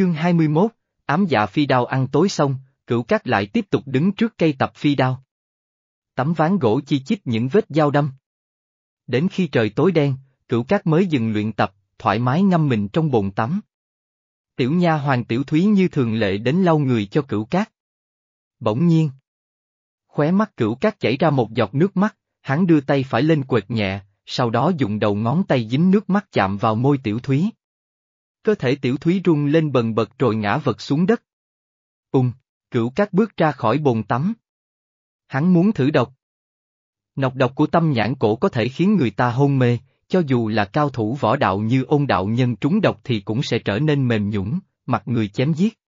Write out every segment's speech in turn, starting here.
Chương 21, ám dạ phi đao ăn tối xong, cửu cát lại tiếp tục đứng trước cây tập phi đao. Tấm ván gỗ chi chít những vết dao đâm. Đến khi trời tối đen, cửu cát mới dừng luyện tập, thoải mái ngâm mình trong bồn tắm. Tiểu nha hoàng tiểu thúy như thường lệ đến lau người cho cửu cát. Bỗng nhiên. Khóe mắt cửu cát chảy ra một giọt nước mắt, hắn đưa tay phải lên quệt nhẹ, sau đó dùng đầu ngón tay dính nước mắt chạm vào môi tiểu thúy. Cơ thể tiểu thúy rung lên bần bật rồi ngã vật xuống đất. Ung, cửu cát bước ra khỏi bồn tắm. Hắn muốn thử độc. Nọc độc của tâm nhãn cổ có thể khiến người ta hôn mê, cho dù là cao thủ võ đạo như ôn đạo nhân trúng độc thì cũng sẽ trở nên mềm nhũng, mặt người chém giết.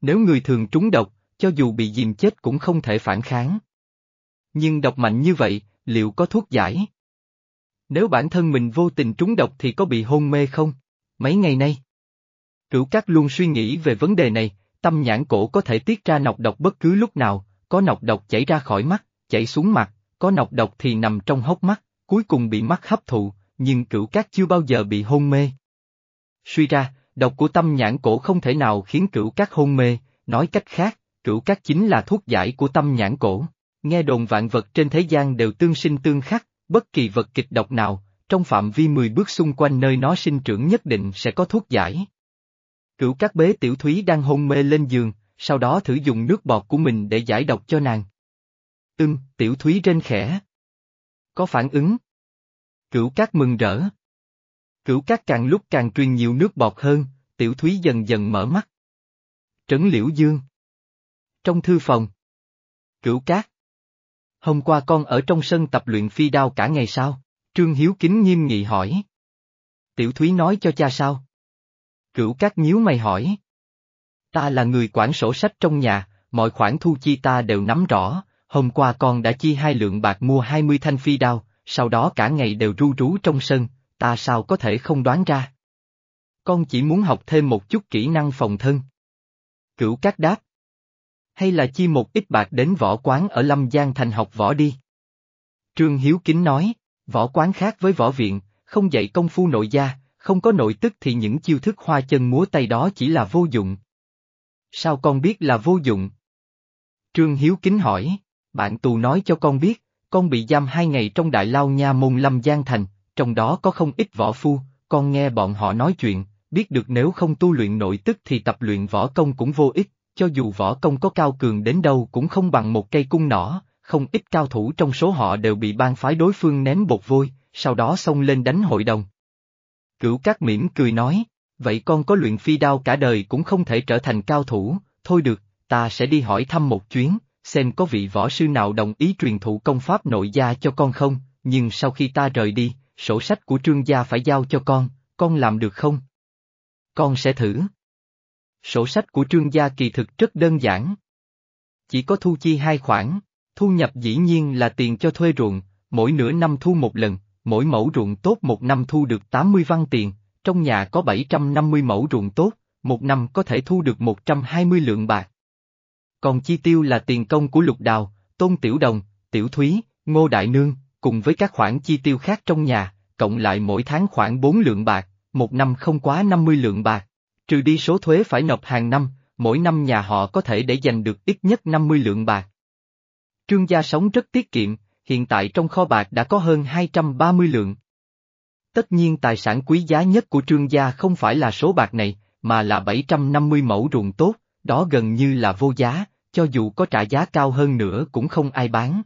Nếu người thường trúng độc, cho dù bị dìm chết cũng không thể phản kháng. Nhưng độc mạnh như vậy, liệu có thuốc giải? Nếu bản thân mình vô tình trúng độc thì có bị hôn mê không? Mấy ngày nay, Cửu Cát luôn suy nghĩ về vấn đề này, tâm nhãn cổ có thể tiết ra nọc độc bất cứ lúc nào, có nọc độc chảy ra khỏi mắt, chảy xuống mặt, có nọc độc thì nằm trong hốc mắt, cuối cùng bị mắt hấp thụ, nhưng cửu cát chưa bao giờ bị hôn mê. Suy ra, độc của tâm nhãn cổ không thể nào khiến cửu cát hôn mê, nói cách khác, cửu cát chính là thuốc giải của tâm nhãn cổ. Nghe đồn vạn vật trên thế gian đều tương sinh tương khắc, bất kỳ vật kịch độc nào, trong phạm vi 10 bước xung quanh nơi nó sinh trưởng nhất định sẽ có thuốc giải. Cửu các bế tiểu thúy đang hôn mê lên giường, sau đó thử dùng nước bọt của mình để giải độc cho nàng. Ưng, tiểu thúy rên khẽ. Có phản ứng. Cửu cát mừng rỡ. Cửu cát càng lúc càng truyền nhiều nước bọt hơn, tiểu thúy dần dần mở mắt. Trấn liễu dương. Trong thư phòng. Cửu cát. Hôm qua con ở trong sân tập luyện phi đao cả ngày sao? Trương Hiếu Kính nghiêm nghị hỏi. Tiểu Thúy nói cho cha sao? Cửu Cát nhíu mày hỏi. Ta là người quản sổ sách trong nhà, mọi khoản thu chi ta đều nắm rõ, hôm qua con đã chi hai lượng bạc mua hai mươi thanh phi đao, sau đó cả ngày đều ru rú trong sân, ta sao có thể không đoán ra. Con chỉ muốn học thêm một chút kỹ năng phòng thân. Cửu Cát đáp. Hay là chi một ít bạc đến võ quán ở Lâm Giang thành học võ đi. Trương Hiếu Kính nói. Võ quán khác với võ viện, không dạy công phu nội gia, không có nội tức thì những chiêu thức hoa chân múa tay đó chỉ là vô dụng. Sao con biết là vô dụng? Trương Hiếu kính hỏi, bạn tù nói cho con biết, con bị giam hai ngày trong đại lao nha môn lâm giang thành, trong đó có không ít võ phu, con nghe bọn họ nói chuyện, biết được nếu không tu luyện nội tức thì tập luyện võ công cũng vô ích, cho dù võ công có cao cường đến đâu cũng không bằng một cây cung nỏ, không ít cao thủ trong số họ đều bị ban phái đối phương ném bột vôi, sau đó xông lên đánh hội đồng. Cửu Cát mỉm cười nói, vậy con có luyện phi đao cả đời cũng không thể trở thành cao thủ, thôi được, ta sẽ đi hỏi thăm một chuyến, xem có vị võ sư nào đồng ý truyền thụ công pháp nội gia cho con không, nhưng sau khi ta rời đi, sổ sách của trương gia phải giao cho con, con làm được không? Con sẽ thử. Sổ sách của trương gia kỳ thực rất đơn giản. Chỉ có thu chi hai khoản, Thu nhập dĩ nhiên là tiền cho thuê ruộng, mỗi nửa năm thu một lần, mỗi mẫu ruộng tốt một năm thu được 80 văn tiền, trong nhà có 750 mẫu ruộng tốt, một năm có thể thu được 120 lượng bạc. Còn chi tiêu là tiền công của Lục Đào, Tôn Tiểu Đồng, Tiểu Thúy, Ngô Đại Nương, cùng với các khoản chi tiêu khác trong nhà, cộng lại mỗi tháng khoảng 4 lượng bạc, một năm không quá 50 lượng bạc. Trừ đi số thuế phải nộp hàng năm, mỗi năm nhà họ có thể để dành được ít nhất 50 lượng bạc. Trương gia sống rất tiết kiệm, hiện tại trong kho bạc đã có hơn 230 lượng. Tất nhiên tài sản quý giá nhất của trương gia không phải là số bạc này, mà là 750 mẫu ruộng tốt, đó gần như là vô giá, cho dù có trả giá cao hơn nữa cũng không ai bán.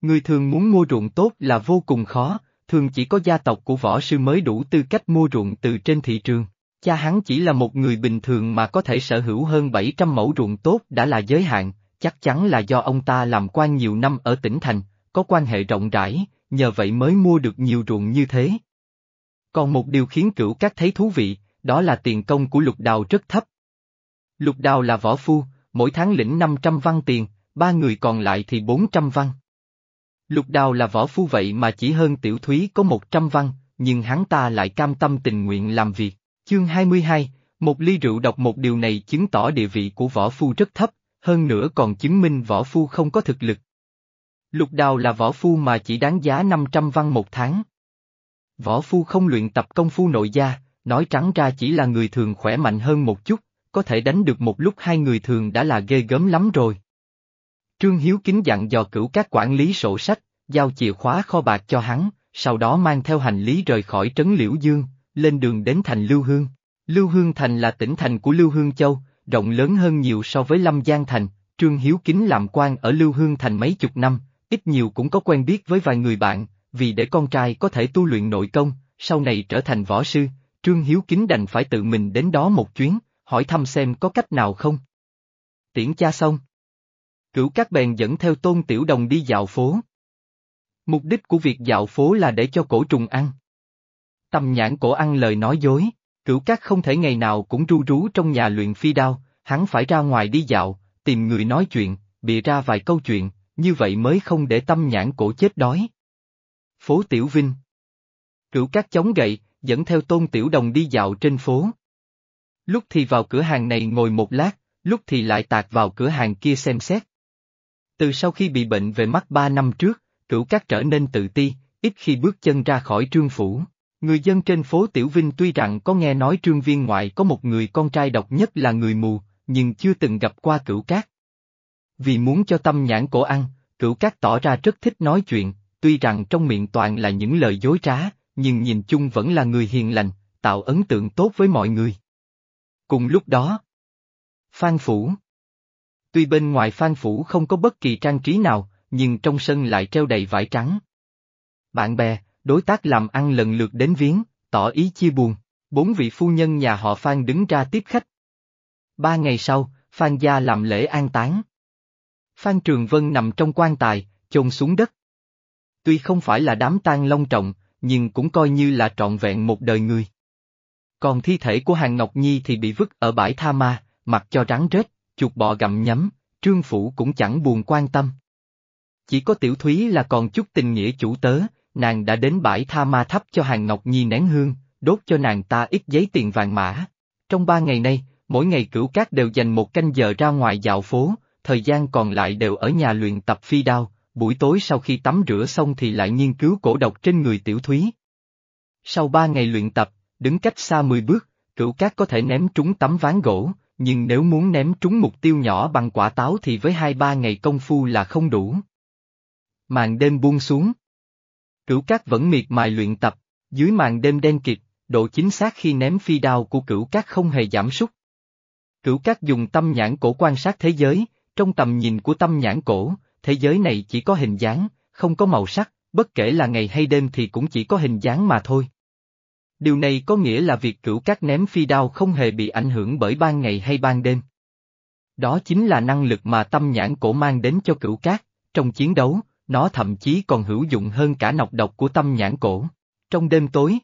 Người thường muốn mua ruộng tốt là vô cùng khó, thường chỉ có gia tộc của võ sư mới đủ tư cách mua ruộng từ trên thị trường. Cha hắn chỉ là một người bình thường mà có thể sở hữu hơn 700 mẫu ruộng tốt đã là giới hạn, chắc chắn là do ông ta làm quan nhiều năm ở tỉnh thành, có quan hệ rộng rãi, nhờ vậy mới mua được nhiều ruộng như thế. Còn một điều khiến cửu các thấy thú vị, đó là tiền công của lục đào rất thấp. Lục đào là võ phu, mỗi tháng lĩnh 500 văn tiền, ba người còn lại thì 400 văn. Lục đào là võ phu vậy mà chỉ hơn tiểu thúy có 100 văn, nhưng hắn ta lại cam tâm tình nguyện làm việc. Chương 22, một ly rượu độc một điều này chứng tỏ địa vị của võ phu rất thấp, hơn nữa còn chứng minh võ phu không có thực lực. Lục đào là võ phu mà chỉ đáng giá 500 văn một tháng. Võ phu không luyện tập công phu nội gia, nói trắng ra chỉ là người thường khỏe mạnh hơn một chút, có thể đánh được một lúc hai người thường đã là ghê gớm lắm rồi. Trương Hiếu kính dặn dò cửu các quản lý sổ sách, giao chìa khóa kho bạc cho hắn, sau đó mang theo hành lý rời khỏi trấn Liễu Dương, lên đường đến thành Lưu Hương. Lưu Hương Thành là tỉnh thành của Lưu Hương Châu, rộng lớn hơn nhiều so với Lâm Giang Thành, Trương Hiếu Kính làm quan ở Lưu Hương Thành mấy chục năm, ít nhiều cũng có quen biết với vài người bạn, vì để con trai có thể tu luyện nội công, sau này trở thành võ sư, Trương Hiếu Kính đành phải tự mình đến đó một chuyến, hỏi thăm xem có cách nào không. Tiễn cha xong. Cửu các bèn dẫn theo tôn tiểu đồng đi dạo phố. Mục đích của việc dạo phố là để cho cổ trùng ăn. Tầm nhãn cổ ăn lời nói dối, cửu Cát không thể ngày nào cũng ru rú trong nhà luyện phi đao, hắn phải ra ngoài đi dạo, tìm người nói chuyện, bịa ra vài câu chuyện, như vậy mới không để tâm nhãn cổ chết đói. Phố Tiểu Vinh Cửu Cát chống gậy, dẫn theo tôn tiểu đồng đi dạo trên phố. Lúc thì vào cửa hàng này ngồi một lát, lúc thì lại tạt vào cửa hàng kia xem xét. Từ sau khi bị bệnh về mắt ba năm trước, cửu Cát trở nên tự ti, ít khi bước chân ra khỏi trương phủ. Người dân trên phố Tiểu Vinh tuy rằng có nghe nói trương viên ngoại có một người con trai độc nhất là người mù, nhưng chưa từng gặp qua cửu cát. Vì muốn cho tâm nhãn cổ ăn, cửu cát tỏ ra rất thích nói chuyện, tuy rằng trong miệng toàn là những lời dối trá, nhưng nhìn chung vẫn là người hiền lành, tạo ấn tượng tốt với mọi người. Cùng lúc đó, Phan Phủ Tuy bên ngoài Phan Phủ không có bất kỳ trang trí nào, nhưng trong sân lại treo đầy vải trắng. Bạn bè, đối tác làm ăn lần lượt đến viếng, tỏ ý chia buồn, bốn vị phu nhân nhà họ Phan đứng ra tiếp khách. Ba ngày sau, Phan gia làm lễ an táng. Phan Trường Vân nằm trong quan tài, chôn xuống đất. Tuy không phải là đám tang long trọng, nhưng cũng coi như là trọn vẹn một đời người. Còn thi thể của Hàng Ngọc Nhi thì bị vứt ở bãi tha ma, mặc cho rắn rết, chuột bọ gặm nhấm, trương phủ cũng chẳng buồn quan tâm. Chỉ có tiểu thúy là còn chút tình nghĩa chủ tớ, nàng đã đến bãi tha ma thắp cho Hàng Ngọc Nhi nén hương, đốt cho nàng ta ít giấy tiền vàng mã. Trong ba ngày nay, mỗi ngày cửu cát đều dành một canh giờ ra ngoài dạo phố, thời gian còn lại đều ở nhà luyện tập phi đao, buổi tối sau khi tắm rửa xong thì lại nghiên cứu cổ độc trên người tiểu thúy. Sau ba ngày luyện tập, đứng cách xa 10 bước, cửu cát có thể ném trúng tấm ván gỗ, nhưng nếu muốn ném trúng mục tiêu nhỏ bằng quả táo thì với hai ba ngày công phu là không đủ. Màn đêm buông xuống. Cửu cát vẫn miệt mài luyện tập, dưới màn đêm đen kịt, độ chính xác khi ném phi đao của cửu cát không hề giảm sút. Cửu cát dùng tâm nhãn cổ quan sát thế giới, trong tầm nhìn của tâm nhãn cổ, thế giới này chỉ có hình dáng, không có màu sắc, bất kể là ngày hay đêm thì cũng chỉ có hình dáng mà thôi. Điều này có nghĩa là việc cửu Cát ném phi đao không hề bị ảnh hưởng bởi ban ngày hay ban đêm. Đó chính là năng lực mà tâm nhãn cổ mang đến cho cửu cát, trong chiến đấu, nó thậm chí còn hữu dụng hơn cả nọc độc của tâm nhãn cổ. Trong đêm tối,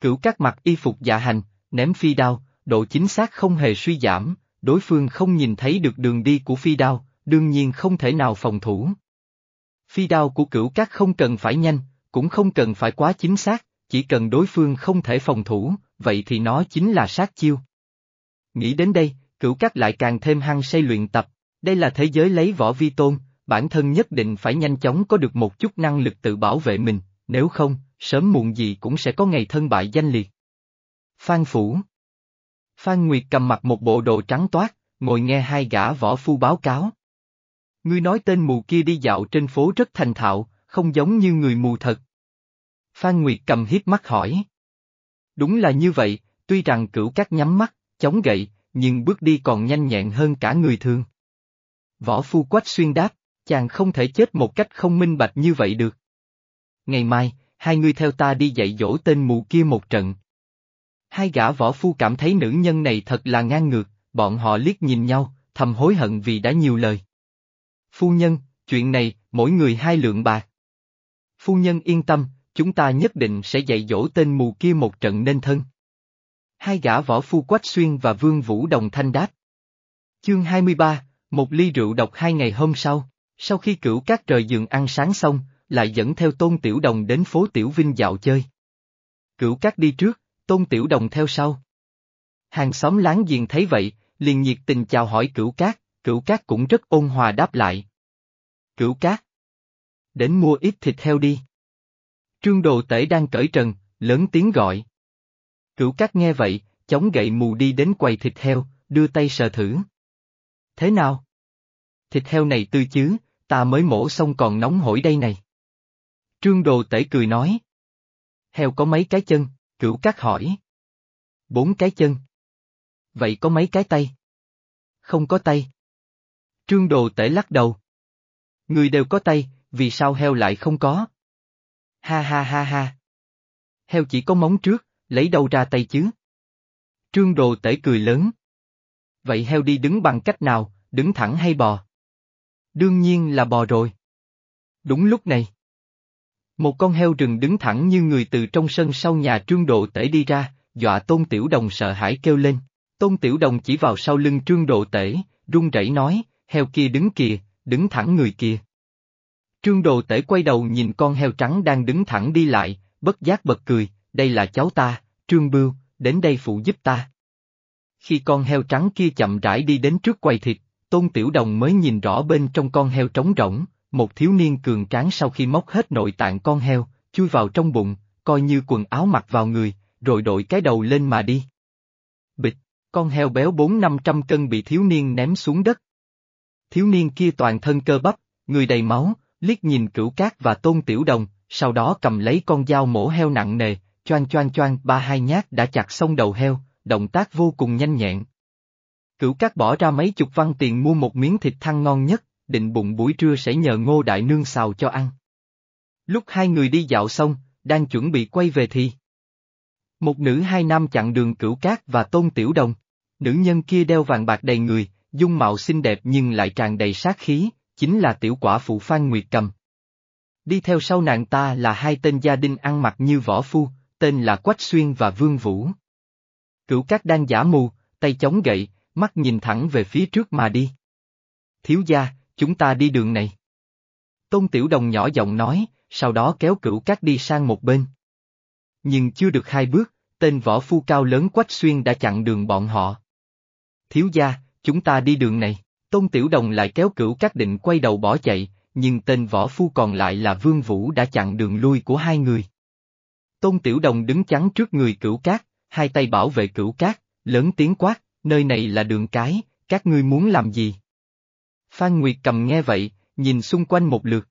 cửu các mặc y phục dạ hành, ném phi đao, độ chính xác không hề suy giảm, đối phương không nhìn thấy được đường đi của phi đao, đương nhiên không thể nào phòng thủ. Phi đao của cửu các không cần phải nhanh, cũng không cần phải quá chính xác, chỉ cần đối phương không thể phòng thủ, vậy thì nó chính là sát chiêu. Nghĩ đến đây, cửu các lại càng thêm hăng say luyện tập, đây là thế giới lấy võ vi tôn, bản thân nhất định phải nhanh chóng có được một chút năng lực tự bảo vệ mình, nếu không, sớm muộn gì cũng sẽ có ngày thân bại danh liệt. Phan Phủ Phan Nguyệt cầm mặt một bộ đồ trắng toát, ngồi nghe hai gã võ phu báo cáo. Ngươi nói tên mù kia đi dạo trên phố rất thành thạo, không giống như người mù thật. Phan Nguyệt cầm hiếp mắt hỏi. Đúng là như vậy, tuy rằng cửu các nhắm mắt, chống gậy, nhưng bước đi còn nhanh nhẹn hơn cả người thường. Võ phu quách xuyên đáp, chàng không thể chết một cách không minh bạch như vậy được. Ngày mai, hai người theo ta đi dạy dỗ tên mù kia một trận. Hai gã võ phu cảm thấy nữ nhân này thật là ngang ngược, bọn họ liếc nhìn nhau, thầm hối hận vì đã nhiều lời. Phu nhân, chuyện này, mỗi người hai lượng bạc. Phu nhân yên tâm, chúng ta nhất định sẽ dạy dỗ tên mù kia một trận nên thân. Hai gã võ phu Quách Xuyên và Vương Vũ Đồng Thanh đáp. Chương 23, một ly rượu độc hai ngày hôm sau, sau khi cửu các trời giường ăn sáng xong, lại dẫn theo Tôn Tiểu Đồng đến phố Tiểu Vinh dạo chơi. Cửu các đi trước, Tôn Tiểu Đồng theo sau. Hàng xóm láng giềng thấy vậy, liền nhiệt tình chào hỏi cửu cát, cửu cát cũng rất ôn hòa đáp lại. Cửu cát. Đến mua ít thịt heo đi. Trương Đồ Tể đang cởi trần, lớn tiếng gọi. Cửu cát nghe vậy, chống gậy mù đi đến quầy thịt heo, đưa tay sờ thử. Thế nào? Thịt heo này tươi chứ, ta mới mổ xong còn nóng hổi đây này. Trương Đồ Tể cười nói. Heo có mấy cái chân, cửu cát hỏi. Bốn cái chân. Vậy có mấy cái tay? Không có tay. Trương Đồ Tể lắc đầu. Người đều có tay, vì sao heo lại không có? Ha ha ha ha. Heo chỉ có móng trước, lấy đâu ra tay chứ? Trương Đồ Tể cười lớn. Vậy heo đi đứng bằng cách nào, đứng thẳng hay bò? Đương nhiên là bò rồi. Đúng lúc này. Một con heo rừng đứng thẳng như người từ trong sân sau nhà trương độ tể đi ra, dọa tôn tiểu đồng sợ hãi kêu lên. Tôn tiểu đồng chỉ vào sau lưng trương độ tể, run rẩy nói, heo kia đứng kìa, đứng thẳng người kia. Trương đồ tể quay đầu nhìn con heo trắng đang đứng thẳng đi lại, bất giác bật cười, đây là cháu ta, Trương Bưu, đến đây phụ giúp ta. Khi con heo trắng kia chậm rãi đi đến trước quầy thịt, Tôn Tiểu Đồng mới nhìn rõ bên trong con heo trống rỗng, một thiếu niên cường tráng sau khi móc hết nội tạng con heo, chui vào trong bụng, coi như quần áo mặc vào người, rồi đội cái đầu lên mà đi. Bịch, con heo béo bốn năm trăm cân bị thiếu niên ném xuống đất. Thiếu niên kia toàn thân cơ bắp, người đầy máu, liếc nhìn cửu cát và tôn tiểu đồng, sau đó cầm lấy con dao mổ heo nặng nề, choang choang choang ba hai nhát đã chặt xong đầu heo, động tác vô cùng nhanh nhẹn. Cửu cát bỏ ra mấy chục văn tiền mua một miếng thịt thăng ngon nhất, định bụng buổi trưa sẽ nhờ ngô đại nương xào cho ăn. Lúc hai người đi dạo xong, đang chuẩn bị quay về thì. Một nữ hai nam chặn đường cửu cát và tôn tiểu đồng. Nữ nhân kia đeo vàng bạc đầy người, dung mạo xinh đẹp nhưng lại tràn đầy sát khí, chính là tiểu quả phụ Phan Nguyệt Cầm. Đi theo sau nàng ta là hai tên gia đình ăn mặc như võ phu, tên là Quách Xuyên và Vương Vũ. Cửu Cát đang giả mù, tay chống gậy, mắt nhìn thẳng về phía trước mà đi. Thiếu gia, chúng ta đi đường này. Tôn Tiểu Đồng nhỏ giọng nói, sau đó kéo Cửu Cát đi sang một bên. Nhưng chưa được hai bước, tên võ phu cao lớn Quách Xuyên đã chặn đường bọn họ. Thiếu gia, chúng ta đi đường này. Tôn Tiểu Đồng lại kéo cửu Cát định quay đầu bỏ chạy, nhưng tên võ phu còn lại là Vương Vũ đã chặn đường lui của hai người. Tôn Tiểu Đồng đứng chắn trước người cửu cát, hai tay bảo vệ cửu cát, lớn tiếng quát, nơi này là đường cái, các ngươi muốn làm gì? Phan Nguyệt cầm nghe vậy, nhìn xung quanh một lượt.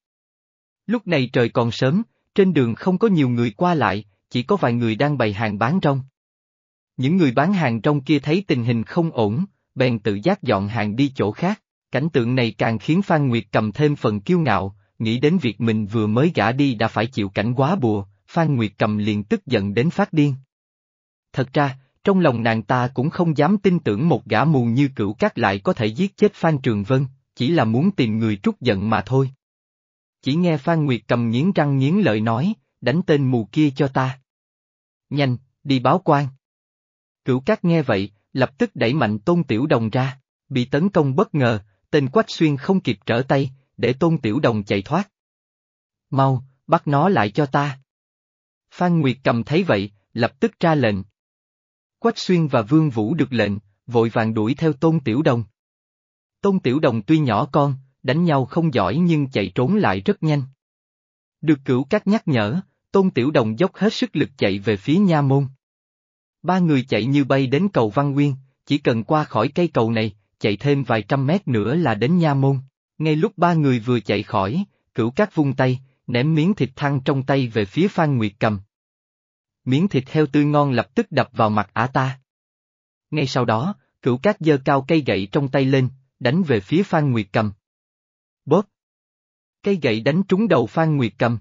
Lúc này trời còn sớm, trên đường không có nhiều người qua lại, chỉ có vài người đang bày hàng bán rong. Những người bán hàng rong kia thấy tình hình không ổn, bèn tự giác dọn hàng đi chỗ khác. Cảnh tượng này càng khiến Phan Nguyệt cầm thêm phần kiêu ngạo, nghĩ đến việc mình vừa mới gả đi đã phải chịu cảnh quá bùa, Phan Nguyệt cầm liền tức giận đến phát điên. Thật ra, trong lòng nàng ta cũng không dám tin tưởng một gã mù như cửu cát lại có thể giết chết Phan Trường Vân, chỉ là muốn tìm người trút giận mà thôi. Chỉ nghe Phan Nguyệt cầm nghiến răng nghiến lợi nói, đánh tên mù kia cho ta. Nhanh, đi báo quan. Cửu cát nghe vậy, lập tức đẩy mạnh Tôn Tiểu Đồng ra, bị tấn công bất ngờ, tên Quách Xuyên không kịp trở tay, để Tôn Tiểu Đồng chạy thoát. Mau, bắt nó lại cho ta. Phan Nguyệt cầm thấy vậy, lập tức ra lệnh. Quách Xuyên và Vương Vũ được lệnh, vội vàng đuổi theo Tôn Tiểu Đồng. Tôn Tiểu Đồng tuy nhỏ con, đánh nhau không giỏi nhưng chạy trốn lại rất nhanh. Được cửu các nhắc nhở, Tôn Tiểu Đồng dốc hết sức lực chạy về phía nha môn. Ba người chạy như bay đến cầu Văn Nguyên, chỉ cần qua khỏi cây cầu này, chạy thêm vài trăm mét nữa là đến Nha Môn. Ngay lúc ba người vừa chạy khỏi, cửu cát vung tay, ném miếng thịt thăng trong tay về phía Phan Nguyệt cầm. Miếng thịt heo tươi ngon lập tức đập vào mặt ả ta. Ngay sau đó, cửu cát giơ cao cây gậy trong tay lên, đánh về phía Phan Nguyệt cầm. Bóp! Cây gậy đánh trúng đầu Phan Nguyệt cầm.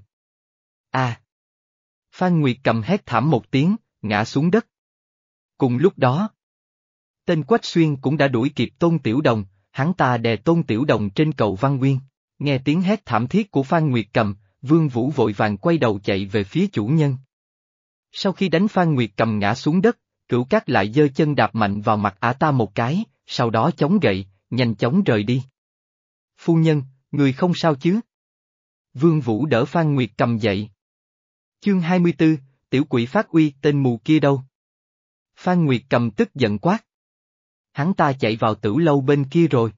À! Phan Nguyệt cầm hét thảm một tiếng, ngã xuống đất. Cùng lúc đó, tên Quách Xuyên cũng đã đuổi kịp Tôn Tiểu Đồng, hắn ta đè Tôn Tiểu Đồng trên cầu Văn Nguyên. Nghe tiếng hét thảm thiết của Phan Nguyệt Cầm, Vương Vũ vội vàng quay đầu chạy về phía chủ nhân. Sau khi đánh Phan Nguyệt Cầm ngã xuống đất, cửu cát lại giơ chân đạp mạnh vào mặt ả ta một cái, sau đó chống gậy, nhanh chóng rời đi. Phu nhân, người không sao chứ? Vương Vũ đỡ Phan Nguyệt Cầm dậy. Chương 24, Tiểu quỷ phát uy tên mù kia đâu? Phan Nguyệt cầm tức giận quát. Hắn ta chạy vào tử lâu bên kia rồi.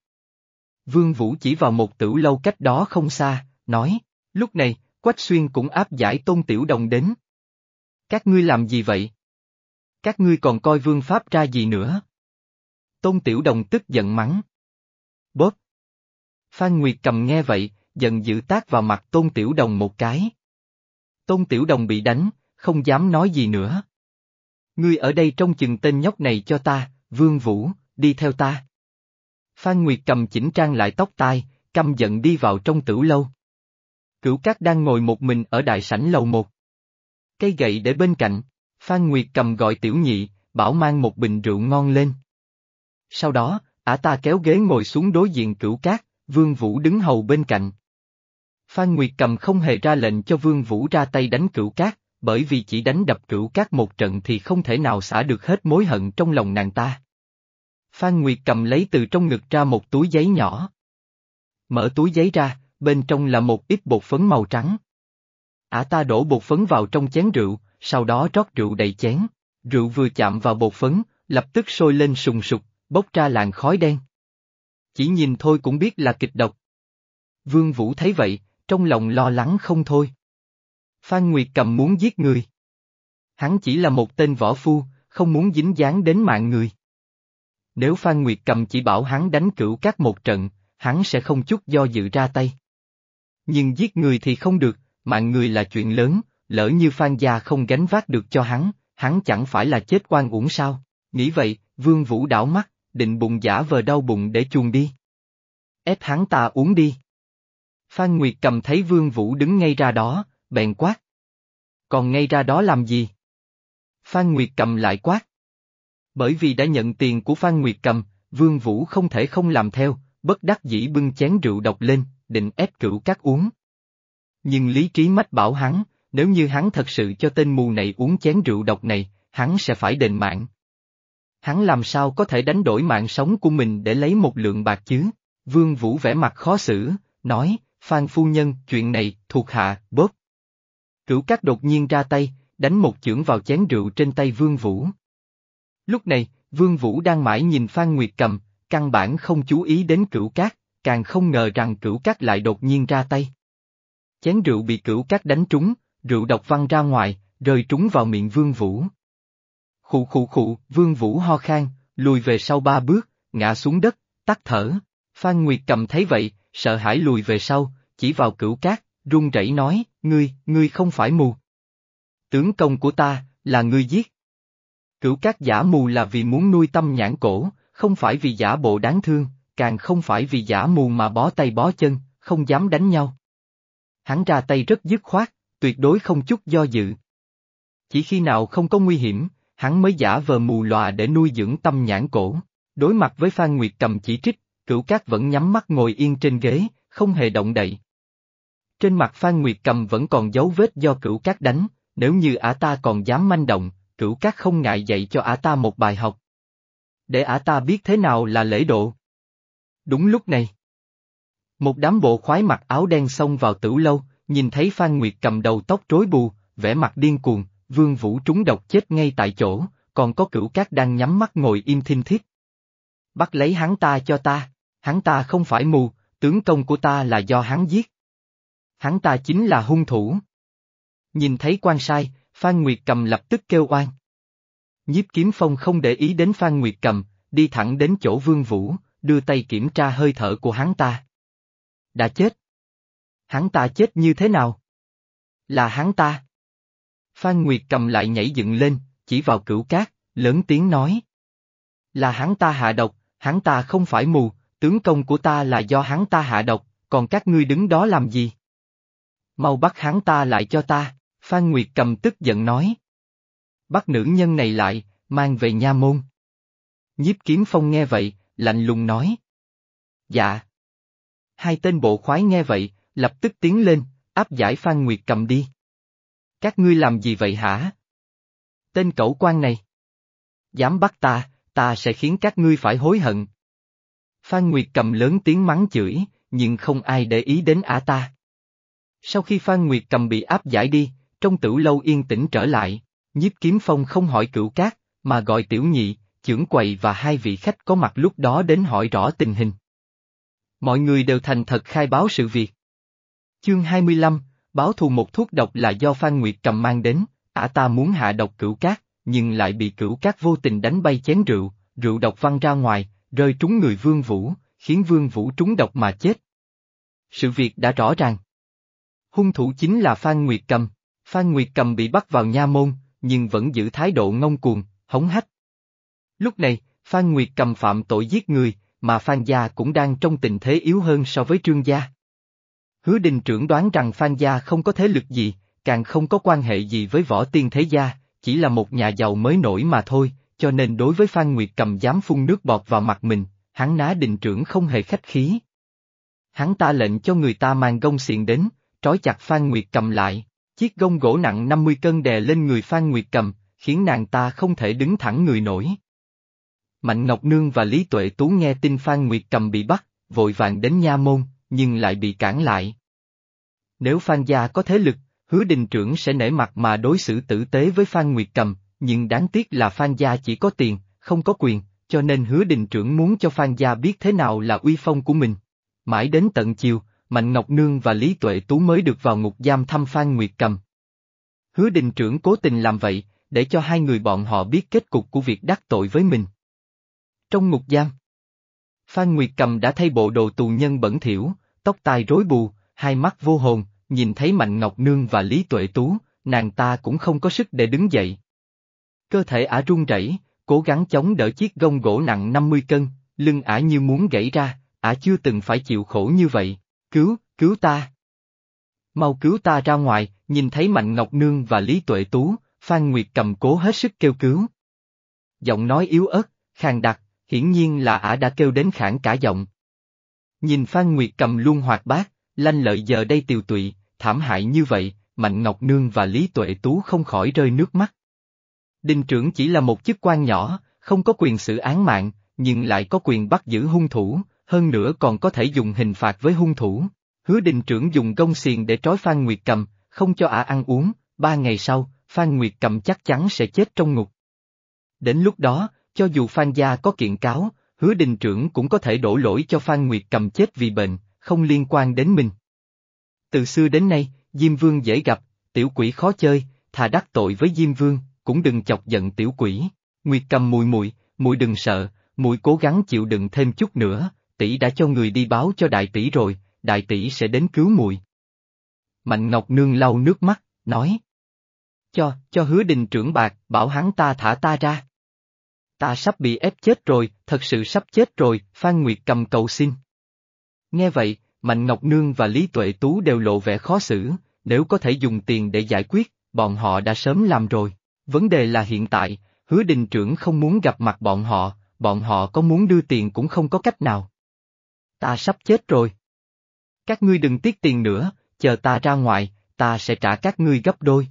Vương Vũ chỉ vào một tử lâu cách đó không xa, nói, lúc này, Quách Xuyên cũng áp giải Tôn Tiểu Đồng đến. Các ngươi làm gì vậy? Các ngươi còn coi vương pháp ra gì nữa? Tôn Tiểu Đồng tức giận mắng. Bóp! Phan Nguyệt cầm nghe vậy, giận dữ tác vào mặt Tôn Tiểu Đồng một cái. Tôn Tiểu Đồng bị đánh, không dám nói gì nữa. Ngươi ở đây trông chừng tên nhóc này cho ta, Vương Vũ, đi theo ta. Phan Nguyệt cầm chỉnh trang lại tóc tai, căm giận đi vào trong tử lâu. Cửu Cát đang ngồi một mình ở đại sảnh lầu một. Cây gậy để bên cạnh, Phan Nguyệt cầm gọi tiểu nhị, bảo mang một bình rượu ngon lên. Sau đó, ả ta kéo ghế ngồi xuống đối diện Cửu Cát, Vương Vũ đứng hầu bên cạnh. Phan Nguyệt cầm không hề ra lệnh cho Vương Vũ ra tay đánh Cửu Cát, bởi vì chỉ đánh đập Cửu Cát một trận thì không thể nào xả được hết mối hận trong lòng nàng ta. Phan Nguyệt cầm lấy từ trong ngực ra một túi giấy nhỏ. Mở túi giấy ra, bên trong là một ít bột phấn màu trắng. Ả ta đổ bột phấn vào trong chén rượu, sau đó rót rượu đầy chén. Rượu vừa chạm vào bột phấn, lập tức sôi lên sùng sục, bốc ra làn khói đen. Chỉ nhìn thôi cũng biết là kịch độc. Vương Vũ thấy vậy, trong lòng lo lắng không thôi. Phan Nguyệt cầm muốn giết người. Hắn chỉ là một tên võ phu, không muốn dính dáng đến mạng người. Nếu Phan Nguyệt cầm chỉ bảo hắn đánh cửu các một trận, hắn sẽ không chút do dự ra tay. Nhưng giết người thì không được, mạng người là chuyện lớn, lỡ như Phan gia không gánh vác được cho hắn, hắn chẳng phải là chết quan uổng sao, nghĩ vậy, Vương Vũ đảo mắt, định bụng giả vờ đau bụng để chuồn đi. Ép hắn ta uống đi. Phan Nguyệt cầm thấy Vương Vũ đứng ngay ra đó, bèn quát. Còn ngay ra đó làm gì? Phan Nguyệt cầm lại quát. Bởi vì đã nhận tiền của Phan Nguyệt cầm, Vương Vũ không thể không làm theo, bất đắc dĩ bưng chén rượu độc lên, định ép cửu các uống. Nhưng lý trí mách bảo hắn, nếu như hắn thật sự cho tên mù này uống chén rượu độc này, hắn sẽ phải đền mạng. Hắn làm sao có thể đánh đổi mạng sống của mình để lấy một lượng bạc chứ? Vương Vũ vẻ mặt khó xử, nói, Phan Phu Nhân, chuyện này, thuộc hạ, bóp. Cửu Cát đột nhiên ra tay, đánh một chưởng vào chén rượu trên tay Vương Vũ. Lúc này, Vương Vũ đang mãi nhìn Phan Nguyệt cầm, căn bản không chú ý đến cửu cát, càng không ngờ rằng cửu cát lại đột nhiên ra tay. Chén rượu bị cửu cát đánh trúng, rượu độc văng ra ngoài, rơi trúng vào miệng Vương Vũ. Khụ khụ khụ, Vương Vũ ho khan, lùi về sau ba bước, ngã xuống đất, tắt thở. Phan Nguyệt cầm thấy vậy, sợ hãi lùi về sau, chỉ vào cửu cát, run rẩy nói, ngươi, ngươi không phải mù. Tướng công của ta, là ngươi giết. Cửu cát giả mù là vì muốn nuôi tâm nhãn cổ, không phải vì giả bộ đáng thương, càng không phải vì giả mù mà bó tay bó chân, không dám đánh nhau. Hắn ra tay rất dứt khoát, tuyệt đối không chút do dự. Chỉ khi nào không có nguy hiểm, hắn mới giả vờ mù lòa để nuôi dưỡng tâm nhãn cổ. Đối mặt với Phan Nguyệt cầm chỉ trích, cửu cát vẫn nhắm mắt ngồi yên trên ghế, không hề động đậy. Trên mặt Phan Nguyệt cầm vẫn còn dấu vết do cửu cát đánh, nếu như ả ta còn dám manh động, cửu cát không ngại dạy cho ả ta một bài học. Để ả ta biết thế nào là lễ độ. Đúng lúc này. Một đám bộ khoái mặc áo đen xông vào tử lâu, nhìn thấy Phan Nguyệt cầm đầu tóc rối bù, vẻ mặt điên cuồng, vương vũ trúng độc chết ngay tại chỗ, còn có cửu cát đang nhắm mắt ngồi im thinh thiết. Bắt lấy hắn ta cho ta, hắn ta không phải mù, tướng công của ta là do hắn giết. Hắn ta chính là hung thủ. Nhìn thấy quan sai, Phan Nguyệt cầm lập tức kêu oan. Nhiếp kiếm phong không để ý đến Phan Nguyệt cầm, đi thẳng đến chỗ Vương Vũ, đưa tay kiểm tra hơi thở của hắn ta. Đã chết. Hắn ta chết như thế nào? Là hắn ta. Phan Nguyệt cầm lại nhảy dựng lên, chỉ vào cửu cát, lớn tiếng nói. Là hắn ta hạ độc, hắn ta không phải mù, tướng công của ta là do hắn ta hạ độc, còn các ngươi đứng đó làm gì? Mau bắt hắn ta lại cho ta, Phan Nguyệt cầm tức giận nói. Bắt nữ nhân này lại, mang về nha môn. Nhiếp kiếm phong nghe vậy, lạnh lùng nói. Dạ. Hai tên bộ khoái nghe vậy, lập tức tiến lên, áp giải Phan Nguyệt cầm đi. Các ngươi làm gì vậy hả? Tên cẩu quan này. Dám bắt ta, ta sẽ khiến các ngươi phải hối hận. Phan Nguyệt cầm lớn tiếng mắng chửi, nhưng không ai để ý đến ả ta. Sau khi Phan Nguyệt cầm bị áp giải đi, trong tử lâu yên tĩnh trở lại, nhiếp kiếm phong không hỏi cửu cát, mà gọi tiểu nhị, trưởng quầy và hai vị khách có mặt lúc đó đến hỏi rõ tình hình. Mọi người đều thành thật khai báo sự việc. Chương 25, báo thù một thuốc độc là do Phan Nguyệt cầm mang đến, ả ta muốn hạ độc cửu cát, nhưng lại bị cửu cát vô tình đánh bay chén rượu, rượu độc văng ra ngoài, rơi trúng người Vương Vũ, khiến Vương Vũ trúng độc mà chết. Sự việc đã rõ ràng. Hung thủ chính là Phan Nguyệt Cầm. Phan Nguyệt Cầm bị bắt vào nha môn, nhưng vẫn giữ thái độ ngông cuồng, hống hách. Lúc này, Phan Nguyệt Cầm phạm tội giết người, mà Phan Gia cũng đang trong tình thế yếu hơn so với Trương Gia. Hứa đình trưởng đoán rằng Phan Gia không có thế lực gì, càng không có quan hệ gì với võ tiên thế gia, chỉ là một nhà giàu mới nổi mà thôi, cho nên đối với Phan Nguyệt cầm dám phun nước bọt vào mặt mình, hắn ná đình trưởng không hề khách khí. Hắn ta lệnh cho người ta mang gông xiện đến, trói chặt Phan Nguyệt cầm lại, chiếc gông gỗ nặng 50 cân đè lên người Phan Nguyệt cầm, khiến nàng ta không thể đứng thẳng người nổi. Mạnh Ngọc Nương và Lý Tuệ Tú nghe tin Phan Nguyệt cầm bị bắt, vội vàng đến nha môn, nhưng lại bị cản lại. Nếu Phan gia có thế lực, hứa đình trưởng sẽ nể mặt mà đối xử tử tế với Phan Nguyệt cầm, nhưng đáng tiếc là Phan gia chỉ có tiền, không có quyền, cho nên hứa đình trưởng muốn cho Phan gia biết thế nào là uy phong của mình. Mãi đến tận chiều, Mạnh Ngọc Nương và Lý Tuệ Tú mới được vào ngục giam thăm Phan Nguyệt cầm. Hứa đình trưởng cố tình làm vậy, để cho hai người bọn họ biết kết cục của việc đắc tội với mình. Trong ngục giam, Phan Nguyệt cầm đã thay bộ đồ tù nhân bẩn thỉu, tóc tai rối bù, hai mắt vô hồn, nhìn thấy Mạnh Ngọc Nương và Lý Tuệ Tú, nàng ta cũng không có sức để đứng dậy. Cơ thể ả run rẩy, cố gắng chống đỡ chiếc gông gỗ nặng 50 cân, lưng ả như muốn gãy ra, ả chưa từng phải chịu khổ như vậy, cứu, cứu ta. Mau cứu ta ra ngoài, nhìn thấy Mạnh Ngọc Nương và Lý Tuệ Tú, Phan Nguyệt cầm cố hết sức kêu cứu. Giọng nói yếu ớt, khàn đặc, hiển nhiên là ả đã kêu đến khản cả giọng. Nhìn Phan Nguyệt cầm luôn hoạt bát, lanh lợi giờ đây tiều tụy, thảm hại như vậy, Mạnh Ngọc Nương và Lý Tuệ Tú không khỏi rơi nước mắt. Đình trưởng chỉ là một chức quan nhỏ, không có quyền xử án mạng, nhưng lại có quyền bắt giữ hung thủ, hơn nữa còn có thể dùng hình phạt với hung thủ. Hứa đình trưởng dùng gông xiềng để trói Phan Nguyệt Cầm, không cho ả ăn uống, ba ngày sau, Phan Nguyệt Cầm chắc chắn sẽ chết trong ngục. Đến lúc đó, cho dù Phan Gia có kiện cáo, hứa đình trưởng cũng có thể đổ lỗi cho Phan Nguyệt Cầm chết vì bệnh, không liên quan đến mình. Từ xưa đến nay, Diêm Vương dễ gặp, tiểu quỷ khó chơi, thà đắc tội với Diêm Vương, cũng đừng chọc giận tiểu quỷ. Nguyệt cầm mùi mùi, mùi đừng sợ, mùi cố gắng chịu đựng thêm chút nữa, tỷ đã cho người đi báo cho đại tỷ rồi, đại tỷ sẽ đến cứu mùi. Mạnh Ngọc Nương lau nước mắt, nói. Cho, cho hứa đình trưởng bạc, bảo hắn ta thả ta ra. Ta sắp bị ép chết rồi, thật sự sắp chết rồi, Phan Nguyệt cầm cầu xin. Nghe vậy, Mạnh Ngọc Nương và Lý Tuệ Tú đều lộ vẻ khó xử, nếu có thể dùng tiền để giải quyết, bọn họ đã sớm làm rồi. Vấn đề là hiện tại, hứa đình trưởng không muốn gặp mặt bọn họ, bọn họ có muốn đưa tiền cũng không có cách nào. Ta sắp chết rồi. Các ngươi đừng tiếc tiền nữa, chờ ta ra ngoài, ta sẽ trả các ngươi gấp đôi.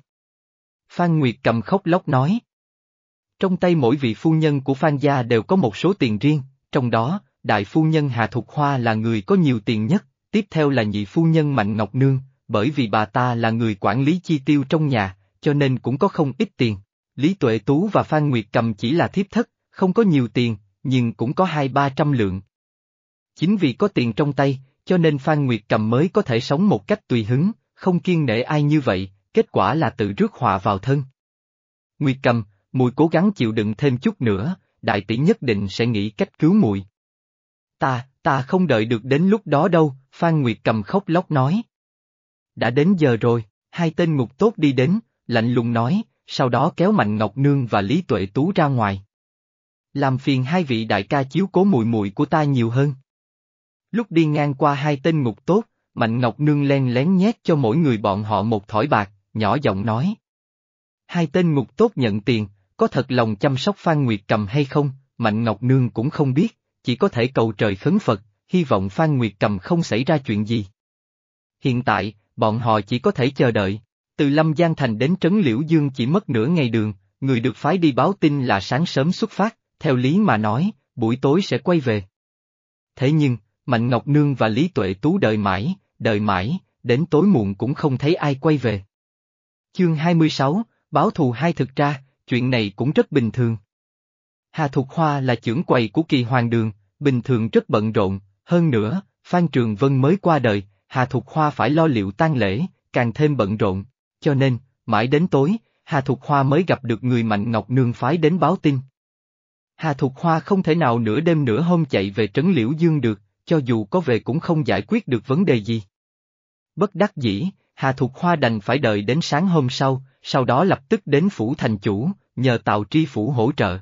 Phan Nguyệt cầm khóc lóc nói. Trong tay mỗi vị phu nhân của Phan gia đều có một số tiền riêng, trong đó, đại phu nhân Hà Thục Hoa là người có nhiều tiền nhất, tiếp theo là nhị phu nhân Mạnh Ngọc Nương, bởi vì bà ta là người quản lý chi tiêu trong nhà, cho nên cũng có không ít tiền. Lý Tuệ Tú và Phan Nguyệt Cầm chỉ là thiếp thất, không có nhiều tiền, nhưng cũng có hai ba trăm lượng. Chính vì có tiền trong tay, cho nên Phan Nguyệt Cầm mới có thể sống một cách tùy hứng, không kiên nể ai như vậy, kết quả là tự rước họa vào thân. Nguyệt Cầm, mùi cố gắng chịu đựng thêm chút nữa, đại tỷ nhất định sẽ nghĩ cách cứu mùi. Ta, ta không đợi được đến lúc đó đâu, Phan Nguyệt Cầm khóc lóc nói. Đã đến giờ rồi, hai tên ngục tốt đi đến, lạnh lùng nói, sau đó kéo Mạnh Ngọc Nương và Lý Tuệ Tú ra ngoài. Làm phiền hai vị đại ca chiếu cố mùi mùi của ta nhiều hơn. Lúc đi ngang qua hai tên ngục tốt, Mạnh Ngọc Nương len lén nhét cho mỗi người bọn họ một thỏi bạc, nhỏ giọng nói. Hai tên ngục tốt nhận tiền, có thật lòng chăm sóc Phan Nguyệt cầm hay không, Mạnh Ngọc Nương cũng không biết, chỉ có thể cầu trời khấn Phật, hy vọng Phan Nguyệt cầm không xảy ra chuyện gì. Hiện tại, bọn họ chỉ có thể chờ đợi. Từ Lâm Giang Thành đến Trấn Liễu Dương chỉ mất nửa ngày đường, người được phái đi báo tin là sáng sớm xuất phát, theo lý mà nói, buổi tối sẽ quay về. Thế nhưng, Mạnh Ngọc Nương và Lý Tuệ Tú đợi mãi, đợi mãi, đến tối muộn cũng không thấy ai quay về. Chương 26, báo thù hai thực ra, chuyện này cũng rất bình thường. Hà Thục Hoa là trưởng quầy của kỳ hoàng đường, bình thường rất bận rộn, hơn nữa, Phan Trường Vân mới qua đời, Hà Thục Hoa phải lo liệu tang lễ, càng thêm bận rộn, cho nên, mãi đến tối, Hà Thục Hoa mới gặp được người Mạnh Ngọc Nương phái đến báo tin. Hà Thục Hoa không thể nào nửa đêm nửa hôm chạy về Trấn Liễu Dương được, cho dù có về cũng không giải quyết được vấn đề gì. Bất đắc dĩ, Hà Thục Hoa đành phải đợi đến sáng hôm sau, sau đó lập tức đến phủ thành chủ, nhờ Tào Tri Phủ hỗ trợ.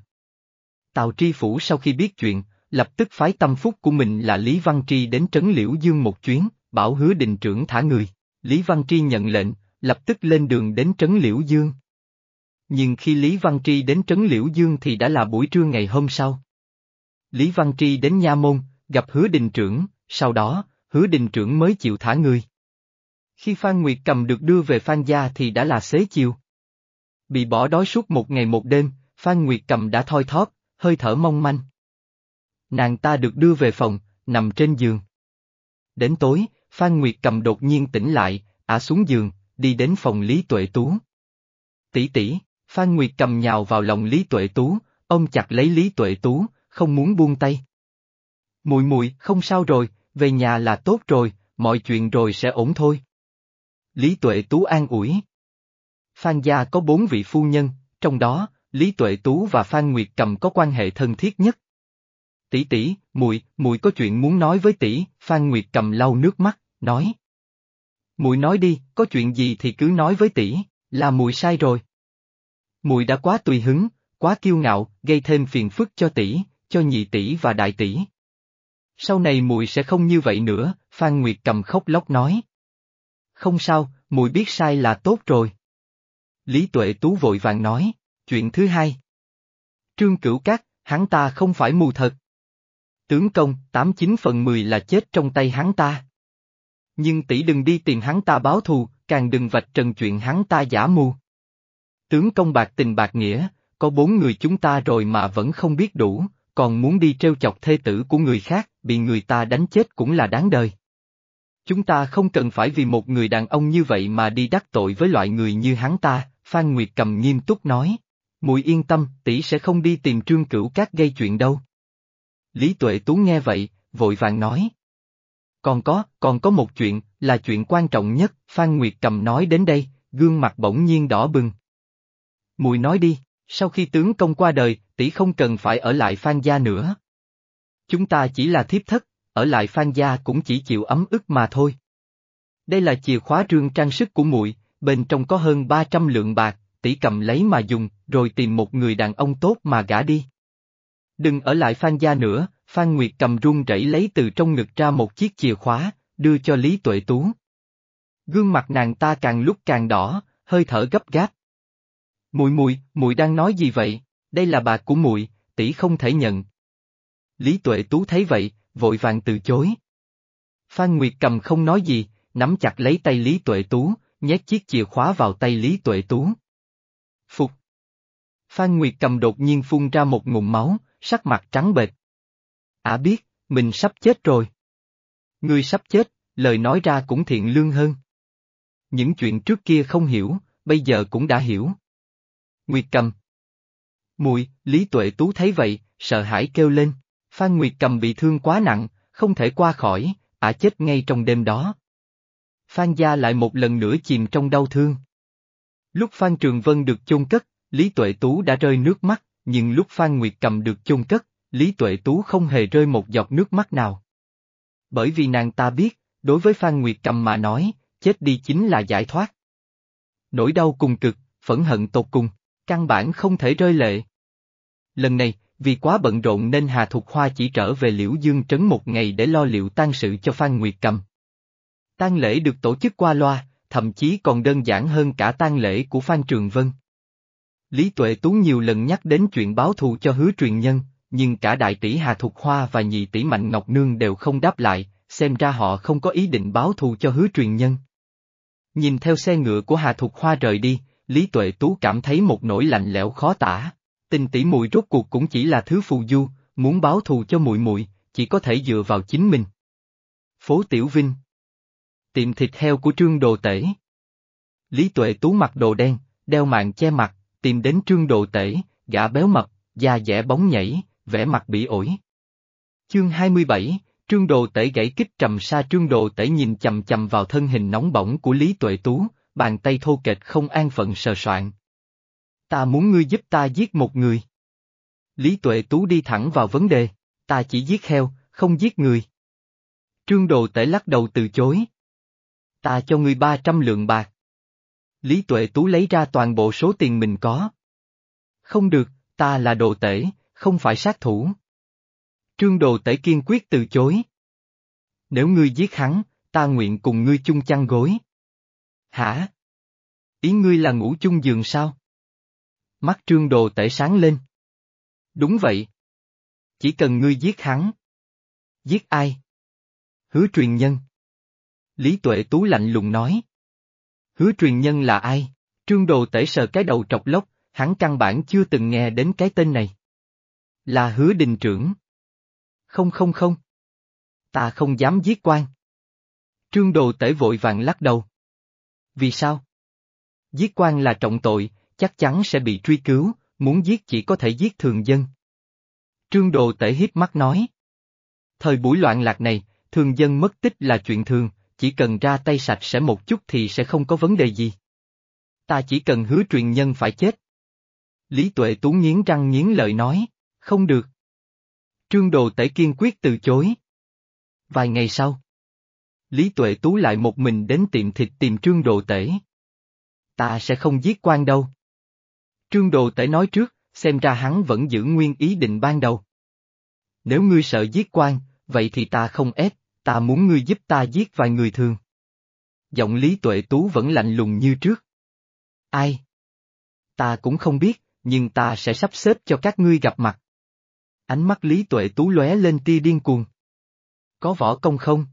Tào Tri Phủ sau khi biết chuyện, lập tức phái tâm phúc của mình là Lý Văn Tri đến Trấn Liễu Dương một chuyến, bảo hứa đình trưởng thả người. Lý Văn Tri nhận lệnh, lập tức lên đường đến Trấn Liễu Dương. Nhưng khi Lý Văn Tri đến Trấn Liễu Dương thì đã là buổi trưa ngày hôm sau. Lý Văn Tri đến Nha Môn, gặp hứa đình trưởng, sau đó, hứa đình trưởng mới chịu thả người. Khi Phan Nguyệt cầm được đưa về Phan Gia thì đã là xế chiều. Bị bỏ đói suốt một ngày một đêm, Phan Nguyệt cầm đã thoi thóp, hơi thở mong manh. Nàng ta được đưa về phòng, nằm trên giường. Đến tối, Phan Nguyệt cầm đột nhiên tỉnh lại, ả xuống giường, đi đến phòng Lý Tuệ Tú. Tỷ tỷ, Phan Nguyệt cầm nhào vào lòng Lý Tuệ Tú, ôm chặt lấy Lý Tuệ Tú, không muốn buông tay. Mùi mùi, không sao rồi, về nhà là tốt rồi, mọi chuyện rồi sẽ ổn thôi. Lý Tuệ Tú an ủi. Phan gia có bốn vị phu nhân, trong đó, Lý Tuệ Tú và Phan Nguyệt Cầm có quan hệ thân thiết nhất. Tỷ tỷ, mùi, mùi có chuyện muốn nói với tỷ, Phan Nguyệt Cầm lau nước mắt, nói. Mùi nói đi, có chuyện gì thì cứ nói với tỷ, là mùi sai rồi. Mùi đã quá tùy hứng, quá kiêu ngạo, gây thêm phiền phức cho tỷ, cho nhị tỷ và đại tỷ. Sau này mùi sẽ không như vậy nữa, Phan Nguyệt cầm khóc lóc nói. Không sao, mùi biết sai là tốt rồi. Lý Tuệ Tú vội vàng nói, chuyện thứ hai. Trương Cửu Cát, hắn ta không phải mù thật. Tướng công, tám chín phần mười là chết trong tay hắn ta. Nhưng tỷ đừng đi tìm hắn ta báo thù, càng đừng vạch trần chuyện hắn ta giả mù. Tướng công bạc tình bạc nghĩa, có bốn người chúng ta rồi mà vẫn không biết đủ, còn muốn đi treo chọc thê tử của người khác, bị người ta đánh chết cũng là đáng đời. Chúng ta không cần phải vì một người đàn ông như vậy mà đi đắc tội với loại người như hắn ta, Phan Nguyệt cầm nghiêm túc nói. Mùi yên tâm, tỷ sẽ không đi tìm trương cửu các gây chuyện đâu. Lý Tuệ Tú nghe vậy, vội vàng nói. Còn có, còn có một chuyện, là chuyện quan trọng nhất, Phan Nguyệt cầm nói đến đây, gương mặt bỗng nhiên đỏ bừng. Mùi nói đi, sau khi tướng công qua đời, tỷ không cần phải ở lại Phan gia nữa. Chúng ta chỉ là thiếp thất, ở lại Phan gia cũng chỉ chịu ấm ức mà thôi. Đây là chìa khóa trương trang sức của muội, bên trong có hơn 300 lượng bạc, tỷ cầm lấy mà dùng, rồi tìm một người đàn ông tốt mà gả đi. Đừng ở lại Phan gia nữa, Phan Nguyệt cầm run rẩy lấy từ trong ngực ra một chiếc chìa khóa, đưa cho Lý Tuệ Tú. Gương mặt nàng ta càng lúc càng đỏ, hơi thở gấp gáp. Mùi mùi, mùi đang nói gì vậy? Đây là bạc của mùi, tỷ không thể nhận. Lý Tuệ Tú thấy vậy, vội vàng từ chối. Phan Nguyệt cầm không nói gì, nắm chặt lấy tay Lý Tuệ Tú, nhét chiếc chìa khóa vào tay Lý Tuệ Tú. Phục. Phan Nguyệt cầm đột nhiên phun ra một ngụm máu, sắc mặt trắng bệch. Ả biết, mình sắp chết rồi. Người sắp chết, lời nói ra cũng thiện lương hơn. Những chuyện trước kia không hiểu, bây giờ cũng đã hiểu. Nguyệt cầm. Mùi, Lý Tuệ Tú thấy vậy, sợ hãi kêu lên. Phan Nguyệt cầm bị thương quá nặng, không thể qua khỏi, ả chết ngay trong đêm đó. Phan gia lại một lần nữa chìm trong đau thương. Lúc Phan Trường Vân được chôn cất, Lý Tuệ Tú đã rơi nước mắt, nhưng lúc Phan Nguyệt cầm được chôn cất, Lý Tuệ Tú không hề rơi một giọt nước mắt nào. Bởi vì nàng ta biết, đối với Phan Nguyệt cầm mà nói, chết đi chính là giải thoát. Nỗi đau cùng cực, phẫn hận tột cùng, căn bản không thể rơi lệ. Lần này, vì quá bận rộn nên Hà Thục Hoa chỉ trở về Liễu Dương Trấn một ngày để lo liệu tang sự cho Phan Nguyệt Cầm. Tang lễ được tổ chức qua loa, thậm chí còn đơn giản hơn cả tang lễ của Phan Trường Vân. Lý Tuệ Tú nhiều lần nhắc đến chuyện báo thù cho hứa truyền nhân, nhưng cả đại tỷ Hà Thục Hoa và nhị tỷ Mạnh Ngọc Nương đều không đáp lại, xem ra họ không có ý định báo thù cho hứa truyền nhân. Nhìn theo xe ngựa của Hà Thục Hoa rời đi, Lý Tuệ Tú cảm thấy một nỗi lạnh lẽo khó tả. Tình tỷ muội rốt cuộc cũng chỉ là thứ phù du, muốn báo thù cho muội muội, chỉ có thể dựa vào chính mình. Phố Tiểu Vinh Tiệm thịt heo của Trương Đồ Tể Lý Tuệ Tú mặc đồ đen, đeo mạng che mặt, tìm đến Trương Đồ Tể, gã béo mập, da dẻ bóng nhảy, vẻ mặt bị ổi. Chương 27, Trương Đồ Tể gãy kích trầm sa Trương Đồ Tể nhìn chầm chầm vào thân hình nóng bỏng của Lý Tuệ Tú, bàn tay thô kệch không an phận sờ soạn. Ta muốn ngươi giúp ta giết một người. Lý Tuệ Tú đi thẳng vào vấn đề, ta chỉ giết heo, không giết người. Trương Đồ Tể lắc đầu từ chối. Ta cho ngươi 300 lượng bạc. Lý Tuệ Tú lấy ra toàn bộ số tiền mình có. Không được, ta là đồ tể, không phải sát thủ. Trương Đồ Tể kiên quyết từ chối. Nếu ngươi giết hắn, ta nguyện cùng ngươi chung chăn gối. Hả? Ý ngươi là ngủ chung giường sao? Mắt trương đồ tể sáng lên. Đúng vậy. Chỉ cần ngươi giết hắn. Giết ai? Hứa truyền nhân. Lý Tuệ Tú lạnh lùng nói. Hứa truyền nhân là ai? Trương đồ tể sờ cái đầu trọc lốc, hắn căn bản chưa từng nghe đến cái tên này. Là hứa đình trưởng. Không không không. Ta không dám giết quan. Trương đồ tể vội vàng lắc đầu. Vì sao? Giết quan là trọng tội, chắc chắn sẽ bị truy cứu, muốn giết chỉ có thể giết thường dân. Trương đồ tể hiếp mắt nói. Thời buổi loạn lạc này, thường dân mất tích là chuyện thường, chỉ cần ra tay sạch sẽ một chút thì sẽ không có vấn đề gì. Ta chỉ cần hứa truyền nhân phải chết. Lý Tuệ Tú nghiến răng nghiến lợi nói, không được. Trương Đồ Tể kiên quyết từ chối. Vài ngày sau, Lý Tuệ Tú lại một mình đến tiệm thịt tìm Trương Đồ Tể. Ta sẽ không giết quan đâu. Trương Đồ Tể nói trước, xem ra hắn vẫn giữ nguyên ý định ban đầu. Nếu ngươi sợ giết quan, vậy thì ta không ép, ta muốn ngươi giúp ta giết vài người thường. Giọng Lý Tuệ Tú vẫn lạnh lùng như trước. Ai? Ta cũng không biết, nhưng ta sẽ sắp xếp cho các ngươi gặp mặt. Ánh mắt Lý Tuệ Tú lóe lên tia điên cuồng. Có võ công không?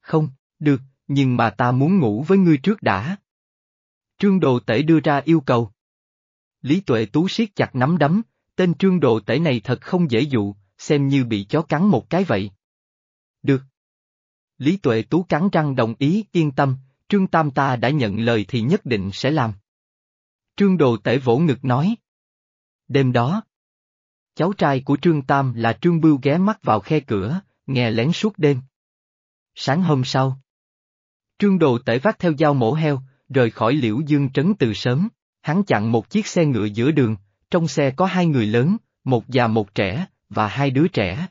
Không, được, nhưng mà ta muốn ngủ với ngươi trước đã. Trương Đồ Tể đưa ra yêu cầu. Lý Tuệ Tú siết chặt nắm đấm, tên Trương Đồ Tể này thật không dễ dụ, xem như bị chó cắn một cái vậy. Được. Lý Tuệ Tú cắn răng đồng ý, yên tâm, Trương Tam ta đã nhận lời thì nhất định sẽ làm. Trương Đồ Tể vỗ ngực nói. Đêm đó, cháu trai của Trương Tam là Trương Bưu ghé mắt vào khe cửa, nghe lén suốt đêm. Sáng hôm sau, Trương Đồ Tể vác theo dao mổ heo, rời khỏi Liễu Dương Trấn từ sớm, hắn chặn một chiếc xe ngựa giữa đường, trong xe có hai người lớn, một già một trẻ, và hai đứa trẻ.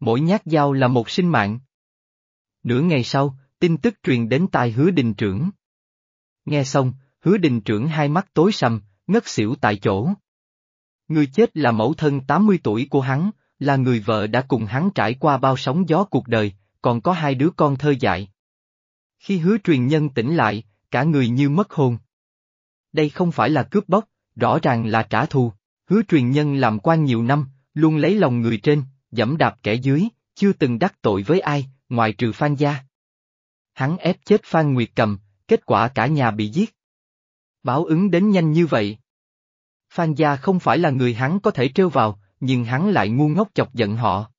Mỗi nhát dao là một sinh mạng. Nửa ngày sau, tin tức truyền đến tai hứa đình trưởng. Nghe xong, hứa đình trưởng hai mắt tối sầm, ngất xỉu tại chỗ. Người chết là mẫu thân 80 tuổi của hắn, là người vợ đã cùng hắn trải qua bao sóng gió cuộc đời, còn có hai đứa con thơ dại. Khi hứa truyền nhân tỉnh lại, cả người như mất hồn. Đây không phải là cướp bóc, rõ ràng là trả thù. Hứa truyền nhân làm quan nhiều năm, luôn lấy lòng người trên, dẫm đạp kẻ dưới, chưa từng đắc tội với ai, ngoài trừ Phan Gia. Hắn ép chết Phan Nguyệt Cầm, kết quả cả nhà bị giết. Báo ứng đến nhanh như vậy. Phan Gia không phải là người hắn có thể trêu vào, nhưng hắn lại ngu ngốc chọc giận họ.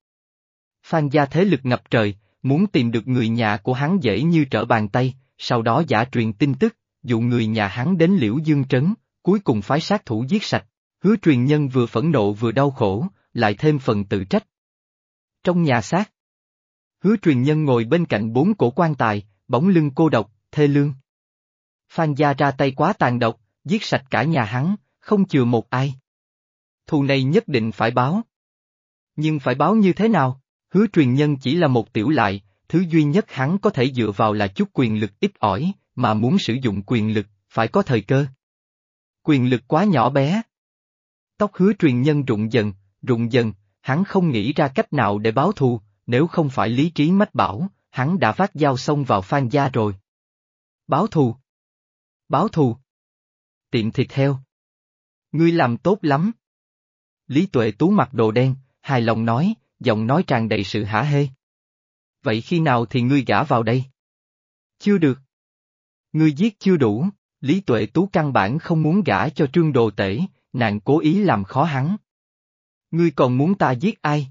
Phan Gia thế lực ngập trời, muốn tìm được người nhà của hắn dễ như trở bàn tay, sau đó giả truyền tin tức, dụ người nhà hắn đến Liễu Dương Trấn, cuối cùng phái sát thủ giết sạch. Hứa truyền nhân vừa phẫn nộ vừa đau khổ, lại thêm phần tự trách. Trong nhà xác, hứa truyền nhân ngồi bên cạnh bốn cổ quan tài, bóng lưng cô độc, thê lương. Phan gia ra tay quá tàn độc, giết sạch cả nhà hắn, không chừa một ai. Thù này nhất định phải báo. Nhưng phải báo như thế nào? Hứa truyền nhân chỉ là một tiểu lại, thứ duy nhất hắn có thể dựa vào là chút quyền lực ít ỏi, mà muốn sử dụng quyền lực, phải có thời cơ. Quyền lực quá nhỏ bé. Tóc hứa truyền nhân rụng dần, rụng dần, hắn không nghĩ ra cách nào để báo thù, nếu không phải lý trí mách bảo, hắn đã phát dao xông vào phan gia rồi. Báo thù. Báo thù. Tiệm thịt heo. Ngươi làm tốt lắm. Lý Tuệ Tú mặc đồ đen, hài lòng nói, giọng nói tràn đầy sự hả hê. Vậy khi nào thì ngươi gả vào đây? Chưa được. Ngươi giết chưa đủ, Lý Tuệ Tú căn bản không muốn gả cho trương đồ tể, nàng cố ý làm khó hắn. Ngươi còn muốn ta giết ai?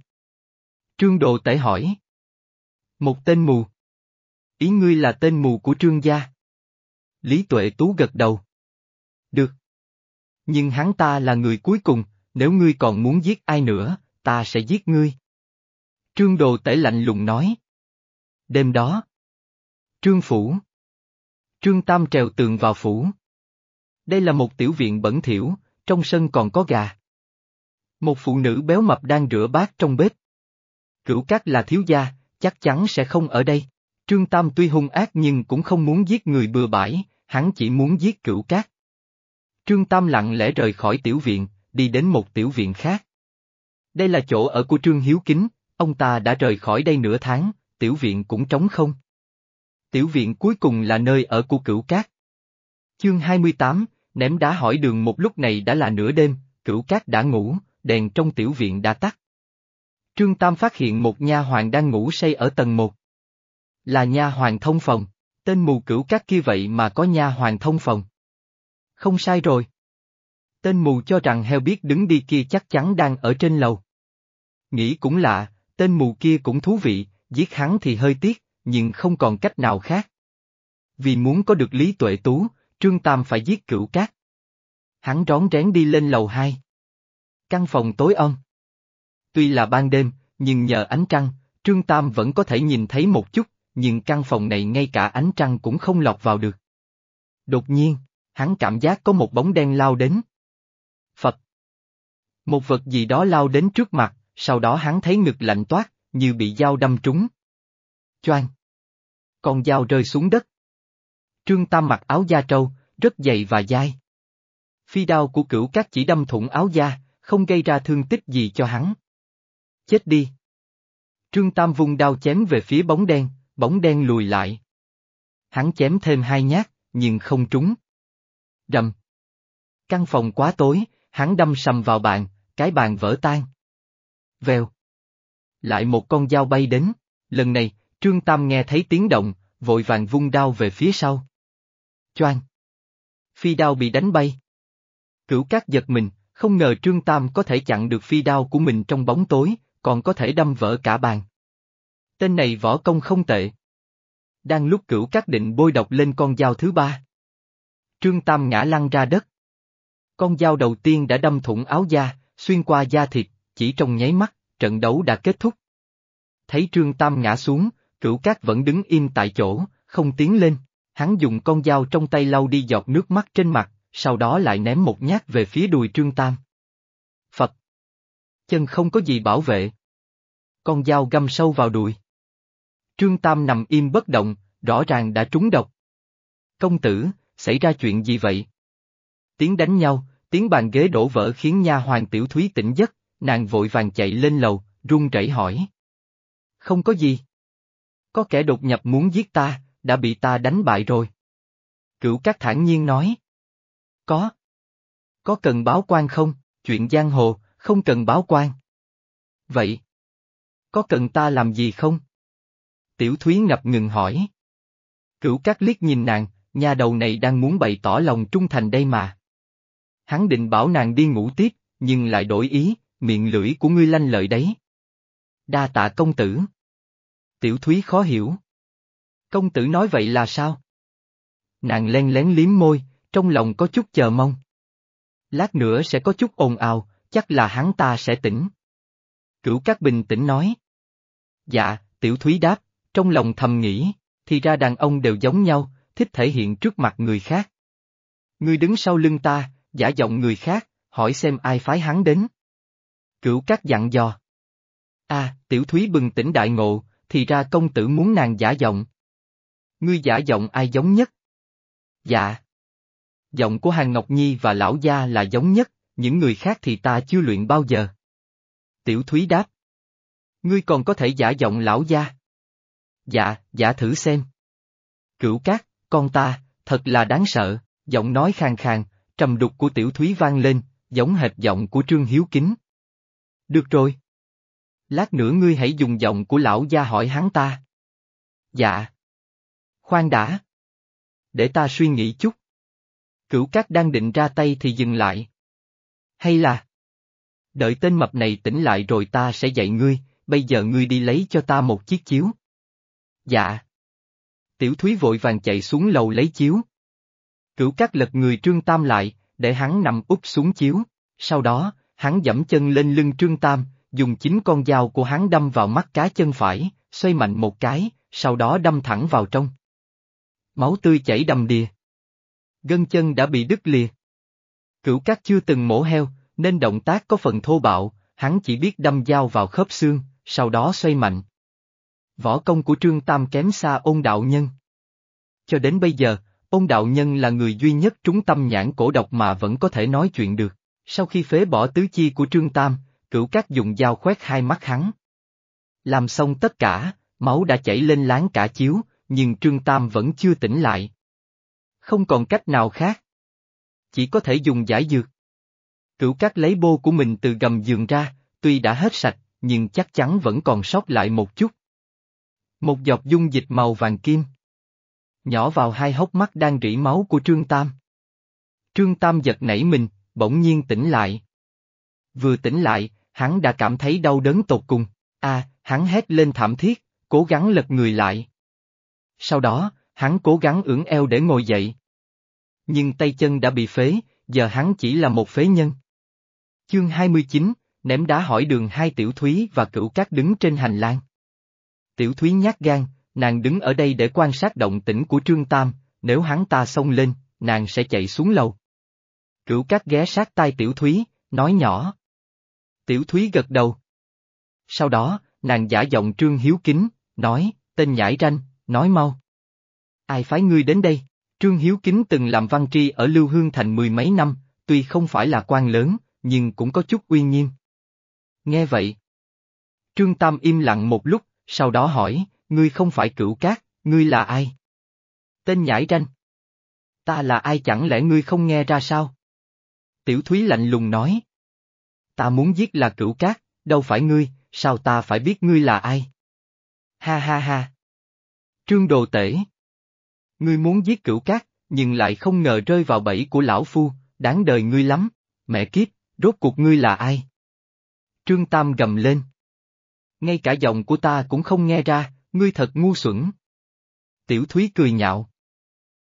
Trương đồ tể hỏi. Một tên mù. Ý ngươi là tên mù của trương gia. Lý Tuệ Tú gật đầu. Được. Nhưng hắn ta là người cuối cùng, nếu ngươi còn muốn giết ai nữa, ta sẽ giết ngươi. Trương Đồ Tể lạnh lùng nói. Đêm đó. Trương Phủ. Trương Tam trèo tường vào phủ. Đây là một tiểu viện bẩn thỉu, trong sân còn có gà. Một phụ nữ béo mập đang rửa bát trong bếp. Cửu Cát là thiếu gia, chắc chắn sẽ không ở đây. Trương Tam tuy hung ác nhưng cũng không muốn giết người bừa bãi, hắn chỉ muốn giết Cửu Cát. Trương Tam lặng lẽ rời khỏi tiểu viện, đi đến một tiểu viện khác. Đây là chỗ ở của Trương Hiếu Kính, ông ta đã rời khỏi đây nửa tháng, tiểu viện cũng trống không. Tiểu viện cuối cùng là nơi ở của Cửu Cát. Chương 28, ném đá hỏi đường một lúc này đã là nửa đêm, Cửu Cát đã ngủ, đèn trong tiểu viện đã tắt. Trương Tam phát hiện một nha hoàng đang ngủ say ở tầng một. Là nha hoàng thông phòng, tên mù cửu cát kia vậy mà có nha hoàng thông phòng. Không sai rồi. Tên mù cho rằng heo biết đứng đi kia chắc chắn đang ở trên lầu. Nghĩ cũng lạ, tên mù kia cũng thú vị, giết hắn thì hơi tiếc, nhưng không còn cách nào khác. Vì muốn có được Lý Tuệ Tú, Trương Tam phải giết cửu cát. Hắn rón rén đi lên lầu hai. Căn phòng tối om. Tuy là ban đêm, nhưng nhờ ánh trăng, Trương Tam vẫn có thể nhìn thấy một chút, nhưng căn phòng này ngay cả ánh trăng cũng không lọt vào được. Đột nhiên, hắn cảm giác có một bóng đen lao đến. Phật! Một vật gì đó lao đến trước mặt, sau đó hắn thấy ngực lạnh toát, như bị dao đâm trúng. Choang! Con dao rơi xuống đất. Trương Tam mặc áo da trâu, rất dày và dai. Phi đao của cửu các chỉ đâm thủng áo da, không gây ra thương tích gì cho hắn. Chết đi! Trương Tam vung đao chém về phía bóng đen, bóng đen lùi lại. Hắn chém thêm hai nhát, nhưng không trúng. Rầm. Căn phòng quá tối, hắn đâm sầm vào bàn, cái bàn vỡ tan. Vèo. Lại một con dao bay đến, lần này, Trương Tam nghe thấy tiếng động, vội vàng vung đao về phía sau. Choang. Phi đao bị đánh bay. Cửu cát giật mình, không ngờ Trương Tam có thể chặn được phi đao của mình trong bóng tối, còn có thể đâm vỡ cả bàn. Tên này võ công không tệ. Đang lúc cửu cát định bôi độc lên con dao thứ ba. Trương Tam ngã lăn ra đất. Con dao đầu tiên đã đâm thủng áo da, xuyên qua da thịt, chỉ trong nháy mắt, trận đấu đã kết thúc. Thấy Trương Tam ngã xuống, cửu cát vẫn đứng im tại chỗ, không tiến lên. Hắn dùng con dao trong tay lau đi giọt nước mắt trên mặt, sau đó lại ném một nhát về phía đùi Trương Tam. Phật! Chân không có gì bảo vệ. Con dao găm sâu vào đùi. Trương Tam nằm im bất động, rõ ràng đã trúng độc. Công tử, xảy ra chuyện gì vậy? Tiếng đánh nhau, tiếng bàn ghế đổ vỡ khiến nha hoàng tiểu thúy tỉnh giấc, nàng vội vàng chạy lên lầu, run rẩy hỏi. Không có gì. Có kẻ đột nhập muốn giết ta, đã bị ta đánh bại rồi. Cửu Cát thản nhiên nói. Có. Có cần báo quan không, chuyện giang hồ, không cần báo quan. Vậy. Có cần ta làm gì không? Tiểu Thúy ngập ngừng hỏi. Cửu Cát liếc nhìn nàng, nhà đầu này đang muốn bày tỏ lòng trung thành đây mà. Hắn định bảo nàng đi ngủ tiếp, nhưng lại đổi ý, miệng lưỡi của ngươi lanh lợi đấy. Đa tạ công tử. Tiểu Thúy khó hiểu. Công tử nói vậy là sao? Nàng len lén liếm môi, trong lòng có chút chờ mong. Lát nữa sẽ có chút ồn ào, chắc là hắn ta sẽ tỉnh. Cửu Cát bình tĩnh nói. Dạ, Tiểu Thúy đáp, trong lòng thầm nghĩ, thì ra đàn ông đều giống nhau, thích thể hiện trước mặt người khác. Ngươi đứng sau lưng ta, giả giọng người khác, hỏi xem ai phái hắn đến. Cửu Cát dặn dò. À, Tiểu Thúy bừng tỉnh đại ngộ, thì ra công tử muốn nàng giả giọng. Ngươi giả giọng ai giống nhất? Dạ. Giọng của Hàng Ngọc Nhi và Lão Gia là giống nhất, những người khác thì ta chưa luyện bao giờ. Tiểu Thúy đáp. Ngươi còn có thể giả giọng Lão Gia. Dạ, giả thử xem. Cửu cát, con ta, thật là đáng sợ, giọng nói khàn khàn, trầm đục của Tiểu Thúy vang lên, giống hệt giọng của Trương Hiếu Kính. Được rồi. Lát nữa ngươi hãy dùng giọng của lão gia hỏi hắn ta. Dạ. Khoan đã. Để ta suy nghĩ chút. Cửu cát đang định ra tay thì dừng lại. Hay là... Đợi tên mập này tỉnh lại rồi ta sẽ dạy ngươi, bây giờ ngươi đi lấy cho ta một chiếc chiếu. Dạ. Tiểu Thúy vội vàng chạy xuống lầu lấy chiếu. Cửu cát lật người Trương Tam lại, để hắn nằm úp xuống chiếu, sau đó, hắn dẫm chân lên lưng Trương Tam, dùng chính con dao của hắn đâm vào mắt cá chân phải, xoay mạnh một cái, sau đó đâm thẳng vào trong. Máu tươi chảy đầm đìa. Gân chân đã bị đứt lìa. Cửu cát chưa từng mổ heo, nên động tác có phần thô bạo, hắn chỉ biết đâm dao vào khớp xương, sau đó xoay mạnh. Võ công của Trương Tam kém xa ôn đạo nhân. Cho đến bây giờ, ôn đạo nhân là người duy nhất trúng tâm nhãn cổ độc mà vẫn có thể nói chuyện được. Sau khi phế bỏ tứ chi của Trương Tam, cửu cát dùng dao khoét hai mắt hắn. Làm xong tất cả, máu đã chảy lên láng cả chiếu, nhưng Trương Tam vẫn chưa tỉnh lại. Không còn cách nào khác. Chỉ có thể dùng giải dược. Cửu cát lấy bô của mình từ gầm giường ra, tuy đã hết sạch, nhưng chắc chắn vẫn còn sót lại một chút. Một giọt dung dịch màu vàng kim. Nhỏ vào hai hốc mắt đang rỉ máu của Trương Tam. Trương Tam giật nảy mình, bỗng nhiên tỉnh lại. Vừa tỉnh lại, hắn đã cảm thấy đau đớn tột cùng. a à, hắn hét lên thảm thiết, cố gắng lật người lại. Sau đó, hắn cố gắng ưỡn eo để ngồi dậy. Nhưng tay chân đã bị phế, giờ hắn chỉ là một phế nhân. Chương 29, ném đá hỏi đường hai tiểu thúy và cửu cát đứng trên hành lang. Tiểu thúy nhát gan, nàng đứng ở đây để quan sát động tĩnh của Trương Tam, nếu hắn ta xông lên, nàng sẽ chạy xuống lầu. Cửu cát ghé sát tai tiểu thúy, nói nhỏ. Tiểu thúy gật đầu. Sau đó, nàng giả giọng Trương Hiếu Kính, nói, tên nhãi ranh, nói mau. Ai phái ngươi đến đây? Trương Hiếu Kính từng làm văn tri ở Lưu Hương Thành mười mấy năm, tuy không phải là quan lớn, nhưng cũng có chút uy nghiêm. Nghe vậy. Trương Tam im lặng một lúc, sau đó hỏi, ngươi không phải cửu cát, ngươi là ai? Tên nhãi ranh. Ta là ai chẳng lẽ ngươi không nghe ra sao? Tiểu Thúy lạnh lùng nói. Ta muốn giết là cửu cát, đâu phải ngươi, sao ta phải biết ngươi là ai? Ha ha ha. Trương Đồ Tể. Ngươi muốn giết cửu cát, nhưng lại không ngờ rơi vào bẫy của lão phu, đáng đời ngươi lắm, mẹ kiếp, rốt cuộc ngươi là ai? Trương Tam gầm lên. Ngay cả giọng của ta cũng không nghe ra, ngươi thật ngu xuẩn. Tiểu Thúy cười nhạo.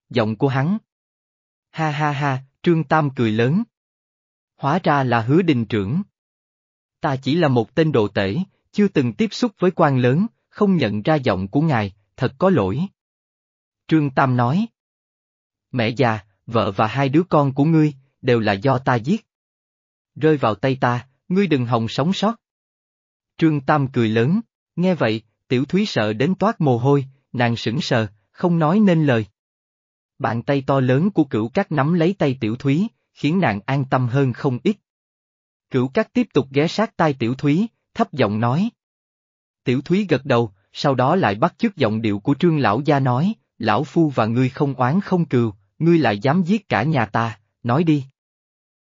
Giọng của hắn. Ha ha ha, Trương Tam cười lớn. Hóa ra là hứa đình trưởng. Ta chỉ là một tên đồ tể, chưa từng tiếp xúc với quan lớn, không nhận ra giọng của ngài, thật có lỗi. Trương Tam nói. Mẹ già, vợ và hai đứa con của ngươi, đều là do ta giết. Rơi vào tay ta, ngươi đừng hòng sống sót. Trương Tam cười lớn, nghe vậy, tiểu thúy sợ đến toát mồ hôi, nàng sững sờ, không nói nên lời. Bàn tay to lớn của cửu cát nắm lấy tay tiểu thúy, khiến nàng an tâm hơn không ít. Cửu cát tiếp tục ghé sát tai tiểu thúy, thấp giọng nói. Tiểu thúy gật đầu, sau đó lại bắt chước giọng điệu của trương lão gia nói, lão phu và ngươi không oán không cừu, ngươi lại dám giết cả nhà ta, nói đi.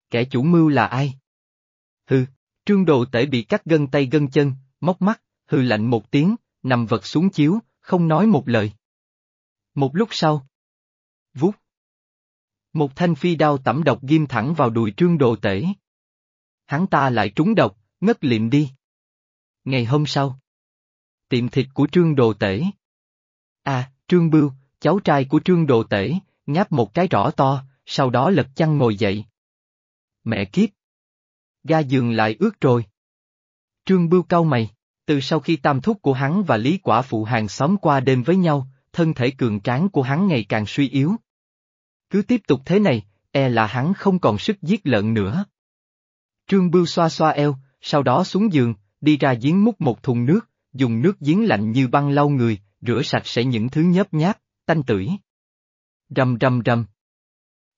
Kẻ chủ mưu là ai? Hừ, trương đồ tể bị cắt gân tay gân chân, móc mắt, hừ lạnh một tiếng, nằm vật xuống chiếu, không nói một lời. Một lúc sau. Vút. Một thanh phi đao tẩm độc ghim thẳng vào đùi trương đồ tể. Hắn ta lại trúng độc, ngất liệm đi. Ngày hôm sau. Tiệm thịt của trương đồ tể. À, trương bưu, cháu trai của trương đồ tể, ngáp một cái rõ to, sau đó lật chăn ngồi dậy. Mẹ kiếp! Ga giường lại ướt rồi. Trương bưu cau mày, từ sau khi tam thúc của hắn và Lý Quả Phụ hàng xóm qua đêm với nhau, thân thể cường tráng của hắn ngày càng suy yếu. Cứ tiếp tục thế này, e là hắn không còn sức giết lợn nữa. Trương Bưu xoa xoa eo, sau đó xuống giường, đi ra giếng múc một thùng nước, dùng nước giếng lạnh như băng lau người, rửa sạch sẽ những thứ nhớp nháp, tanh tưởi. Rầm rầm rầm.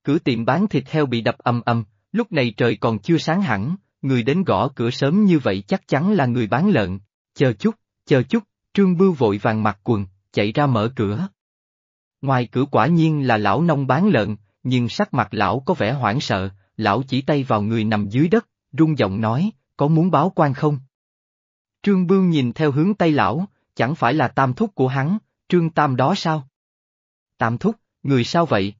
Cửa tiệm bán thịt heo bị đập ầm ầm, lúc này trời còn chưa sáng hẳn, người đến gõ cửa sớm như vậy chắc chắn là người bán lợn. Chờ chút, chờ chút, Trương Bưu vội vàng mặc quần, chạy ra mở cửa. Ngoài cửa quả nhiên là lão nông bán lợn, nhưng sắc mặt lão có vẻ hoảng sợ, lão chỉ tay vào người nằm dưới đất, rung giọng nói, có muốn báo quan không? Trương Bưu nhìn theo hướng tay lão, chẳng phải là tam thúc của hắn, Trương Tam đó sao? Tam thúc, người sao vậy?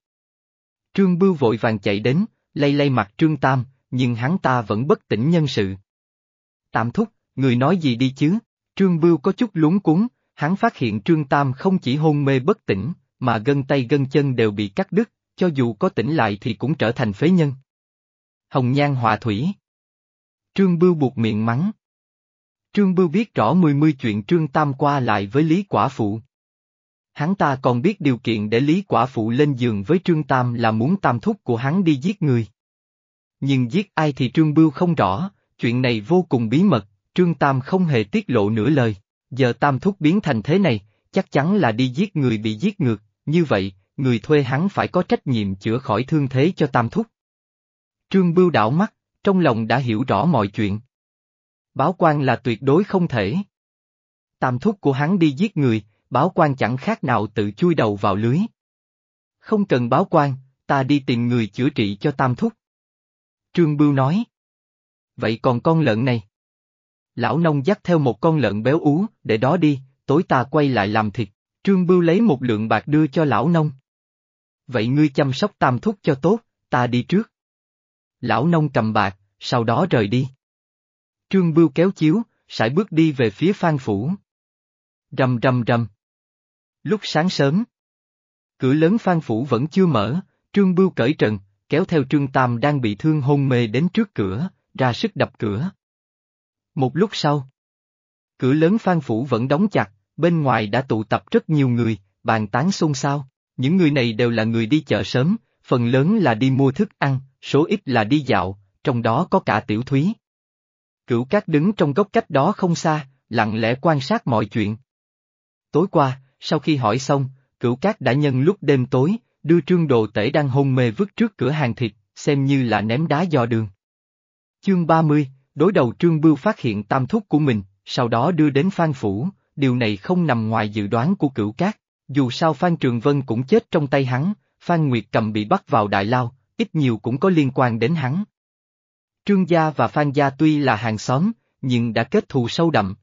Trương Bưu vội vàng chạy đến, lay lay mặt Trương Tam, nhưng hắn ta vẫn bất tỉnh nhân sự. Tam thúc, người nói gì đi chứ? Trương Bưu có chút lúng cuốn, hắn phát hiện Trương Tam không chỉ hôn mê bất tỉnh, mà gân tay gân chân đều bị cắt đứt, cho dù có tỉnh lại thì cũng trở thành phế nhân. Hồng Nhan Họa Thủy Trương Bưu buộc miệng mắng. Trương Bưu biết rõ mười mươi chuyện Trương Tam qua lại với Lý Quả Phụ. Hắn ta còn biết điều kiện để Lý Quả Phụ lên giường với Trương Tam là muốn tam thúc của hắn đi giết người. Nhưng giết ai thì Trương Bưu không rõ, chuyện này vô cùng bí mật, Trương Tam không hề tiết lộ nửa lời. Giờ Tam thúc biến thành thế này, chắc chắn là đi giết người bị giết ngược, như vậy, người thuê hắn phải có trách nhiệm chữa khỏi thương thế cho Tam thúc. Trương Bưu đảo mắt, trong lòng đã hiểu rõ mọi chuyện. Báo quan là tuyệt đối không thể. Tam thúc của hắn đi giết người, báo quan chẳng khác nào tự chui đầu vào lưới. Không cần báo quan, ta đi tìm người chữa trị cho tam thúc. Trương Bưu nói. Vậy còn con lợn này? Lão nông dắt theo một con lợn béo ú, để đó đi, tối ta quay lại làm thịt. Trương Bưu lấy một lượng bạc đưa cho lão nông. Vậy ngươi chăm sóc tam thúc cho tốt, ta đi trước. Lão nông cầm bạc, sau đó rời đi. Trương Bưu kéo chiếu, sải bước đi về phía Phan Phủ. Rầm rầm rầm. Lúc sáng sớm, cửa lớn Phan Phủ vẫn chưa mở, Trương Bưu cởi trần, kéo theo Trương Tam đang bị thương hôn mê đến trước cửa, ra sức đập cửa. Một lúc sau, cửa lớn Phan Phủ vẫn đóng chặt, bên ngoài đã tụ tập rất nhiều người, bàn tán xôn xao. Những người này đều là người đi chợ sớm, phần lớn là đi mua thức ăn, số ít là đi dạo, trong đó có cả tiểu thúy. Cửu cát đứng trong góc cách đó không xa, lặng lẽ quan sát mọi chuyện. Tối qua, sau khi hỏi xong, cửu cát đã nhân lúc đêm tối, đưa trương đồ tể đang hôn mê vứt trước cửa hàng thịt, xem như là ném đá do đường. Chương 30, đối đầu trương bưu phát hiện tam thúc của mình, sau đó đưa đến Phan Phủ, điều này không nằm ngoài dự đoán của cửu cát. Dù sao Phan Trường Vân cũng chết trong tay hắn, Phan Nguyệt Cầm bị bắt vào Đại Lao, ít nhiều cũng có liên quan đến hắn. Trương Gia và Phan Gia tuy là hàng xóm, nhưng đã kết thù sâu đậm.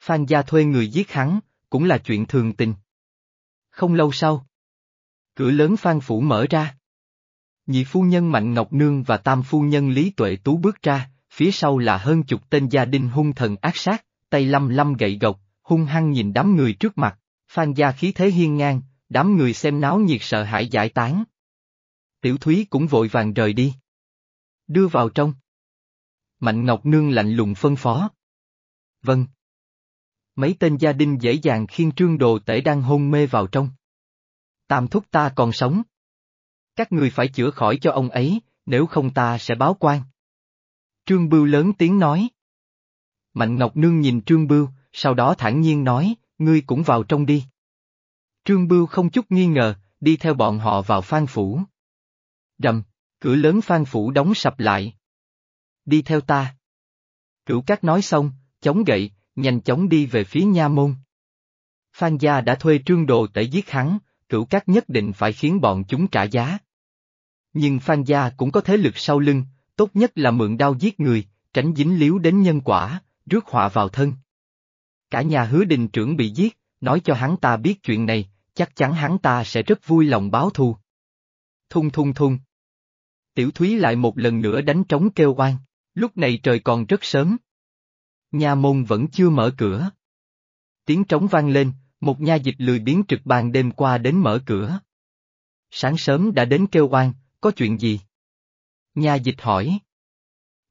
Phan Gia thuê người giết hắn, cũng là chuyện thường tình. Không lâu sau, cửa lớn Phan Phủ mở ra. Nhị phu nhân Mạnh Ngọc Nương và tam phu nhân Lý Tuệ Tú bước ra, phía sau là hơn chục tên gia đình hung thần ác sát, tay lăm lăm gậy gộc, hung hăng nhìn đám người trước mặt, Phan gia khí thế hiên ngang, đám người xem náo nhiệt sợ hãi giải tán. Tiểu Thúy cũng vội vàng rời đi. Đưa vào trong. Mạnh Ngọc Nương lạnh lùng phân phó. Vâng. Mấy tên gia đình dễ dàng khiêng trương đồ tể đang hôn mê vào trong. Tam thúc ta còn sống. Các người phải chữa khỏi cho ông ấy, nếu không ta sẽ báo quan. Trương Bưu lớn tiếng nói. Mạnh Ngọc Nương nhìn Trương Bưu, sau đó thản nhiên nói, ngươi cũng vào trong đi. Trương Bưu không chút nghi ngờ, đi theo bọn họ vào Phan Phủ. Rầm, cửa lớn Phan Phủ đóng sập lại. Đi theo ta. Cửu Cát nói xong, chống gậy, nhanh chóng đi về phía nha môn. Phan gia đã thuê trương đồ để giết hắn, cửu Cát nhất định phải khiến bọn chúng trả giá. Nhưng Phan gia cũng có thế lực sau lưng, tốt nhất là mượn đao giết người, tránh dính líu đến nhân quả, rước họa vào thân. Cả nhà hứa đình trưởng bị giết, nói cho hắn ta biết chuyện này, chắc chắn hắn ta sẽ rất vui lòng báo thù. Thung thung thung. Tiểu Thúy lại một lần nữa đánh trống kêu oan, lúc này trời còn rất sớm. Nhà môn vẫn chưa mở cửa. Tiếng trống vang lên, một nha dịch lười biến trực ban đêm qua đến mở cửa. Sáng sớm đã đến kêu oan, có chuyện gì? Nha dịch hỏi.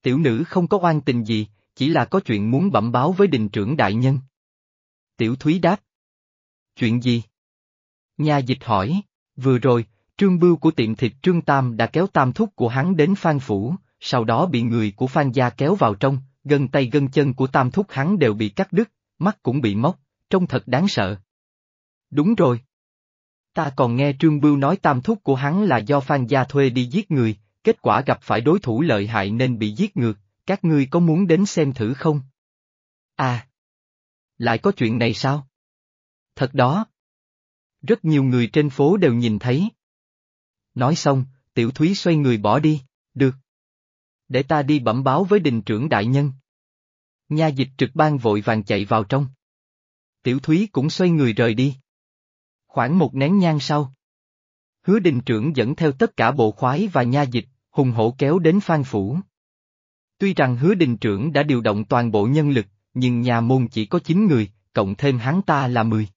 Tiểu nữ không có oan tình gì, chỉ là có chuyện muốn bẩm báo với đình trưởng đại nhân. Tiểu Thúy đáp. Chuyện gì? Nhà dịch hỏi, vừa rồi, trương bưu của tiệm thịt trương Tam đã kéo tam thúc của hắn đến Phan Phủ, sau đó bị người của Phan Gia kéo vào trong, gân tay gân chân của tam thúc hắn đều bị cắt đứt, mắt cũng bị móc, trông thật đáng sợ. Đúng rồi. Ta còn nghe Trương Bưu nói tam thúc của hắn là do Phan Gia thuê đi giết người, kết quả gặp phải đối thủ lợi hại nên bị giết ngược, các ngươi có muốn đến xem thử không? À! Lại có chuyện này sao? Thật đó! Rất nhiều người trên phố đều nhìn thấy. Nói xong, tiểu thúy xoay người bỏ đi, được. Để ta đi bẩm báo với đình trưởng đại nhân. Nha dịch trực ban vội vàng chạy vào trong. Tiểu thúy cũng xoay người rời đi. Khoảng một nén nhang sau. Hứa đình trưởng dẫn theo tất cả bộ khoái và nha dịch, hùng hổ kéo đến phan phủ. Tuy rằng hứa đình trưởng đã điều động toàn bộ nhân lực, nhưng nhà môn chỉ có 9 người, cộng thêm hắn ta là 10.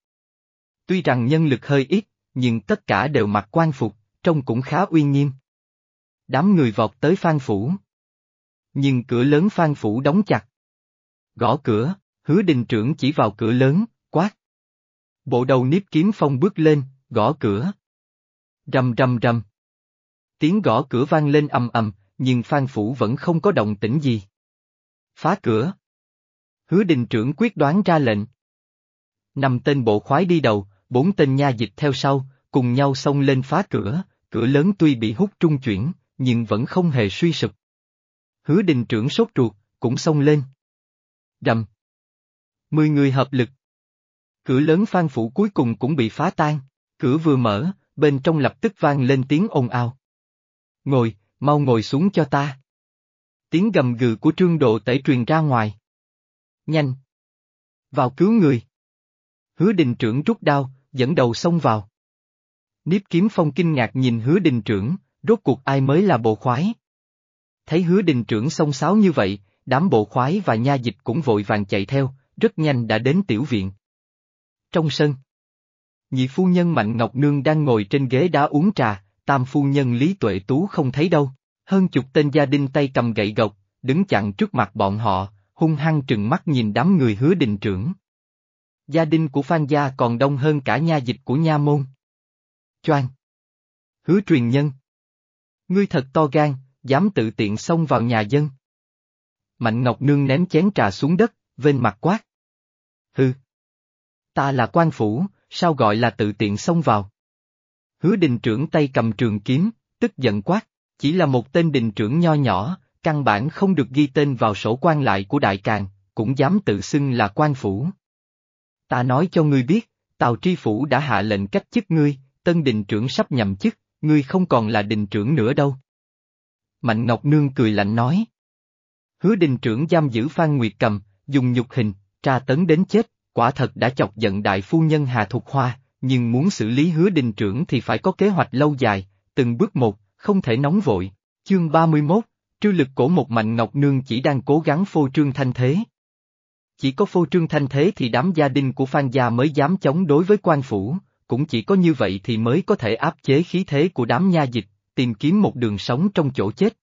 Tuy rằng nhân lực hơi ít, nhưng tất cả đều mặc quan phục, trông cũng khá uy nghiêm. Đám người vọt tới Phan Phủ. Nhưng cửa lớn Phan Phủ đóng chặt. Gõ cửa, hứa đình trưởng chỉ vào cửa lớn, quát. Bộ đầu nếp Kiếm Phong bước lên, gõ cửa. Rầm rầm rầm. Tiếng gõ cửa vang lên ầm ầm, nhưng Phan Phủ vẫn không có động tĩnh gì. Phá cửa. Hứa đình trưởng quyết đoán ra lệnh. Năm tên bộ khoái đi đầu, bốn tên nha dịch theo sau, cùng nhau xông lên phá cửa, cửa lớn tuy bị hút trung chuyển, nhưng vẫn không hề suy sụp. Hứa đình trưởng sốt ruột, cũng xông lên. Rầm. Mười người hợp lực. Cửa lớn phan phủ cuối cùng cũng bị phá tan, cửa vừa mở, bên trong lập tức vang lên tiếng ồn ào. Ngồi, mau ngồi xuống cho ta. Tiếng gầm gừ của trương độ tể truyền ra ngoài. Nhanh. Vào cứu người. Hứa đình trưởng rút đao, dẫn đầu xông vào. Niếp kiếm phong kinh ngạc nhìn hứa đình trưởng, rốt cuộc ai mới là bộ khoái. Thấy hứa đình trưởng xông xáo như vậy, đám bộ khoái và nha dịch cũng vội vàng chạy theo, rất nhanh đã đến tiểu viện. Trong sân, nhị phu nhân Mạnh Ngọc Nương đang ngồi trên ghế đá uống trà, tam phu nhân Lý Tuệ Tú không thấy đâu, hơn chục tên gia đình tay cầm gậy gộc, đứng chặn trước mặt bọn họ, hung hăng trừng mắt nhìn đám người hứa đình trưởng. Gia đình của Phan Gia còn đông hơn cả nha dịch của nha môn. Choang! Hứa truyền nhân! Ngươi thật to gan, dám tự tiện xông vào nhà dân. Mạnh Ngọc Nương ném chén trà xuống đất, vên mặt quát. Hừ! Ta là quan phủ, sao gọi là tự tiện xông vào? Hứa đình trưởng tay cầm trường kiếm, tức giận quát, chỉ là một tên đình trưởng nho nhỏ, căn bản không được ghi tên vào sổ quan lại của Đại Càng, cũng dám tự xưng là quan phủ. Ta nói cho ngươi biết, Tào Tri Phủ đã hạ lệnh cách chức ngươi, tân đình trưởng sắp nhậm chức, ngươi không còn là đình trưởng nữa đâu. Mạnh Ngọc Nương cười lạnh nói. Hứa đình trưởng giam giữ Phan Nguyệt Cầm, dùng nhục hình, tra tấn đến chết, quả thật đã chọc giận đại phu nhân Hà Thục Hoa, nhưng muốn xử lý hứa đình trưởng thì phải có kế hoạch lâu dài, từng bước một, không thể nóng vội. Chương 31, trư lực cổ một mạnh ngọc nương chỉ đang cố gắng phô trương thanh thế. Chỉ có phô trương thanh thế thì đám gia đình của Phan Gia mới dám chống đối với quan phủ, cũng chỉ có như vậy thì mới có thể áp chế khí thế của đám nha dịch, tìm kiếm một đường sống trong chỗ chết.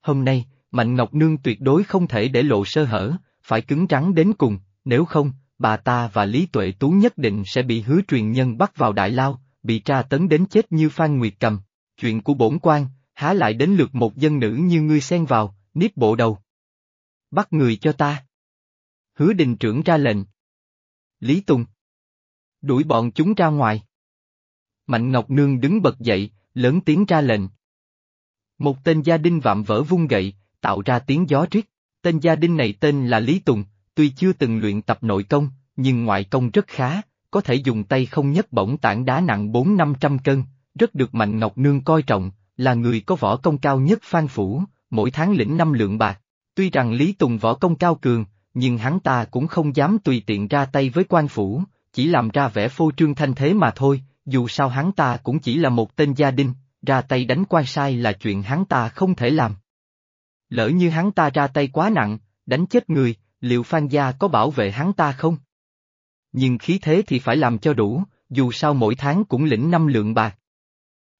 Hôm nay, Mạnh Ngọc Nương tuyệt đối không thể để lộ sơ hở, phải cứng rắn đến cùng, nếu không, bà ta và Lý Tuệ Tú nhất định sẽ bị hứa truyền nhân bắt vào đại lao, bị tra tấn đến chết như Phan Nguyệt Cầm. Chuyện của bổn quan, há lại đến lượt một dân nữ như ngươi xen vào, niếp bộ đầu. Bắt người cho ta. Hứa đình trưởng ra lệnh. Lý Tùng. Đuổi bọn chúng ra ngoài. Mạnh Ngọc Nương đứng bật dậy, lớn tiếng ra lệnh. Một tên gia đình vạm vỡ vung gậy, tạo ra tiếng gió rít. Tên gia đình này tên là Lý Tùng, tuy chưa từng luyện tập nội công, nhưng ngoại công rất khá, có thể dùng tay không nhấc bổng tảng đá nặng 4-500 cân, rất được Mạnh Ngọc Nương coi trọng, là người có võ công cao nhất Phan Phủ, mỗi tháng lĩnh năm lượng bạc. Tuy rằng Lý Tùng võ công cao cường, nhưng hắn ta cũng không dám tùy tiện ra tay với quan phủ, chỉ làm ra vẻ phô trương thanh thế mà thôi, dù sao hắn ta cũng chỉ là một tên gia đình, ra tay đánh quan sai là chuyện hắn ta không thể làm. Lỡ như hắn ta ra tay quá nặng, đánh chết người, liệu Phan Gia có bảo vệ hắn ta không? Nhưng khí thế thì phải làm cho đủ, dù sao mỗi tháng cũng lĩnh năm lượng bạc.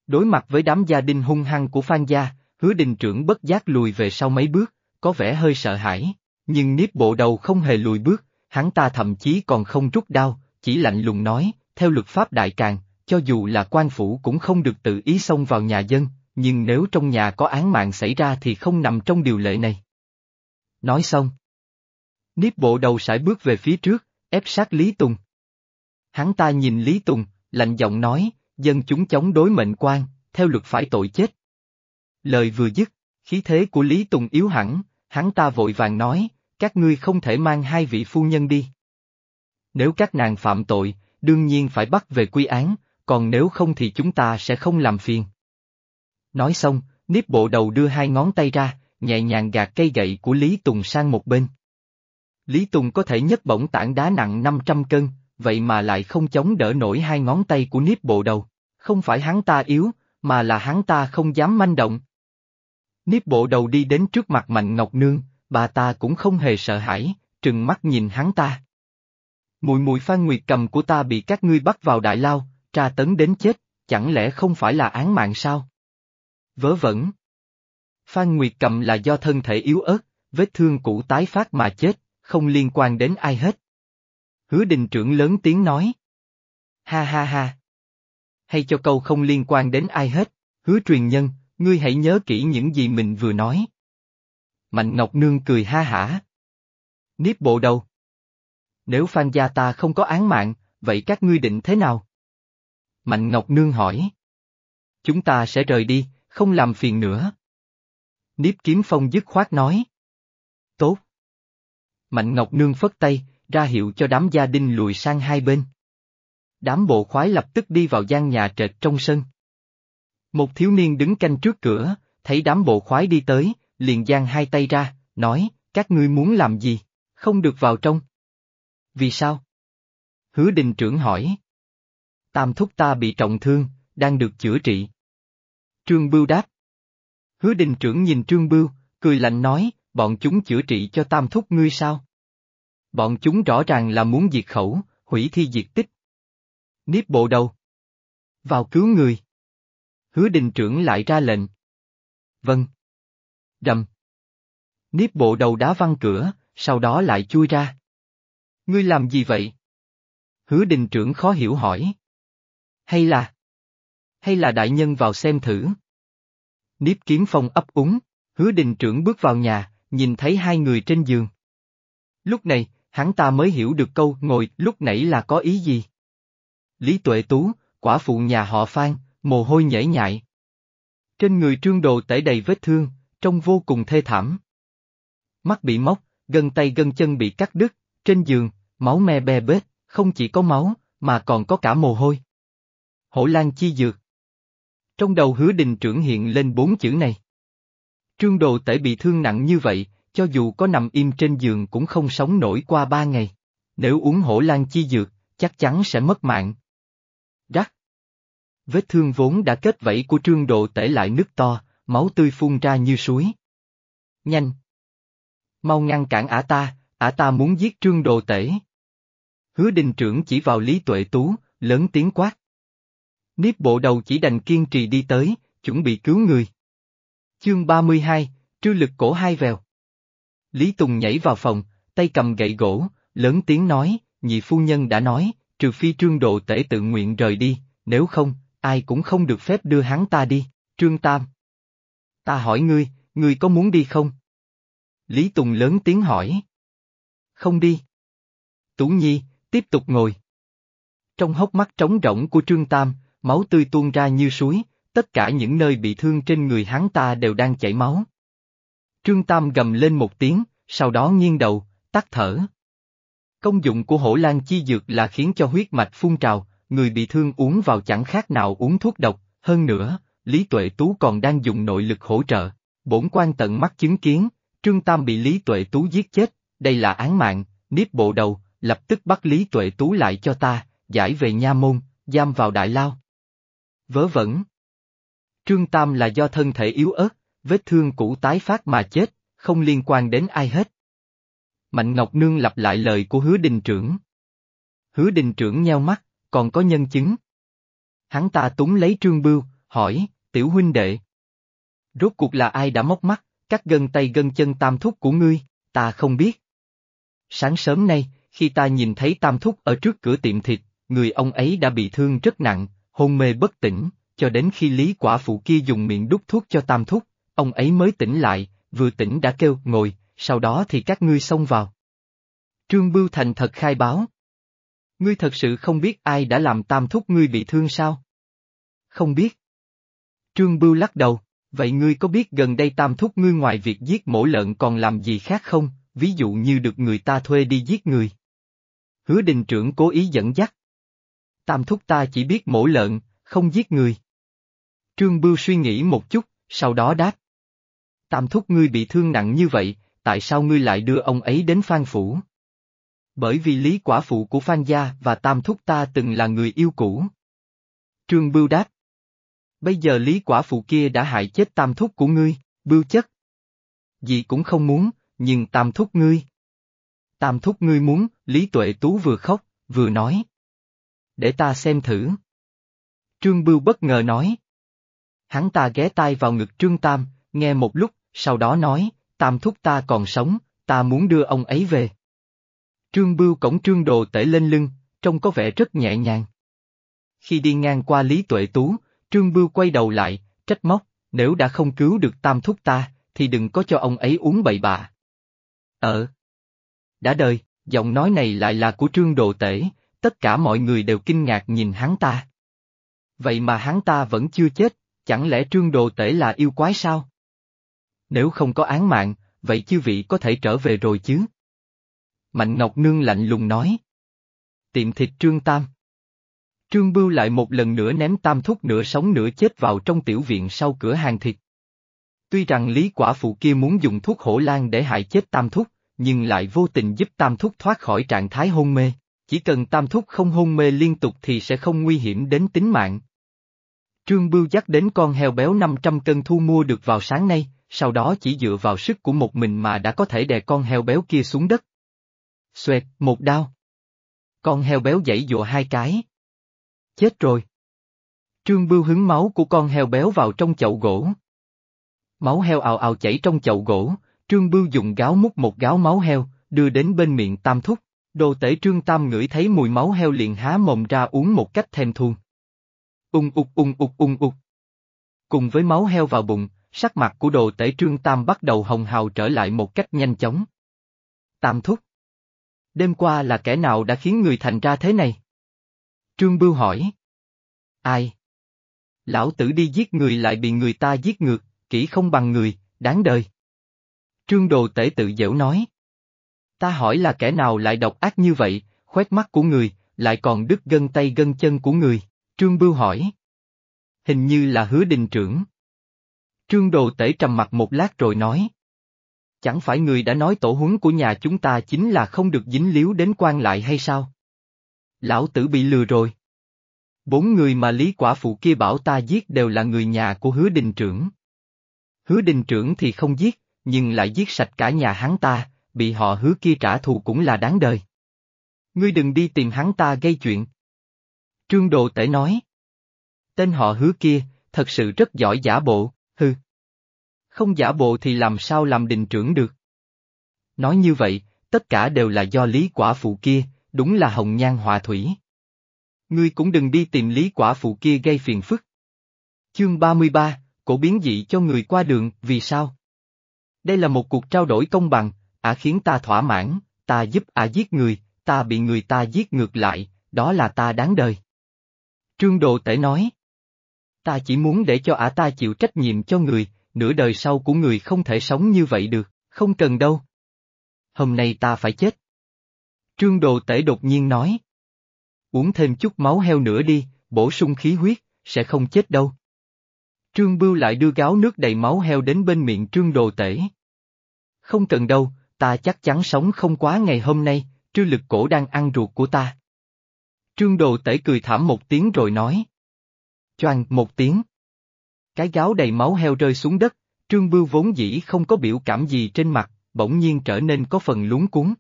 Đối mặt với đám gia đình hung hăng của Phan Gia, hứa đình trưởng bất giác lùi về sau mấy bước, có vẻ hơi sợ hãi, nhưng niếp bộ đầu không hề lùi bước, hắn ta thậm chí còn không rút đao, chỉ lạnh lùng nói, theo luật pháp đại càng, cho dù là quan phủ cũng không được tự ý xông vào nhà dân, nhưng nếu trong nhà có án mạng xảy ra thì không nằm trong điều lệ này. Nói xong. Niếp bộ đầu sải bước về phía trước, ép sát Lý Tùng. Hắn ta nhìn Lý Tùng, lạnh giọng nói, dân chúng chống đối mệnh quan, theo luật phải tội chết. Lời vừa dứt, khí thế của Lý Tùng yếu hẳn, hắn ta vội vàng nói, các ngươi không thể mang hai vị phu nhân đi. Nếu các nàng phạm tội, đương nhiên phải bắt về quy án, còn nếu không thì chúng ta sẽ không làm phiền. Nói xong, Niếp bộ đầu đưa hai ngón tay ra, nhẹ nhàng gạt cây gậy của Lý Tùng sang một bên. Lý Tùng có thể nhấc bổng tảng đá nặng 500 cân, vậy mà lại không chống đỡ nổi hai ngón tay của Niếp bộ đầu. Không phải hắn ta yếu, mà là hắn ta không dám manh động. Niếp bộ đầu đi đến trước mặt Mạnh Ngọc Nương, bà ta cũng không hề sợ hãi, trừng mắt nhìn hắn ta. Mùi mùi phan nguyệt cầm của ta bị các ngươi bắt vào đại lao, tra tấn đến chết, chẳng lẽ không phải là án mạng sao? Vớ vẩn. Phan Nguyệt cầm là do thân thể yếu ớt, vết thương cũ tái phát mà chết, không liên quan đến ai hết. Hứa đình trưởng lớn tiếng nói. Ha ha ha. Hay cho câu không liên quan đến ai hết, hứa truyền nhân, ngươi hãy nhớ kỹ những gì mình vừa nói. Mạnh Ngọc Nương cười ha hả. Niếp bộ đầu. Nếu Phan gia ta không có án mạng, vậy các ngươi định thế nào? Mạnh Ngọc Nương hỏi. Chúng ta sẽ rời đi, không làm phiền nữa. Niếp kiếm phong dứt khoát nói. Mạnh Ngọc Nương phất tay, ra hiệu cho đám gia đình lùi sang hai bên. Đám bộ khoái lập tức đi vào gian nhà trệt trong sân. Một thiếu niên đứng canh trước cửa, thấy đám bộ khoái đi tới, liền giang hai tay ra, nói, các ngươi muốn làm gì, không được vào trong. Vì sao? Hứa đình trưởng hỏi. Tam thúc ta bị trọng thương, đang được chữa trị. Trương Bưu đáp. Hứa đình trưởng nhìn Trương Bưu, cười lạnh nói, bọn chúng chữa trị cho tam thúc ngươi sao? Bọn chúng rõ ràng là muốn diệt khẩu, hủy thi diệt tích. Niếp bộ đầu. Vào cứu người. Hứa đình trưởng lại ra lệnh. Vâng. Rầm. Niếp bộ đầu đá văng cửa, sau đó lại chui ra. Ngươi làm gì vậy? Hứa đình trưởng khó hiểu hỏi. Hay là... Hay là đại nhân vào xem thử? Niếp kiếm phong ấp úng, hứa đình trưởng bước vào nhà, nhìn thấy hai người trên giường. Lúc này, hắn ta mới hiểu được câu ngồi lúc nãy là có ý gì. Lý Tuệ Tú, quả phụ nhà họ Phan, mồ hôi nhễ nhại. Trên người trương đồ tể đầy vết thương, trông vô cùng thê thảm. Mắt bị móc, gân tay gân chân bị cắt đứt, trên giường, máu me be bết, không chỉ có máu, mà còn có cả mồ hôi. Hổ Lan chi dược. Trong đầu hứa đình trưởng hiện lên bốn chữ này. Trương đồ tể bị thương nặng như vậy, cho dù có nằm im trên giường cũng không sống nổi qua ba ngày. Nếu uống hổ lan chi dược, chắc chắn sẽ mất mạng. Rắc. Vết thương vốn đã kết vẫy của trương Đồ tể lại nứt to, máu tươi phun ra như suối. Nhanh! Mau ngăn cản ả ta, ả ta muốn giết trương đồ tể. Hứa đình trưởng chỉ vào Lý Tuệ Tú, lớn tiếng quát. Niếp bộ đầu chỉ đành kiên trì đi tới, chuẩn bị cứu người. Chương 32, trư lực cổ hai vèo. Lý Tùng nhảy vào phòng, tay cầm gậy gỗ, lớn tiếng nói, nhị phu nhân đã nói, trừ phi trương độ tể tự nguyện rời đi, nếu không, ai cũng không được phép đưa hắn ta đi, trương tam. Ta hỏi ngươi, ngươi có muốn đi không? Lý Tùng lớn tiếng hỏi. Không đi. Tú Nhi, tiếp tục ngồi. Trong hốc mắt trống rỗng của Trương Tam, máu tươi tuôn ra như suối, tất cả những nơi bị thương trên người hắn ta đều đang chảy máu. Trương Tam gầm lên một tiếng, sau đó nghiêng đầu, tắt thở. Công dụng của hổ lan chi dược là khiến cho huyết mạch phun trào, người bị thương uống vào chẳng khác nào uống thuốc độc, hơn nữa, Lý Tuệ Tú còn đang dùng nội lực hỗ trợ. Bổn quan tận mắt chứng kiến, Trương Tam bị Lý Tuệ Tú giết chết, đây là án mạng, niếp bộ đầu, lập tức bắt Lý Tuệ Tú lại cho ta, giải về nha môn, giam vào đại lao. Vớ vẩn. Trương Tam là do thân thể yếu ớt, vết thương cũ tái phát mà chết, không liên quan đến ai hết. Mạnh Ngọc Nương lặp lại lời của hứa đình trưởng. Hứa đình trưởng nheo mắt, còn có nhân chứng. Hắn ta túng lấy trương bưu, hỏi, tiểu huynh đệ. Rốt cuộc là ai đã móc mắt, cắt gân tay gân chân tam thúc của ngươi, ta không biết. Sáng sớm nay, khi ta nhìn thấy tam thúc ở trước cửa tiệm thịt, người ông ấy đã bị thương rất nặng, hôn mê bất tỉnh, cho đến khi lý quả phụ kia dùng miệng đút thuốc cho tam thúc, ông ấy mới tỉnh lại, vừa tỉnh đã kêu ngồi, sau đó thì các ngươi xông vào. Trương Bưu Thành thật khai báo. Ngươi thật sự không biết ai đã làm tam thúc ngươi bị thương sao? Không biết. Trương Bưu lắc đầu, vậy ngươi có biết gần đây tam thúc ngươi ngoài việc giết mổ lợn còn làm gì khác không, ví dụ như được người ta thuê đi giết người? Hứa đình trưởng cố ý dẫn dắt. Tam thúc ta chỉ biết mổ lợn, không giết người. Trương Bưu suy nghĩ một chút, sau đó đáp. Tam thúc ngươi bị thương nặng như vậy, tại sao ngươi lại đưa ông ấy đến Phan Phủ? Bởi vì lý quả phụ của Phan Gia và Tam thúc ta từng là người yêu cũ. Trương Bưu đáp. Bây giờ lý quả phụ kia đã hại chết Tam thúc của ngươi, Bưu chất. Dì cũng không muốn, nhưng Tam thúc ngươi. Tam thúc ngươi muốn, Lý Tuệ Tú vừa khóc, vừa nói. Để ta xem thử. Trương Bưu bất ngờ nói. Hắn ta ghé tai vào ngực Trương Tam, nghe một lúc, sau đó nói, tam thúc ta còn sống, ta muốn đưa ông ấy về. Trương Bưu cổng trương đồ tể lên lưng, trông có vẻ rất nhẹ nhàng. Khi đi ngang qua Lý Tuệ Tú, Trương Bưu quay đầu lại, trách móc, nếu đã không cứu được tam thúc ta, thì đừng có cho ông ấy uống bậy bạ. Ờ. Đã đời, giọng nói này lại là của Trương Đồ Tể, tất cả mọi người đều kinh ngạc nhìn hắn ta. Vậy mà hắn ta vẫn chưa chết, chẳng lẽ Trương Đồ Tể là yêu quái sao? Nếu không có án mạng, vậy chư vị có thể trở về rồi chứ? Mạnh Ngọc Nương lạnh lùng nói. Tiệm thịt Trương Tam. Trương Bưu lại một lần nữa ném tam thúc nửa sống nửa chết vào trong tiểu viện sau cửa hàng thịt. Tuy rằng lý quả phụ kia muốn dùng thuốc hổ lan để hại chết tam thúc, nhưng lại vô tình giúp tam thúc thoát khỏi trạng thái hôn mê. Chỉ cần tam thúc không hôn mê liên tục thì sẽ không nguy hiểm đến tính mạng. Trương Bưu dắt đến con heo béo 500 cân thu mua được vào sáng nay, sau đó chỉ dựa vào sức của một mình mà đã có thể đè con heo béo kia xuống đất. Xoẹt, một đao. Con heo béo dãy dụa hai cái. Chết rồi. Trương Bưu hứng máu của con heo béo vào trong chậu gỗ. Máu heo ào ào chảy trong chậu gỗ, Trương Bưu dùng gáo múc một gáo máu heo, đưa đến bên miệng Tam Thúc. Đồ tể Trương Tam ngửi thấy mùi máu heo liền há mồm ra uống một cách thèm thuồng. Ung ục ung ục ung ục. Cùng với máu heo vào bụng, sắc mặt của đồ tể Trương Tam bắt đầu hồng hào trở lại một cách nhanh chóng. Tam Thúc. Đêm qua là kẻ nào đã khiến người thành ra thế này? Trương Bưu hỏi. Ai? Lão tử đi giết người lại bị người ta giết ngược, kỹ không bằng người, đáng đời. Trương Đồ Tể tự dễu nói. Ta hỏi là kẻ nào lại độc ác như vậy, khoét mắt của người, lại còn đứt gân tay gân chân của người, Trương Bưu hỏi. Hình như là hứa đình trưởng. Trương Đồ Tể trầm mặt một lát rồi nói. Chẳng phải người đã nói tổ huấn của nhà chúng ta chính là không được dính líu đến quan lại hay sao? Lão tử bị lừa rồi. Bốn người mà Lý Quả Phụ kia bảo ta giết đều là người nhà của hứa đình trưởng. Hứa đình trưởng thì không giết, nhưng lại giết sạch cả nhà hắn ta, bị họ hứa kia trả thù cũng là đáng đời. Ngươi đừng đi tìm hắn ta gây chuyện. Trương Đồ Tể nói. Tên họ hứa kia, thật sự rất giỏi giả bộ, hư. Không giả bộ thì làm sao làm đình trưởng được. Nói như vậy, tất cả đều là do lý quả phụ kia, đúng là hồng nhan Hòa thủy. Ngươi cũng đừng đi tìm lý quả phụ kia gây phiền phức. Chương 33, cổ biến dị cho người qua đường, vì sao? Đây là một cuộc trao đổi công bằng, ả khiến ta thỏa mãn, ta giúp ả giết người, ta bị người ta giết ngược lại, đó là ta đáng đời. Trương Đồ Tể nói. Ta chỉ muốn để cho ả ta chịu trách nhiệm cho người, nửa đời sau của người không thể sống như vậy được, không cần đâu. Hôm nay ta phải chết. Trương Đồ Tể đột nhiên nói. Uống thêm chút máu heo nữa đi, bổ sung khí huyết, sẽ không chết đâu. Trương Bưu lại đưa gáo nước đầy máu heo đến bên miệng Trương Đồ Tể. Không cần đâu, ta chắc chắn sống không quá ngày hôm nay, trư lực cổ đang ăn ruột của ta. Trương Đồ Tể cười thảm một tiếng rồi nói. Choang một tiếng. Cái gáo đầy máu heo rơi xuống đất, Trương Bưu vốn dĩ không có biểu cảm gì trên mặt, bỗng nhiên trở nên có phần lúng cuốn.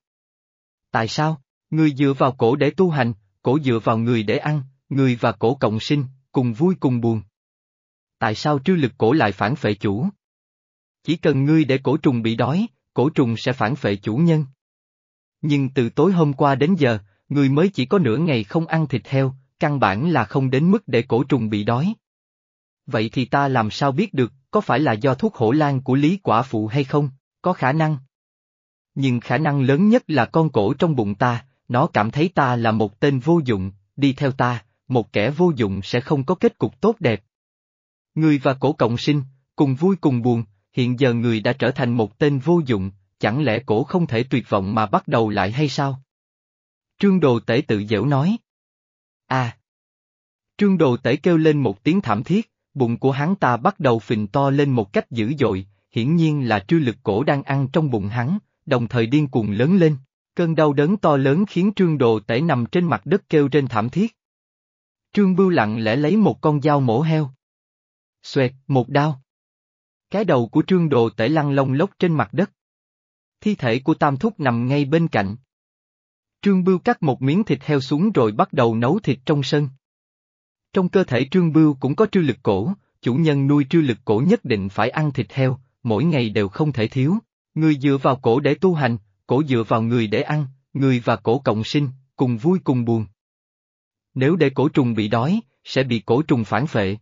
Tại sao? Người dựa vào cổ để tu hành, cổ dựa vào người để ăn, người và cổ cộng sinh, cùng vui cùng buồn. Tại sao trư lực cổ lại phản phệ chủ? Chỉ cần ngươi để cổ trùng bị đói, cổ trùng sẽ phản phệ chủ nhân. Nhưng từ tối hôm qua đến giờ, người mới chỉ có nửa ngày không ăn thịt heo, căn bản là không đến mức để cổ trùng bị đói. Vậy thì ta làm sao biết được, có phải là do thuốc hổ lan của Lý Quả Phụ hay không? Có khả năng. Nhưng khả năng lớn nhất là con cổ trong bụng ta, nó cảm thấy ta là một tên vô dụng, đi theo ta, một kẻ vô dụng sẽ không có kết cục tốt đẹp. Người và cổ cộng sinh, cùng vui cùng buồn, hiện giờ người đã trở thành một tên vô dụng, chẳng lẽ cổ không thể tuyệt vọng mà bắt đầu lại hay sao? Trương Đồ Tể tự dễu nói. À! Trương Đồ Tể kêu lên một tiếng thảm thiết, bụng của hắn ta bắt đầu phình to lên một cách dữ dội, hiển nhiên là trư lực cổ đang ăn trong bụng hắn, đồng thời điên cuồng lớn lên. Cơn đau đớn to lớn khiến Trương Đồ Tể nằm trên mặt đất kêu trên thảm thiết. Trương Bưu lặng lẽ lấy một con dao mổ heo. Xoẹt, một đao. Cái đầu của Trương Đồ Tể lăn lông lốc trên mặt đất. Thi thể của Tam Thúc nằm ngay bên cạnh. Trương Bưu cắt một miếng thịt heo xuống rồi bắt đầu nấu thịt trong sân. Trong cơ thể Trương Bưu cũng có trư lực cổ, chủ nhân nuôi trư lực cổ nhất định phải ăn thịt heo, mỗi ngày đều không thể thiếu. Người dựa vào cổ để tu hành, cổ dựa vào người để ăn, người và cổ cộng sinh, cùng vui cùng buồn. Nếu để cổ trùng bị đói, sẽ bị cổ trùng phản phệ.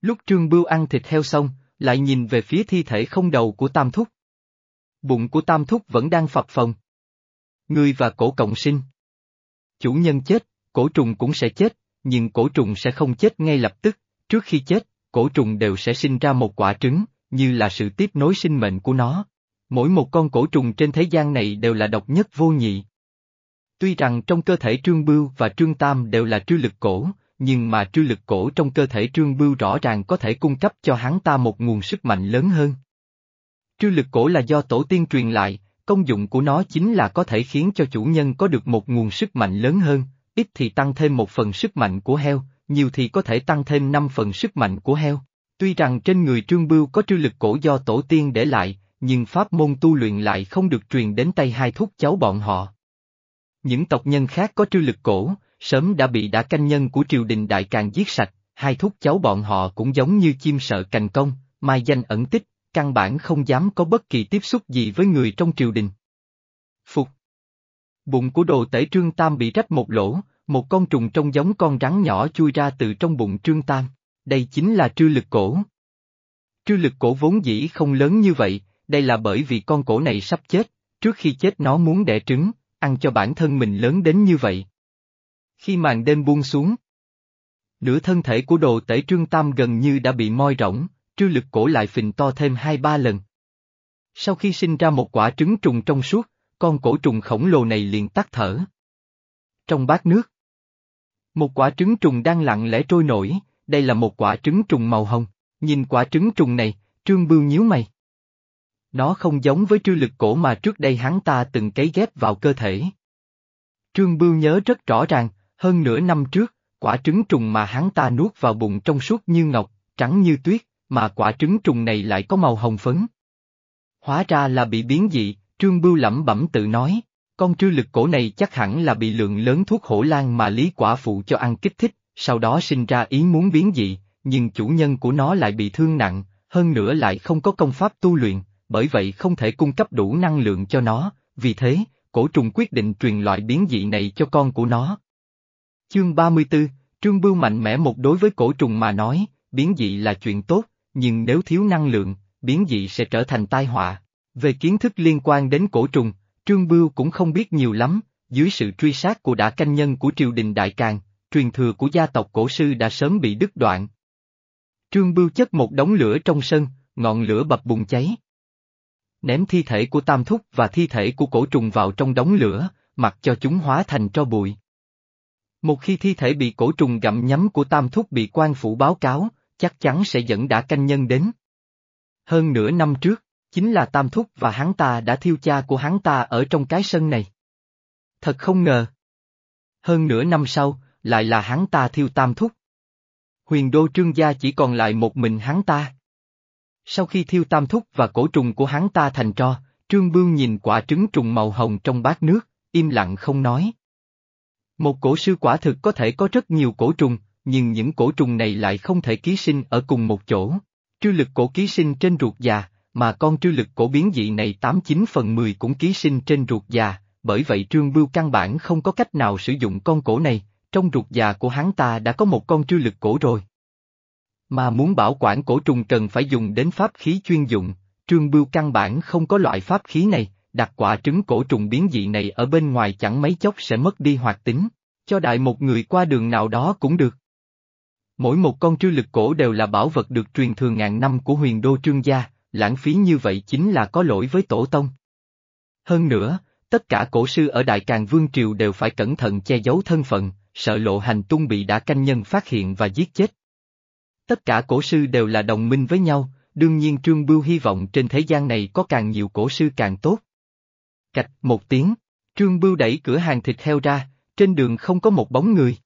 Lúc Trương Bưu ăn thịt heo xong, lại nhìn về phía thi thể không đầu của Tam Thúc. Bụng của Tam Thúc vẫn đang phập phồng. Ngươi và cổ cộng sinh. Chủ nhân chết, cổ trùng cũng sẽ chết, nhưng cổ trùng sẽ không chết ngay lập tức, trước khi chết, cổ trùng đều sẽ sinh ra một quả trứng, như là sự tiếp nối sinh mệnh của nó. Mỗi một con cổ trùng trên thế gian này đều là độc nhất vô nhị. Tuy rằng trong cơ thể Trương Bưu và Trương Tam đều là trư lực cổ, nhưng mà trư lực cổ trong cơ thể Trương Bưu rõ ràng có thể cung cấp cho hắn ta một nguồn sức mạnh lớn hơn. Trư lực cổ là do tổ tiên truyền lại, công dụng của nó chính là có thể khiến cho chủ nhân có được một nguồn sức mạnh lớn hơn, ít thì tăng thêm một phần sức mạnh của heo, nhiều thì có thể tăng thêm năm phần sức mạnh của heo. Tuy rằng trên người Trương Bưu có trư lực cổ do tổ tiên để lại, nhưng pháp môn tu luyện lại không được truyền đến tay hai thúc cháu bọn họ. Những tộc nhân khác có trư lực cổ, sớm đã bị đã canh nhân của triều đình đại càng giết sạch, hai thúc cháu bọn họ cũng giống như chim sợ cành công, mai danh ẩn tích, căn bản không dám có bất kỳ tiếp xúc gì với người trong triều đình. Phục Bụng của đồ tể Trương Tam bị rách một lỗ, một con trùng trông giống con rắn nhỏ chui ra từ trong bụng Trương Tam, đây chính là trư lực cổ. Trư lực cổ vốn dĩ không lớn như vậy, đây là bởi vì con cổ này sắp chết, trước khi chết nó muốn đẻ trứng, ăn cho bản thân mình lớn đến như vậy. Khi màn đêm buông xuống, nửa thân thể của đồ tể Trương Tam gần như đã bị moi rỗng, trư lực cổ lại phình to thêm hai ba lần. Sau khi sinh ra một quả trứng trùng trong suốt, con cổ trùng khổng lồ này liền tắt thở. Trong bát nước, một quả trứng trùng đang lặng lẽ trôi nổi, đây là một quả trứng trùng màu hồng, nhìn quả trứng trùng này, trương bưu nhíu mày. Nó không giống với trư lực cổ mà trước đây hắn ta từng cấy ghép vào cơ thể. Trương Bưu nhớ rất rõ ràng, hơn nửa năm trước, quả trứng trùng mà hắn ta nuốt vào bụng trong suốt như ngọc, trắng như tuyết, mà quả trứng trùng này lại có màu hồng phấn. Hóa ra là bị biến dị, Trương Bưu lẩm bẩm tự nói, con trư lực cổ này chắc hẳn là bị lượng lớn thuốc hổ lan mà lý quả phụ cho ăn kích thích, sau đó sinh ra ý muốn biến dị, nhưng chủ nhân của nó lại bị thương nặng, hơn nữa lại không có công pháp tu luyện, bởi vậy không thể cung cấp đủ năng lượng cho nó, vì thế, cổ trùng quyết định truyền loại biến dị này cho con của nó. Chương 34, Trương Bưu mạnh mẽ một đối với cổ trùng mà nói, biến dị là chuyện tốt, nhưng nếu thiếu năng lượng, biến dị sẽ trở thành tai họa. Về kiến thức liên quan đến cổ trùng, Trương Bưu cũng không biết nhiều lắm, dưới sự truy sát của đã canh nhân của triều đình Đại Càng, truyền thừa của gia tộc cổ sư đã sớm bị đứt đoạn. Trương Bưu chất một đống lửa trong sân, ngọn lửa bập bùng cháy. Ném thi thể của Tam Thúc và thi thể của cổ trùng vào trong đống lửa, mặc cho chúng hóa thành tro bụi. Một khi thi thể bị cổ trùng gặm nhấm của Tam Thúc bị quan phủ báo cáo, chắc chắn sẽ dẫn đã canh nhân đến. Hơn nửa năm trước, chính là Tam Thúc và hắn ta đã thiêu cha của hắn ta ở trong cái sân này. Thật không ngờ. Hơn nửa năm sau, lại là hắn ta thiêu Tam Thúc. Huyền đô trương gia chỉ còn lại một mình hắn ta. Sau khi thiêu Tam Thúc và cổ trùng của hắn ta thành tro, Trương Bương nhìn quả trứng trùng màu hồng trong bát nước, im lặng không nói. Một cổ sư quả thực có thể có rất nhiều cổ trùng, nhưng những cổ trùng này lại không thể ký sinh ở cùng một chỗ. Trư lực cổ ký sinh trên ruột già, mà con trư lực cổ biến dị này 89 phần 10 cũng ký sinh trên ruột già, bởi vậy Trương Bưu căn bản không có cách nào sử dụng con cổ này, trong ruột già của hắn ta đã có một con trư lực cổ rồi. Mà muốn bảo quản cổ trùng cần phải dùng đến pháp khí chuyên dụng, Trương Bưu căn bản không có loại pháp khí này, đặt quả trứng cổ trùng biến dị này ở bên ngoài chẳng mấy chốc sẽ mất đi hoạt tính, cho đại một người qua đường nào đó cũng được. Mỗi một con trư lực cổ đều là bảo vật được truyền thường ngàn năm của huyền đô trương gia, lãng phí như vậy chính là có lỗi với tổ tông. Hơn nữa, tất cả cổ sư ở Đại Càng Vương Triều đều phải cẩn thận che giấu thân phận, sợ lộ hành tung bị đã canh nhân phát hiện và giết chết. Tất cả cổ sư đều là đồng minh với nhau, đương nhiên Trương Bưu hy vọng trên thế gian này có càng nhiều cổ sư càng tốt. Cạch một tiếng, Trương Bưu đẩy cửa hàng thịt heo ra, trên đường không có một bóng người.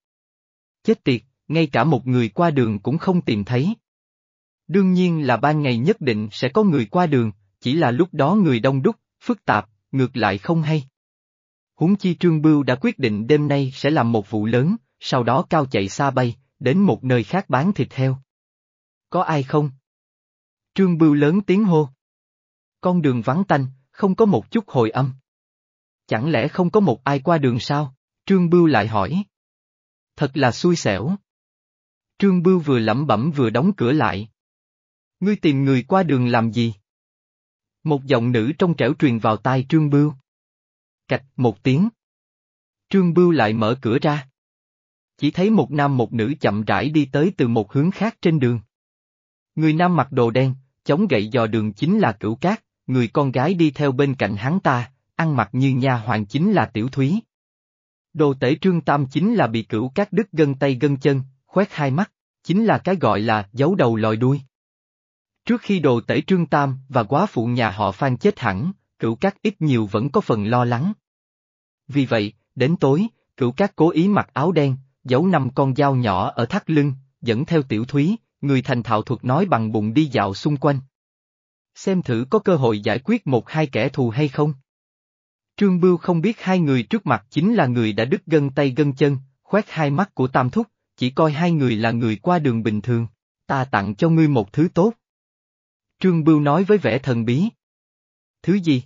Chết tiệt, ngay cả một người qua đường cũng không tìm thấy. Đương nhiên là ban ngày nhất định sẽ có người qua đường, chỉ là lúc đó người đông đúc, phức tạp, ngược lại không hay. Huống chi Trương Bưu đã quyết định đêm nay sẽ làm một vụ lớn, sau đó cao chạy xa bay, đến một nơi khác bán thịt heo. Có ai không? Trương Bưu lớn tiếng hô. Con đường vắng tanh, không có một chút hồi âm. Chẳng lẽ không có một ai qua đường sao? Trương Bưu lại hỏi. Thật là xui xẻo. Trương Bưu vừa lẩm bẩm vừa đóng cửa lại. Ngươi tìm người qua đường làm gì? Một giọng nữ trong trẻo truyền vào tai Trương Bưu. Cạch một tiếng. Trương Bưu lại mở cửa ra. Chỉ thấy một nam một nữ chậm rãi đi tới từ một hướng khác trên đường. Người nam mặc đồ đen, chống gậy dò đường chính là cửu cát, người con gái đi theo bên cạnh hắn ta, ăn mặc như nha hoàng chính là tiểu thúy. Đồ tể trương tam chính là bị cửu cát đứt gân tay gân chân, khoét hai mắt, chính là cái gọi là giấu đầu lòi đuôi. Trước khi đồ tể trương tam và quá phụ nhà họ phan chết hẳn, cửu cát ít nhiều vẫn có phần lo lắng. Vì vậy, đến tối, cửu cát cố ý mặc áo đen, giấu năm con dao nhỏ ở thắt lưng, dẫn theo tiểu thúy, người thành thạo thuật nói bằng bụng đi dạo xung quanh. Xem thử có cơ hội giải quyết một hai kẻ thù hay không. Trương Bưu không biết hai người trước mặt chính là người đã đứt gân tay gân chân, khoét hai mắt của Tam Thúc, chỉ coi hai người là người qua đường bình thường. Ta tặng cho ngươi một thứ tốt. Trương Bưu nói với vẻ thần bí. Thứ gì?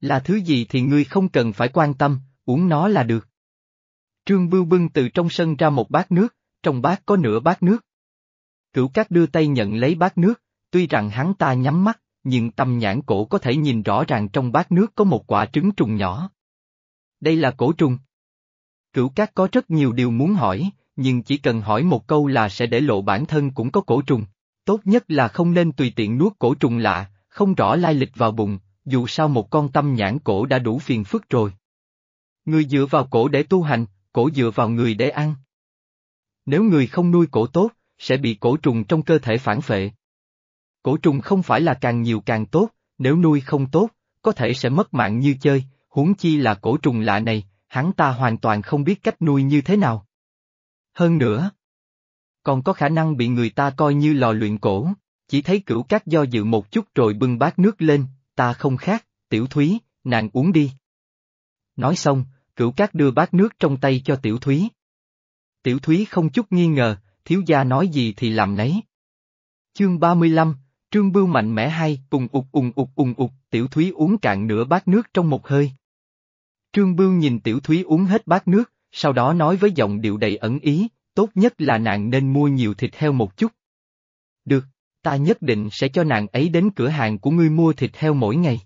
Là thứ gì thì ngươi không cần phải quan tâm, uống nó là được. Trương Bưu bưng từ trong sân ra một bát nước, trong bát có nửa bát nước. Cửu Cát đưa tay nhận lấy bát nước, tuy rằng hắn ta nhắm mắt, nhưng tâm nhãn cổ có thể nhìn rõ ràng trong bát nước có một quả trứng trùng nhỏ. Đây là cổ trùng. Cửu Cát có rất nhiều điều muốn hỏi, nhưng chỉ cần hỏi một câu là sẽ để lộ bản thân cũng có cổ trùng. Tốt nhất là không nên tùy tiện nuốt cổ trùng lạ, không rõ lai lịch vào bụng, dù sao một con tâm nhãn cổ đã đủ phiền phức rồi. Người dựa vào cổ để tu hành, cổ dựa vào người để ăn. Nếu người không nuôi cổ tốt, sẽ bị cổ trùng trong cơ thể phản phệ. Cổ trùng không phải là càng nhiều càng tốt, nếu nuôi không tốt, có thể sẽ mất mạng như chơi, huống chi là cổ trùng lạ này, hắn ta hoàn toàn không biết cách nuôi như thế nào. Hơn nữa, còn có khả năng bị người ta coi như lò luyện cổ, chỉ thấy cửu cát do dự một chút rồi bưng bát nước lên, ta không khác, tiểu thúy, nàng uống đi. Nói xong, cửu cát đưa bát nước trong tay cho tiểu thúy. Tiểu thúy không chút nghi ngờ, thiếu gia nói gì thì làm nấy. Chương 35, Trương Bưu mạnh mẽ hay ùng ục ùng ục ùng ục, tiểu thúy uống cạn nửa bát nước trong một hơi. Trương Bưu nhìn tiểu thúy uống hết bát nước, sau đó nói với giọng điệu đầy ẩn ý, tốt nhất là nàng nên mua nhiều thịt heo một chút. Được, ta nhất định sẽ cho nàng ấy đến cửa hàng của ngươi mua thịt heo mỗi ngày.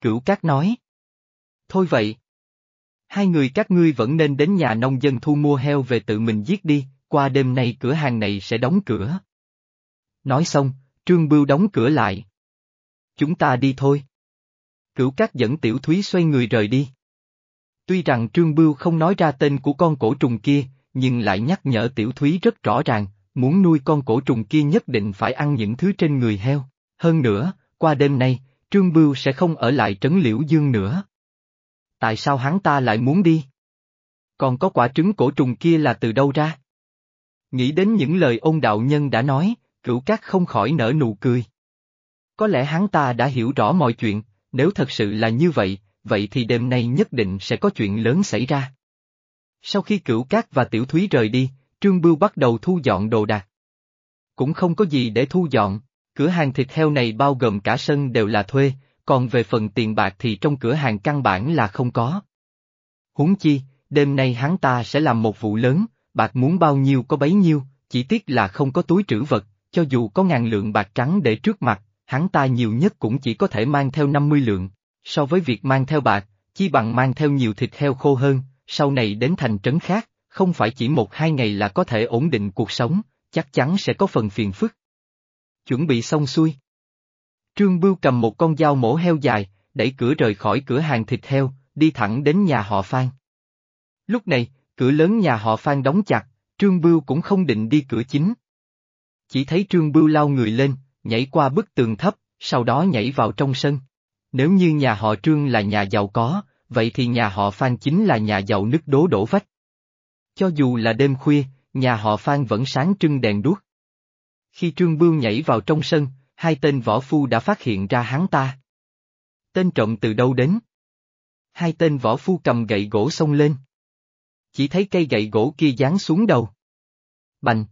Cửu Cát nói. Thôi vậy. Hai người các ngươi vẫn nên đến nhà nông dân thu mua heo về tự mình giết đi, qua đêm nay cửa hàng này sẽ đóng cửa. Nói xong, Trương Bưu đóng cửa lại. Chúng ta đi thôi. Cửu Cát dẫn Tiểu Thúy xoay người rời đi. Tuy rằng Trương Bưu không nói ra tên của con cổ trùng kia, nhưng lại nhắc nhở Tiểu Thúy rất rõ ràng, muốn nuôi con cổ trùng kia nhất định phải ăn những thứ trên người heo. Hơn nữa, qua đêm nay, Trương Bưu sẽ không ở lại trấn Liễu Dương nữa. Tại sao hắn ta lại muốn đi? Còn có quả trứng cổ trùng kia là từ đâu ra? Nghĩ đến những lời ông đạo nhân đã nói, cửu cát không khỏi nở nụ cười. Có lẽ hắn ta đã hiểu rõ mọi chuyện, nếu thật sự là như vậy, vậy thì đêm nay nhất định sẽ có chuyện lớn xảy ra. Sau khi cửu cát và tiểu thúy rời đi, Trương Bưu bắt đầu thu dọn đồ đạc. Cũng không có gì để thu dọn, cửa hàng thịt heo này bao gồm cả sân đều là thuê, còn về phần tiền bạc thì trong cửa hàng căn bản là không có. Huống chi, đêm nay hắn ta sẽ làm một vụ lớn, bạc muốn bao nhiêu có bấy nhiêu, chỉ tiếc là không có túi trữ vật, cho dù có ngàn lượng bạc trắng để trước mặt, hắn ta nhiều nhất cũng chỉ có thể mang theo 50 lượng, so với việc mang theo bạc, chi bằng mang theo nhiều thịt heo khô hơn, sau này đến thành trấn khác, không phải chỉ một hai ngày là có thể ổn định cuộc sống, chắc chắn sẽ có phần phiền phức. Chuẩn bị xong xuôi. Trương Bưu cầm một con dao mổ heo dài, đẩy cửa rời khỏi cửa hàng thịt heo, đi thẳng đến nhà họ Phan. Lúc này, cửa lớn nhà họ Phan đóng chặt, Trương Bưu cũng không định đi cửa chính. Chỉ thấy Trương Bưu lao người lên, nhảy qua bức tường thấp, sau đó nhảy vào trong sân. Nếu như nhà họ Trương là nhà giàu có, vậy thì nhà họ Phan chính là nhà giàu nứt đố đổ vách. Cho dù là đêm khuya, nhà họ Phan vẫn sáng trưng đèn đuốc. Khi Trương Bưu nhảy vào trong sân, hai tên võ phu đã phát hiện ra hắn ta. Tên trộm từ đâu đến? Hai tên võ phu cầm gậy gỗ xông lên. Chỉ thấy cây gậy gỗ kia giáng xuống đầu. Bành!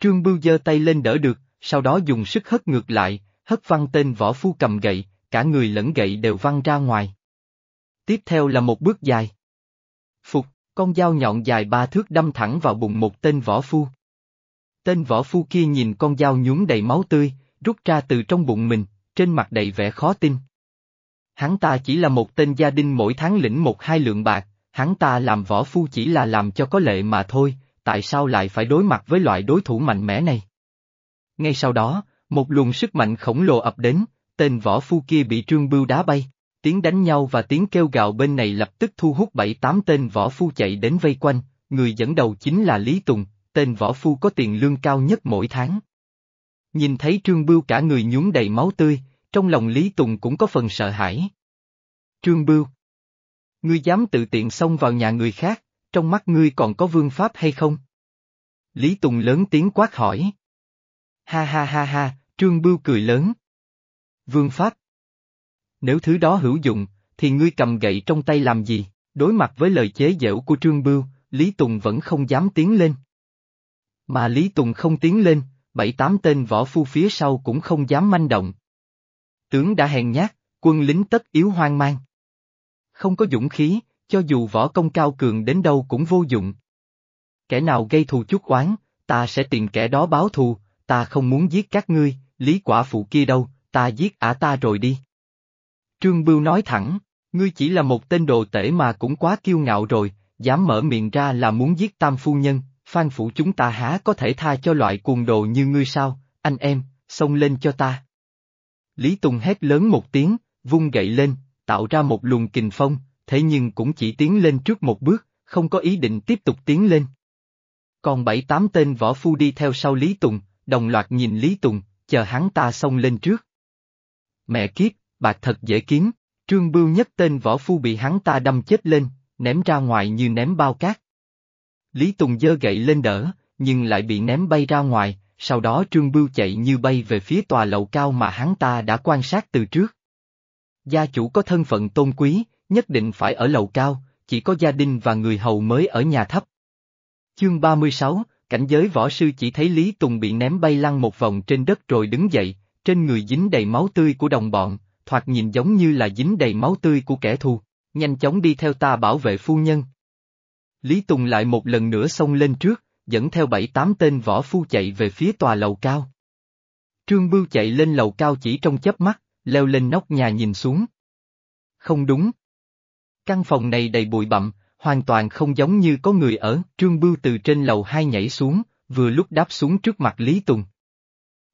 Trương Bưu giơ tay lên đỡ được, sau đó dùng sức hất ngược lại, hất văng tên võ phu cầm gậy, cả người lẫn gậy đều văng ra ngoài. Tiếp theo là một bước dài. Phục, con dao nhọn dài ba thước đâm thẳng vào bụng một tên võ phu, Tên võ phu kia nhìn con dao nhuốm đầy máu tươi, rút ra từ trong bụng mình, trên mặt đầy vẻ khó tin. Hắn ta chỉ là một tên gia đình mỗi tháng lĩnh một hai lượng bạc, hắn ta làm võ phu chỉ là làm cho có lệ mà thôi, tại sao lại phải đối mặt với loại đối thủ mạnh mẽ này? Ngay sau đó, một luồng sức mạnh khổng lồ ập đến, tên võ phu kia bị trương bưu đá bay, tiếng đánh nhau và tiếng kêu gào bên này lập tức thu hút bảy tám tên võ phu chạy đến vây quanh, người dẫn đầu chính là Lý Tùng, tên võ phu có tiền lương cao nhất mỗi tháng. Nhìn thấy trương bưu cả người nhúng đầy máu tươi, trong lòng Lý Tùng cũng có phần sợ hãi. Trương bưu Ngươi dám tự tiện xông vào nhà người khác, trong mắt ngươi còn có vương pháp hay không? Lý Tùng lớn tiếng quát hỏi. Ha ha ha ha, Trương Bưu cười lớn. Vương Pháp. Nếu thứ đó hữu dụng, thì ngươi cầm gậy trong tay làm gì? Đối mặt với lời chế giễu của Trương Bưu, Lý Tùng vẫn không dám tiến lên. Mà Lý Tùng không tiến lên, bảy tám tên võ phu phía sau cũng không dám manh động. Tướng đã hèn nhát, quân lính tất yếu hoang mang. Không có dũng khí, cho dù võ công cao cường đến đâu cũng vô dụng. Kẻ nào gây thù chút oán, ta sẽ tìm kẻ đó báo thù, ta không muốn giết các ngươi, lý quả phụ kia đâu, ta giết ả ta rồi đi. Trương Bưu nói thẳng, ngươi chỉ là một tên đồ tể mà cũng quá kiêu ngạo rồi, dám mở miệng ra là muốn giết tam phu nhân, phan phủ chúng ta há có thể tha cho loại cuồng đồ như ngươi sao, anh em, xông lên cho ta. Lý Tùng hét lớn một tiếng, vung gậy lên, tạo ra một luồng kình phong, thế nhưng cũng chỉ tiến lên trước một bước, không có ý định tiếp tục tiến lên. Còn bảy tám tên võ phu đi theo sau Lý Tùng, đồng loạt nhìn Lý Tùng, chờ hắn ta xông lên trước. Mẹ kiếp, bạc thật dễ kiếm, trương bưu nhất tên võ phu bị hắn ta đâm chết lên, ném ra ngoài như ném bao cát. Lý Tùng dơ gậy lên đỡ, nhưng lại bị ném bay ra ngoài, sau đó trương bưu chạy như bay về phía tòa lầu cao mà hắn ta đã quan sát từ trước. Gia chủ có thân phận tôn quý, nhất định phải ở lầu cao, chỉ có gia đình và người hầu mới ở nhà thấp. Chương 36, cảnh giới võ sư chỉ thấy Lý Tùng bị ném bay lăn một vòng trên đất rồi đứng dậy, trên người dính đầy máu tươi của đồng bọn, thoạt nhìn giống như là dính đầy máu tươi của kẻ thù, nhanh chóng đi theo ta bảo vệ phu nhân. Lý Tùng lại một lần nữa xông lên trước, dẫn theo bảy tám tên võ phu chạy về phía tòa lầu cao. Trương Bưu chạy lên lầu cao chỉ trong chớp mắt, leo lên nóc nhà nhìn xuống. Không đúng. Căn phòng này đầy bụi bặm, hoàn toàn không giống như có người ở, Trương Bưu từ trên lầu hai nhảy xuống, vừa lúc đáp xuống trước mặt Lý Tùng.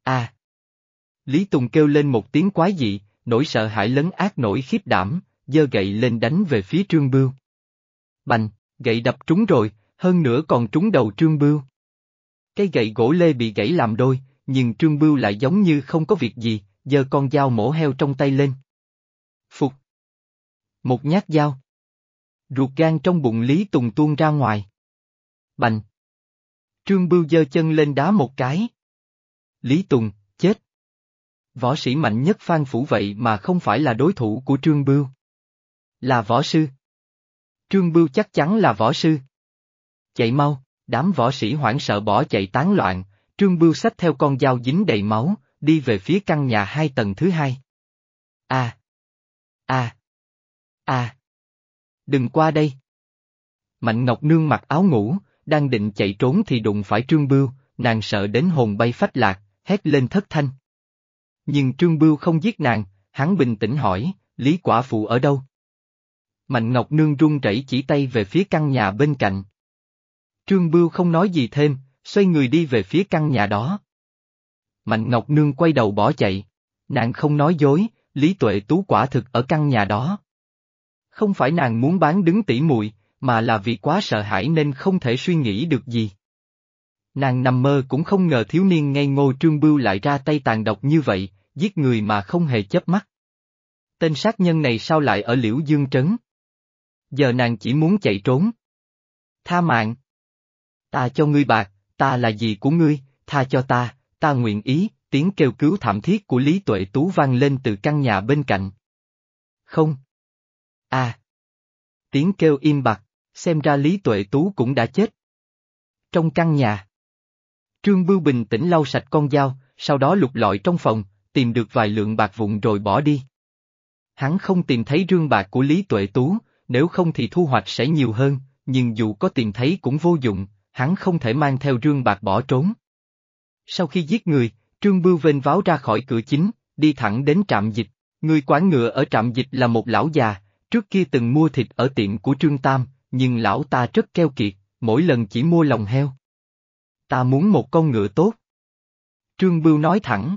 À! Lý Tùng kêu lên một tiếng quái dị, nỗi sợ hãi lấn ác nổi khiếp đảm, giơ gậy lên đánh về phía Trương Bưu. Bành, gậy đập trúng rồi, hơn nữa còn trúng đầu Trương Bưu. Cây gậy gỗ lê bị gãy làm đôi, nhưng Trương Bưu lại giống như không có việc gì, giơ con dao mổ heo trong tay lên. Phục. Một nhát dao. Ruột gan trong bụng Lý Tùng tuôn ra ngoài. Bành. Trương Bưu giơ chân lên đá một cái. Lý Tùng. Võ sĩ mạnh nhất Phan Phủ vậy mà không phải là đối thủ của Trương Bưu. Là võ sư. Trương Bưu chắc chắn là võ sư. Chạy mau, đám võ sĩ hoảng sợ bỏ chạy tán loạn, Trương Bưu xách theo con dao dính đầy máu, đi về phía căn nhà hai tầng thứ hai. À! À! À! Đừng qua đây! Mạnh Ngọc Nương mặc áo ngủ, đang định chạy trốn thì đụng phải Trương Bưu, nàng sợ đến hồn bay phách lạc, hét lên thất thanh. Nhưng Trương Bưu không giết nàng, hắn bình tĩnh hỏi, Lý Quả Phụ ở đâu? Mạnh Ngọc Nương run rẩy chỉ tay về phía căn nhà bên cạnh. Trương Bưu không nói gì thêm, xoay người đi về phía căn nhà đó. Mạnh Ngọc Nương quay đầu bỏ chạy. Nàng không nói dối, Lý Tuệ Tú quả thực ở căn nhà đó. Không phải nàng muốn bán đứng tỉ muội, mà là vì quá sợ hãi nên không thể suy nghĩ được gì. Nàng nằm mơ cũng không ngờ thiếu niên ngây ngô trương bưu lại ra tay tàn độc như vậy, giết người mà không hề chớp mắt. Tên sát nhân này sao lại ở liễu dương trấn? Giờ nàng chỉ muốn chạy trốn. Tha mạng. Ta cho ngươi bạc, ta là gì của ngươi, tha cho ta, ta nguyện ý, tiếng kêu cứu thảm thiết của Lý Tuệ Tú vang lên từ căn nhà bên cạnh. Không. À. Tiếng kêu im bặt, xem ra Lý Tuệ Tú cũng đã chết. Trong căn nhà. Trương Bưu bình tĩnh lau sạch con dao, sau đó lục lọi trong phòng, tìm được vài lượng bạc vụn rồi bỏ đi. Hắn không tìm thấy rương bạc của Lý Tuệ Tú, nếu không thì thu hoạch sẽ nhiều hơn, nhưng dù có tìm thấy cũng vô dụng, hắn không thể mang theo rương bạc bỏ trốn. Sau khi giết người, Trương Bưu vênh váo ra khỏi cửa chính, đi thẳng đến trạm dịch. Người quán ngựa ở trạm dịch là một lão già, trước kia từng mua thịt ở tiệm của Trương Tam, nhưng lão ta rất keo kiệt, mỗi lần chỉ mua lòng heo. Ta muốn một con ngựa tốt. Trương Bưu nói thẳng.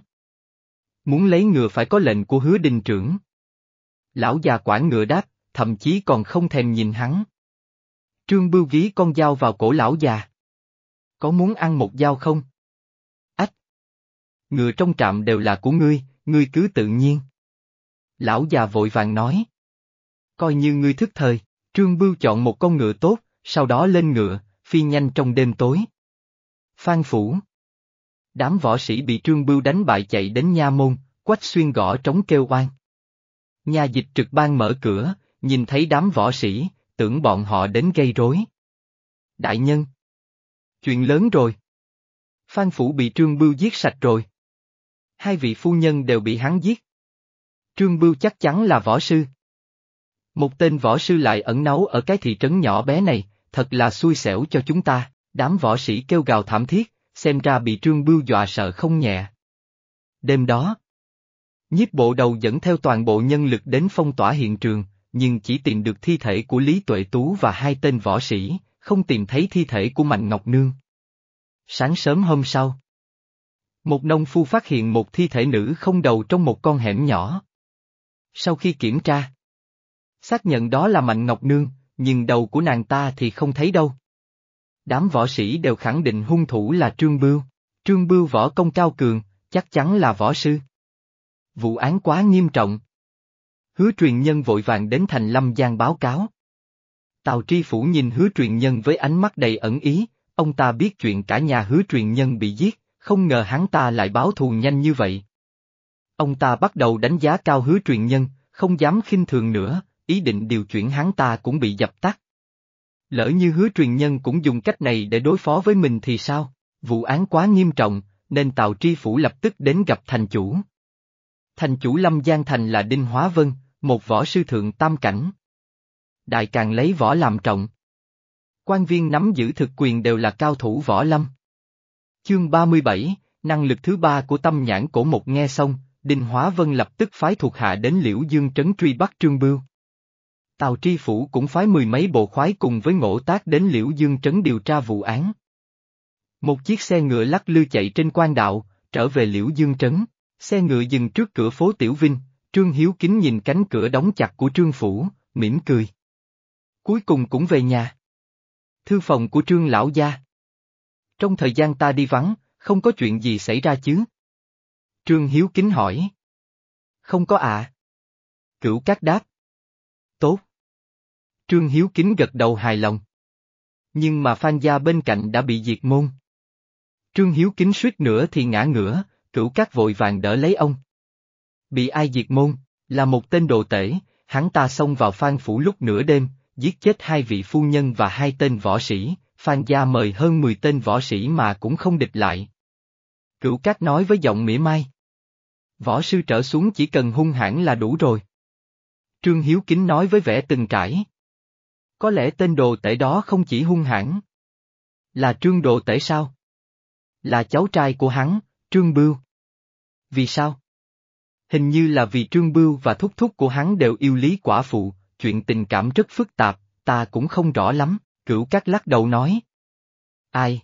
Muốn lấy ngựa phải có lệnh của hứa đình trưởng. Lão già quản ngựa đáp, thậm chí còn không thèm nhìn hắn. Trương Bưu ví con dao vào cổ lão già. Có muốn ăn một dao không? Ách! Ngựa trong trạm đều là của ngươi, ngươi cứ tự nhiên. Lão già vội vàng nói. Coi như ngươi thức thời, Trương Bưu chọn một con ngựa tốt, sau đó lên ngựa, phi nhanh trong đêm tối. Phan Phủ Đám võ sĩ bị Trương Bưu đánh bại chạy đến nha môn, quách xuyên gõ trống kêu oan. Nhà dịch trực ban mở cửa, nhìn thấy đám võ sĩ, tưởng bọn họ đến gây rối. Đại nhân! Chuyện lớn rồi. Phan Phủ bị Trương Bưu giết sạch rồi. Hai vị phu nhân đều bị hắn giết. Trương Bưu chắc chắn là võ sư. Một tên võ sư lại ẩn náu ở cái thị trấn nhỏ bé này, thật là xui xẻo cho chúng ta, đám võ sĩ kêu gào thảm thiết, xem ra bị Trương Bưu dọa sợ không nhẹ. Đêm đó, nhiếp bộ đầu dẫn theo toàn bộ nhân lực đến phong tỏa hiện trường, nhưng chỉ tìm được thi thể của Lý Tuệ Tú và hai tên võ sĩ, không tìm thấy thi thể của Mạnh Ngọc Nương. Sáng sớm hôm sau, một nông phu phát hiện một thi thể nữ không đầu trong một con hẻm nhỏ. Sau khi kiểm tra, xác nhận đó là Mạnh Ngọc Nương, nhưng đầu của nàng ta thì không thấy đâu. Đám võ sĩ đều khẳng định hung thủ là Trương Bưu. Trương Bưu võ công cao cường, chắc chắn là võ sư. Vụ án quá nghiêm trọng. Hứa truyền nhân vội vàng đến thành lâm giang báo cáo. Tào tri phủ nhìn hứa truyền nhân với ánh mắt đầy ẩn ý, ông ta biết chuyện cả nhà hứa truyền nhân bị giết, không ngờ hắn ta lại báo thù nhanh như vậy. Ông ta bắt đầu đánh giá cao hứa truyền nhân, không dám khinh thường nữa, ý định điều chuyển hắn ta cũng bị dập tắt. Lỡ như hứa truyền nhân cũng dùng cách này để đối phó với mình thì sao? Vụ án quá nghiêm trọng, nên Tào Tri Phủ lập tức đến gặp thành chủ. Thành chủ Lâm Giang Thành là Đinh Hóa Vân, một võ sư thượng tam cảnh. Đại càng lấy võ làm trọng. quan viên nắm giữ thực quyền đều là cao thủ võ lâm. Chương 37, năng lực thứ ba của tâm nhãn cổ một nghe xong, Đinh Hóa Vân lập tức phái thuộc hạ đến Liễu Dương trấn truy bắt Trương Bưu. Tào Tri Phủ cũng phái mười mấy bộ khoái cùng với ngộ tác đến Liễu Dương trấn điều tra vụ án. Một chiếc xe ngựa lắc lư chạy trên quan đạo, trở về Liễu Dương trấn, xe ngựa dừng trước cửa phố Tiểu Vinh, Trương Hiếu Kính nhìn cánh cửa đóng chặt của Trương Phủ, mỉm cười. Cuối cùng cũng về nhà. Thư phòng của Trương Lão Gia. Trong thời gian ta đi vắng, không có chuyện gì xảy ra chứ? Trương Hiếu Kính hỏi. Không có ạ. À. Cửu Cát đáp. Tốt. Trương Hiếu Kính gật đầu hài lòng. Nhưng mà Phan Gia bên cạnh đã bị diệt môn. Trương Hiếu Kính suýt nữa thì ngã ngửa, cửu cát vội vàng đỡ lấy ông. Bị ai diệt môn, là một tên đồ tể, hắn ta xông vào Phan Phủ lúc nửa đêm, giết chết hai vị phu nhân và hai tên võ sĩ, Phan Gia mời hơn 10 tên võ sĩ mà cũng không địch lại. Cửu Cát nói với giọng mỉa mai. Võ sư trở xuống chỉ cần hung hãn là đủ rồi. Trương Hiếu Kính nói với vẻ từng trải. Có lẽ tên đồ tể đó không chỉ hung hãn. Là Trương Đồ Tể sao? Là cháu trai của hắn, Trương Bưu. Vì sao? Hình như là vì Trương Bưu và thúc thúc của hắn đều yêu lý quả phụ, chuyện tình cảm rất phức tạp, ta cũng không rõ lắm, cửu các lắc đầu nói. Ai?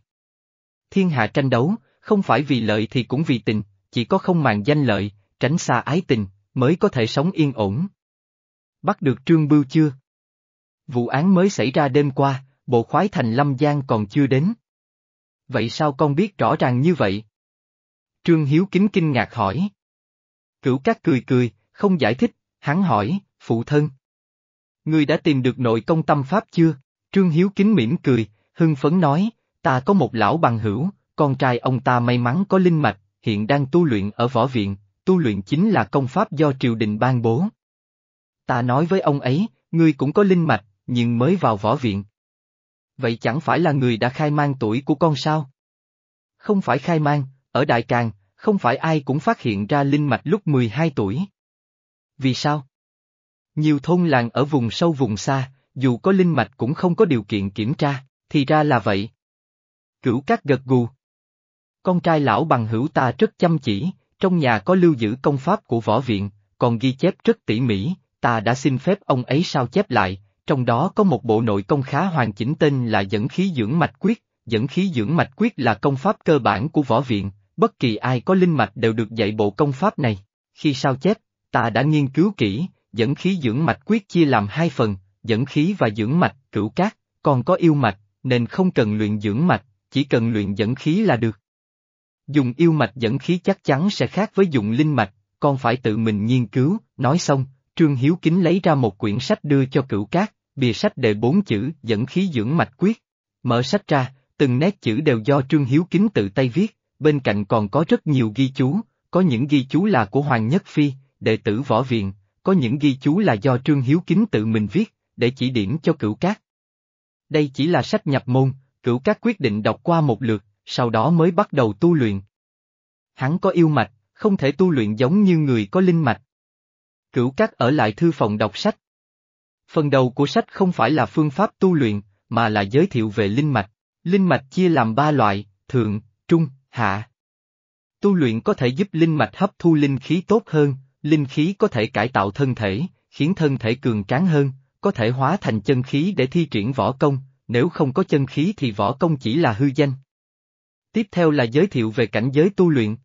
Thiên hạ tranh đấu, không phải vì lợi thì cũng vì tình, chỉ có không màng danh lợi, tránh xa ái tình, mới có thể sống yên ổn. Bắt được Trương Bưu chưa? Vụ án mới xảy ra đêm qua, bộ khoái thành Lâm Giang còn chưa đến. Vậy sao con biết rõ ràng như vậy? Trương Hiếu kính kinh ngạc hỏi. Cửu Cát cười cười, không giải thích, hắn hỏi, phụ thân. Ngươi đã tìm được nội công tâm pháp chưa? Trương Hiếu kính mỉm cười, hưng phấn nói, ta có một lão bằng hữu, con trai ông ta may mắn có linh mạch, hiện đang tu luyện ở võ viện, tu luyện chính là công pháp do triều đình ban bố. Ta nói với ông ấy, ngươi cũng có linh mạch, nhưng mới vào võ viện. Vậy chẳng phải là người đã khai mang tuổi của con sao? Không phải khai mang, ở Đại Càng, không phải ai cũng phát hiện ra linh mạch lúc 12 tuổi. Vì sao? Nhiều thôn làng ở vùng sâu vùng xa, dù có linh mạch cũng không có điều kiện kiểm tra, thì ra là vậy. Cửu các gật gù. Con trai lão bằng hữu ta rất chăm chỉ, trong nhà có lưu giữ công pháp của võ viện, còn ghi chép rất tỉ mỉ, ta đã xin phép ông ấy sao chép lại, trong đó có một bộ nội công khá hoàn chỉnh tên là dẫn khí dưỡng mạch quyết, dẫn khí dưỡng mạch quyết là công pháp cơ bản của võ viện, bất kỳ ai có linh mạch đều được dạy bộ công pháp này. Khi sao chép, ta đã nghiên cứu kỹ, dẫn khí dưỡng mạch quyết chia làm hai phần, dẫn khí và dưỡng mạch, cửu cát, còn có yêu mạch, nên không cần luyện dưỡng mạch, chỉ cần luyện dẫn khí là được. Dùng yêu mạch dẫn khí chắc chắn sẽ khác với dùng linh mạch, con phải tự mình nghiên cứu, nói xong, Trương Hiếu Kính lấy ra một quyển sách đưa cho cửu cát, bìa sách đề bốn chữ dẫn khí dưỡng mạch quyết. Mở sách ra, từng nét chữ đều do Trương Hiếu Kính tự tay viết, bên cạnh còn có rất nhiều ghi chú, có những ghi chú là của Hoàng Nhất Phi, đệ tử võ viện, có những ghi chú là do Trương Hiếu Kính tự mình viết, để chỉ điểm cho cửu cát. Đây chỉ là sách nhập môn, cửu cát quyết định đọc qua một lượt, sau đó mới bắt đầu tu luyện. Hắn có yêu mạch, không thể tu luyện giống như người có linh mạch. Cửu cát ở lại thư phòng đọc sách. Phần đầu của sách không phải là phương pháp tu luyện, mà là giới thiệu về linh mạch. Linh mạch chia làm ba loại, thượng, trung, hạ. Tu luyện có thể giúp linh mạch hấp thu linh khí tốt hơn, linh khí có thể cải tạo thân thể, khiến thân thể cường tráng hơn, có thể hóa thành chân khí để thi triển võ công, nếu không có chân khí thì võ công chỉ là hư danh. Tiếp theo là giới thiệu về cảnh giới tu luyện.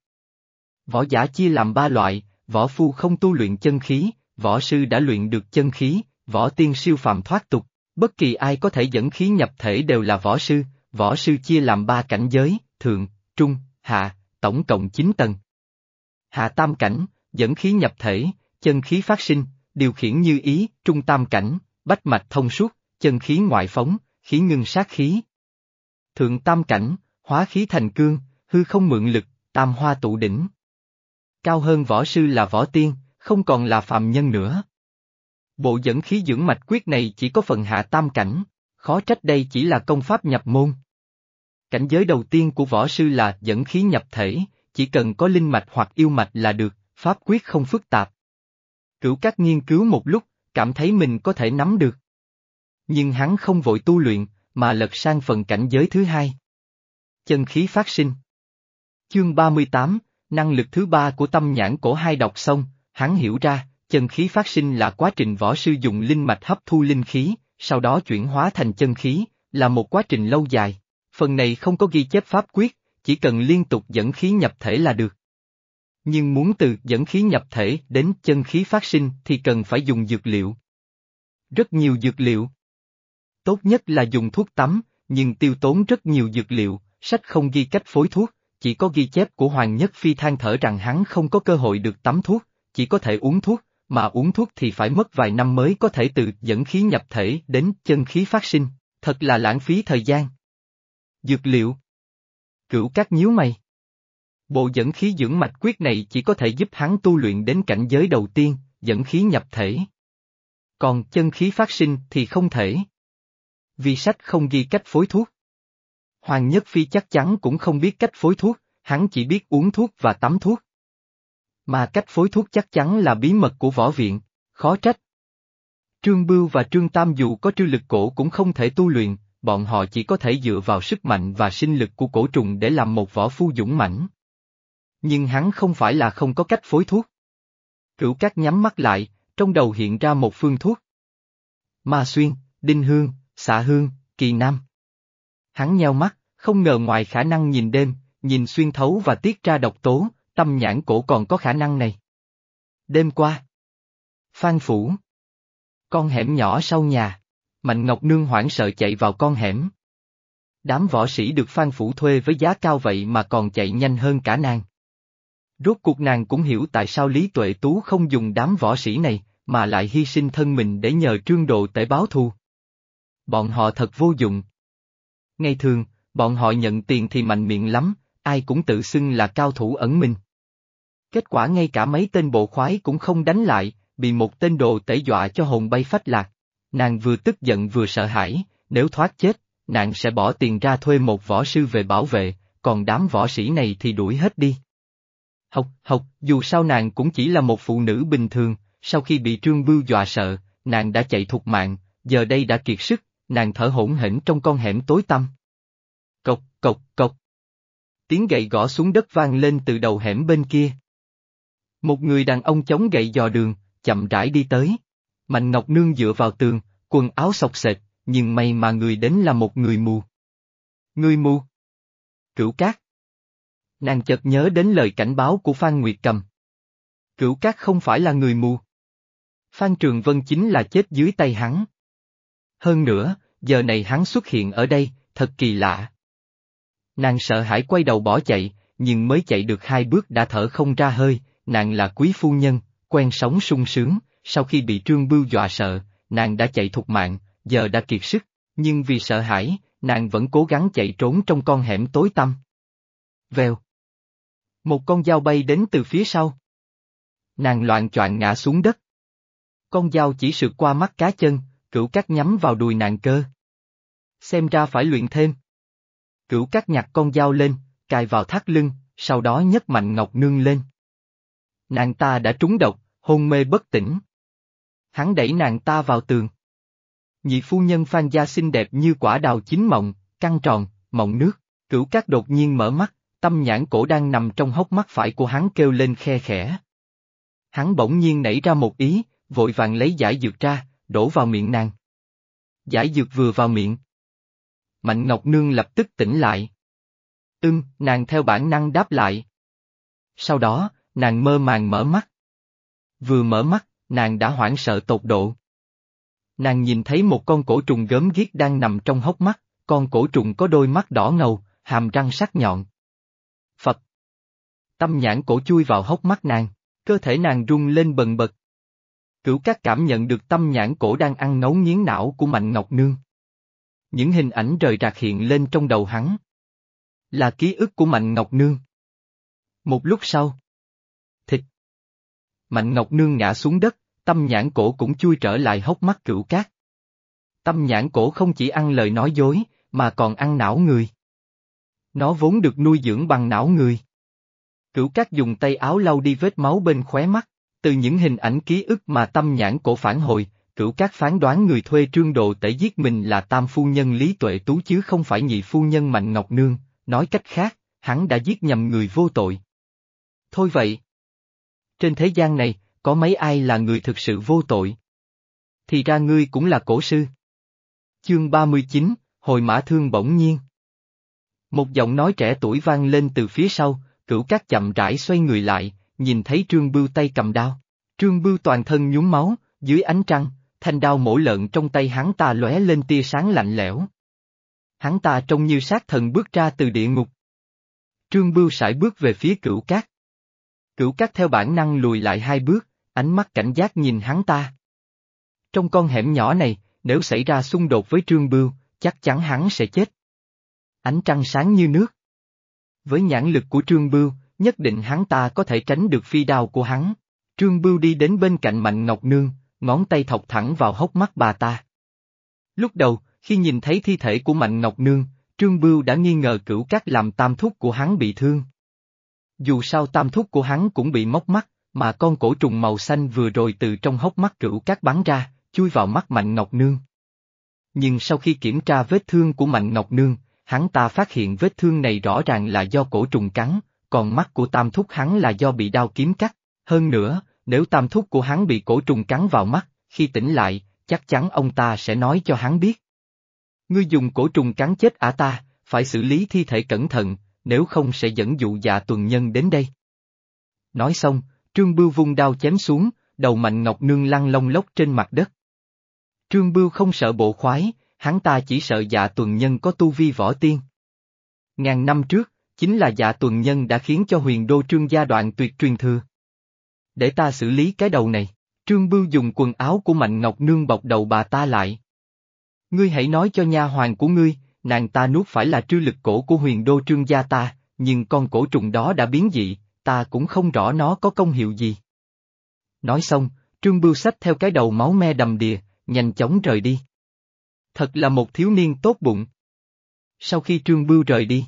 Võ giả chia làm ba loại, võ phu không tu luyện chân khí, võ sư đã luyện được chân khí, võ tiên siêu phàm thoát tục, bất kỳ ai có thể dẫn khí nhập thể đều là võ sư, võ sư chia làm ba cảnh giới, thượng, trung, hạ, tổng cộng 9 tầng. Hạ tam cảnh, dẫn khí nhập thể, chân khí phát sinh, điều khiển như ý, trung tam cảnh, bách mạch thông suốt, chân khí ngoại phóng, khí ngưng sát khí. Thượng tam cảnh, hóa khí thành cương, hư không mượn lực, tam hoa tụ đỉnh. Cao hơn võ sư là võ tiên, không còn là phàm nhân nữa. Bộ dẫn khí dưỡng mạch quyết này chỉ có phần hạ tam cảnh, khó trách đây chỉ là công pháp nhập môn. Cảnh giới đầu tiên của võ sư là dẫn khí nhập thể, chỉ cần có linh mạch hoặc yêu mạch là được, pháp quyết không phức tạp. Cửu các nghiên cứu một lúc, cảm thấy mình có thể nắm được. Nhưng hắn không vội tu luyện, mà lật sang phần cảnh giới thứ hai. Chân khí phát sinh. Chương 38, năng lực thứ ba của tâm nhãn cổ hai đọc xong, hắn hiểu ra, chân khí phát sinh là quá trình võ sư dùng linh mạch hấp thu linh khí, sau đó chuyển hóa thành chân khí, là một quá trình lâu dài. Phần này không có ghi chép pháp quyết, chỉ cần liên tục dẫn khí nhập thể là được. Nhưng muốn từ dẫn khí nhập thể đến chân khí phát sinh thì cần phải dùng dược liệu. Rất nhiều dược liệu. Tốt nhất là dùng thuốc tắm, nhưng tiêu tốn rất nhiều dược liệu, sách không ghi cách phối thuốc, chỉ có ghi chép của Hoàng Nhất Phi than thở rằng hắn không có cơ hội được tắm thuốc, chỉ có thể uống thuốc, mà uống thuốc thì phải mất vài năm mới có thể từ dẫn khí nhập thể đến chân khí phát sinh, thật là lãng phí thời gian. Dược liệu Cửu các nhíu mày. Bộ dẫn khí dưỡng mạch quyết này chỉ có thể giúp hắn tu luyện đến cảnh giới đầu tiên, dẫn khí nhập thể. Còn chân khí phát sinh thì không thể. Vì sách không ghi cách phối thuốc. Hoàng Nhất Phi chắc chắn cũng không biết cách phối thuốc, hắn chỉ biết uống thuốc và tắm thuốc. Mà cách phối thuốc chắc chắn là bí mật của võ viện, khó trách. Trương Bưu và Trương Tam dù có trư lực cổ cũng không thể tu luyện, bọn họ chỉ có thể dựa vào sức mạnh và sinh lực của cổ trùng để làm một võ phu dũng mãnh. Nhưng hắn không phải là không có cách phối thuốc. Cửu cát nhắm mắt lại, trong đầu hiện ra một phương thuốc. Ma xuyên, đinh hương, xạ hương, kỳ nam. Hắn nheo mắt, không ngờ ngoài khả năng nhìn đêm, nhìn xuyên thấu và tiết ra độc tố, tâm nhãn cổ còn có khả năng này. Đêm qua. Phan Phủ. Con hẻm nhỏ sau nhà. Mạnh Ngọc Nương hoảng sợ chạy vào con hẻm. Đám võ sĩ được Phan Phủ thuê với giá cao vậy mà còn chạy nhanh hơn cả nàng. Rốt cuộc nàng cũng hiểu tại sao Lý Tuệ Tú không dùng đám võ sĩ này, mà lại hy sinh thân mình để nhờ trương độ tể báo thù. Bọn họ thật vô dụng. Ngày thường, bọn họ nhận tiền thì mạnh miệng lắm, ai cũng tự xưng là cao thủ ẩn mình. Kết quả ngay cả mấy tên bộ khoái cũng không đánh lại, bị một tên đồ tể dọa cho hồn bay phách lạc. Nàng vừa tức giận vừa sợ hãi, nếu thoát chết, nàng sẽ bỏ tiền ra thuê một võ sư về bảo vệ, còn đám võ sĩ này thì đuổi hết đi. Học, học, dù sao nàng cũng chỉ là một phụ nữ bình thường, sau khi bị Trương Bưu dọa sợ, nàng đã chạy thục mạng, giờ đây đã kiệt sức, nàng thở hổn hển trong con hẻm tối tăm. Cộc, cộc, cộc. Tiếng gậy gõ xuống đất vang lên từ đầu hẻm bên kia. Một người đàn ông chống gậy dò đường, chậm rãi đi tới. Mạnh Ngọc Nương dựa vào tường, quần áo sọc sệt, nhưng may mà người đến là một người mù. Người mù. Cửu cát. Nàng chợt nhớ đến lời cảnh báo của Phan Nguyệt Cầm. Cửu cát không phải là người mù. Phan Trường Vân chính là chết dưới tay hắn. Hơn nữa, giờ này hắn xuất hiện ở đây, thật kỳ lạ. Nàng sợ hãi quay đầu bỏ chạy, nhưng mới chạy được hai bước đã thở không ra hơi, nàng là quý phu nhân, quen sống sung sướng, sau khi bị trương bưu dọa sợ, nàng đã chạy thục mạng, giờ đã kiệt sức, nhưng vì sợ hãi, nàng vẫn cố gắng chạy trốn trong con hẻm tối tăm. Vèo. Một con dao bay đến từ phía sau. Nàng loạn choạng ngã xuống đất. Con dao chỉ sượt qua mắt cá chân, cửu cắt nhắm vào đùi nàng cơ. Xem ra phải luyện thêm. Cửu cắt nhặt con dao lên, cài vào thắt lưng, sau đó nhấc mạnh Ngọc Nương lên. Nàng ta đã trúng độc, hôn mê bất tỉnh. Hắn đẩy nàng ta vào tường. Nhị phu nhân Phan Gia xinh đẹp như quả đào chín mọng, căng tròn, mọng nước, cửu cát đột nhiên mở mắt, tâm nhãn cổ đang nằm trong hốc mắt phải của hắn kêu lên khe khẽ. Hắn bỗng nhiên nảy ra một ý, vội vàng lấy giải dược ra, đổ vào miệng nàng. Giải dược vừa vào miệng. Mạnh Ngọc Nương lập tức tỉnh lại. Ưng, nàng theo bản năng đáp lại. Sau đó, nàng mơ màng mở mắt. Vừa mở mắt, nàng đã hoảng sợ tột độ. Nàng nhìn thấy một con cổ trùng gớm ghiếc đang nằm trong hốc mắt, con cổ trùng có đôi mắt đỏ ngầu, hàm răng sắc nhọn. Phật! Tâm nhãn cổ chui vào hốc mắt nàng, cơ thể nàng rung lên bần bật. Cửu các cảm nhận được tâm nhãn cổ đang ăn nấu nghiến não của Mạnh Ngọc Nương. Những hình ảnh rời rạc hiện lên trong đầu hắn. Là ký ức của Mạnh Ngọc Nương. Một lúc sau. Thịt. Mạnh Ngọc Nương ngã xuống đất, tâm nhãn cổ cũng chui trở lại hốc mắt cửu cát. Tâm nhãn cổ không chỉ ăn lời nói dối, mà còn ăn não người. Nó vốn được nuôi dưỡng bằng não người. Cửu cát dùng tay áo lau đi vết máu bên khóe mắt, từ những hình ảnh ký ức mà tâm nhãn cổ phản hồi, cửu cát phán đoán người thuê trương đồ tể giết mình là tam phu nhân Lý Tuệ Tú chứ không phải nhị phu nhân Mạnh Ngọc Nương, nói cách khác, hắn đã giết nhầm người vô tội. Thôi vậy. Trên thế gian này, có mấy ai là người thực sự vô tội? Thì ra ngươi cũng là cổ sư. Chương 39, Hồi Mã Thương bỗng nhiên. Một giọng nói trẻ tuổi vang lên từ phía sau, cửu cát chậm rãi xoay người lại, nhìn thấy Trương Bưu tay cầm đao. Trương Bưu toàn thân nhúm máu, dưới ánh trăng, thanh đao mổ lợn trong tay hắn ta lóe lên tia sáng lạnh lẽo. Hắn ta trông như sát thần bước ra từ địa ngục. Trương Bưu sải bước về phía cửu cát. Cửu cát theo bản năng lùi lại hai bước, ánh mắt cảnh giác nhìn hắn ta. Trong con hẻm nhỏ này, nếu xảy ra xung đột với Trương Bưu, chắc chắn hắn sẽ chết. Ánh trăng sáng như nước. Với nhãn lực của Trương Bưu, nhất định hắn ta có thể tránh được phi đao của hắn. Trương Bưu đi đến bên cạnh Mạnh Ngọc Nương, ngón tay thọc thẳng vào hốc mắt bà ta. Lúc đầu, khi nhìn thấy thi thể của Mạnh Ngọc Nương, Trương Bưu đã nghi ngờ cửu các làm tam thúc của hắn bị thương. Dù sao tam thúc của hắn cũng bị móc mắt, mà con cổ trùng màu xanh vừa rồi từ trong hốc mắt cửu các bắn ra, chui vào mắt Mạnh Ngọc Nương. Nhưng sau khi kiểm tra vết thương của Mạnh Ngọc Nương, hắn ta phát hiện vết thương này rõ ràng là do cổ trùng cắn, còn mắt của tam thúc hắn là do bị đao kiếm cắt. Hơn nữa, nếu tam thúc của hắn bị cổ trùng cắn vào mắt, khi tỉnh lại, chắc chắn ông ta sẽ nói cho hắn biết. Ngươi dùng cổ trùng cắn chết ả ta, phải xử lý thi thể cẩn thận, nếu không sẽ dẫn dụ dạ tuần nhân đến đây. Nói xong, Trương Bưu vung đao chém xuống, đầu Mạnh Ngọc Nương lăn lông lốc trên mặt đất. Trương Bưu không sợ bộ khoái, hắn ta chỉ sợ dạ tuần nhân có tu vi võ tiên. Ngàn năm trước, chính là dạ tuần nhân đã khiến cho huyền đô trương gia đoạn tuyệt truyền thừa. Để ta xử lý cái đầu này, Trương Bưu dùng quần áo của Mạnh Ngọc Nương bọc đầu bà ta lại. Ngươi hãy nói cho nha hoàng của ngươi, nàng ta nuốt phải là trư lực cổ của huyền đô trương gia ta, nhưng con cổ trùng đó đã biến dị, ta cũng không rõ nó có công hiệu gì. Nói xong, Trương Bưu sách theo cái đầu máu me đầm đìa, nhanh chóng rời đi. Thật là một thiếu niên tốt bụng. Sau khi Trương Bưu rời đi,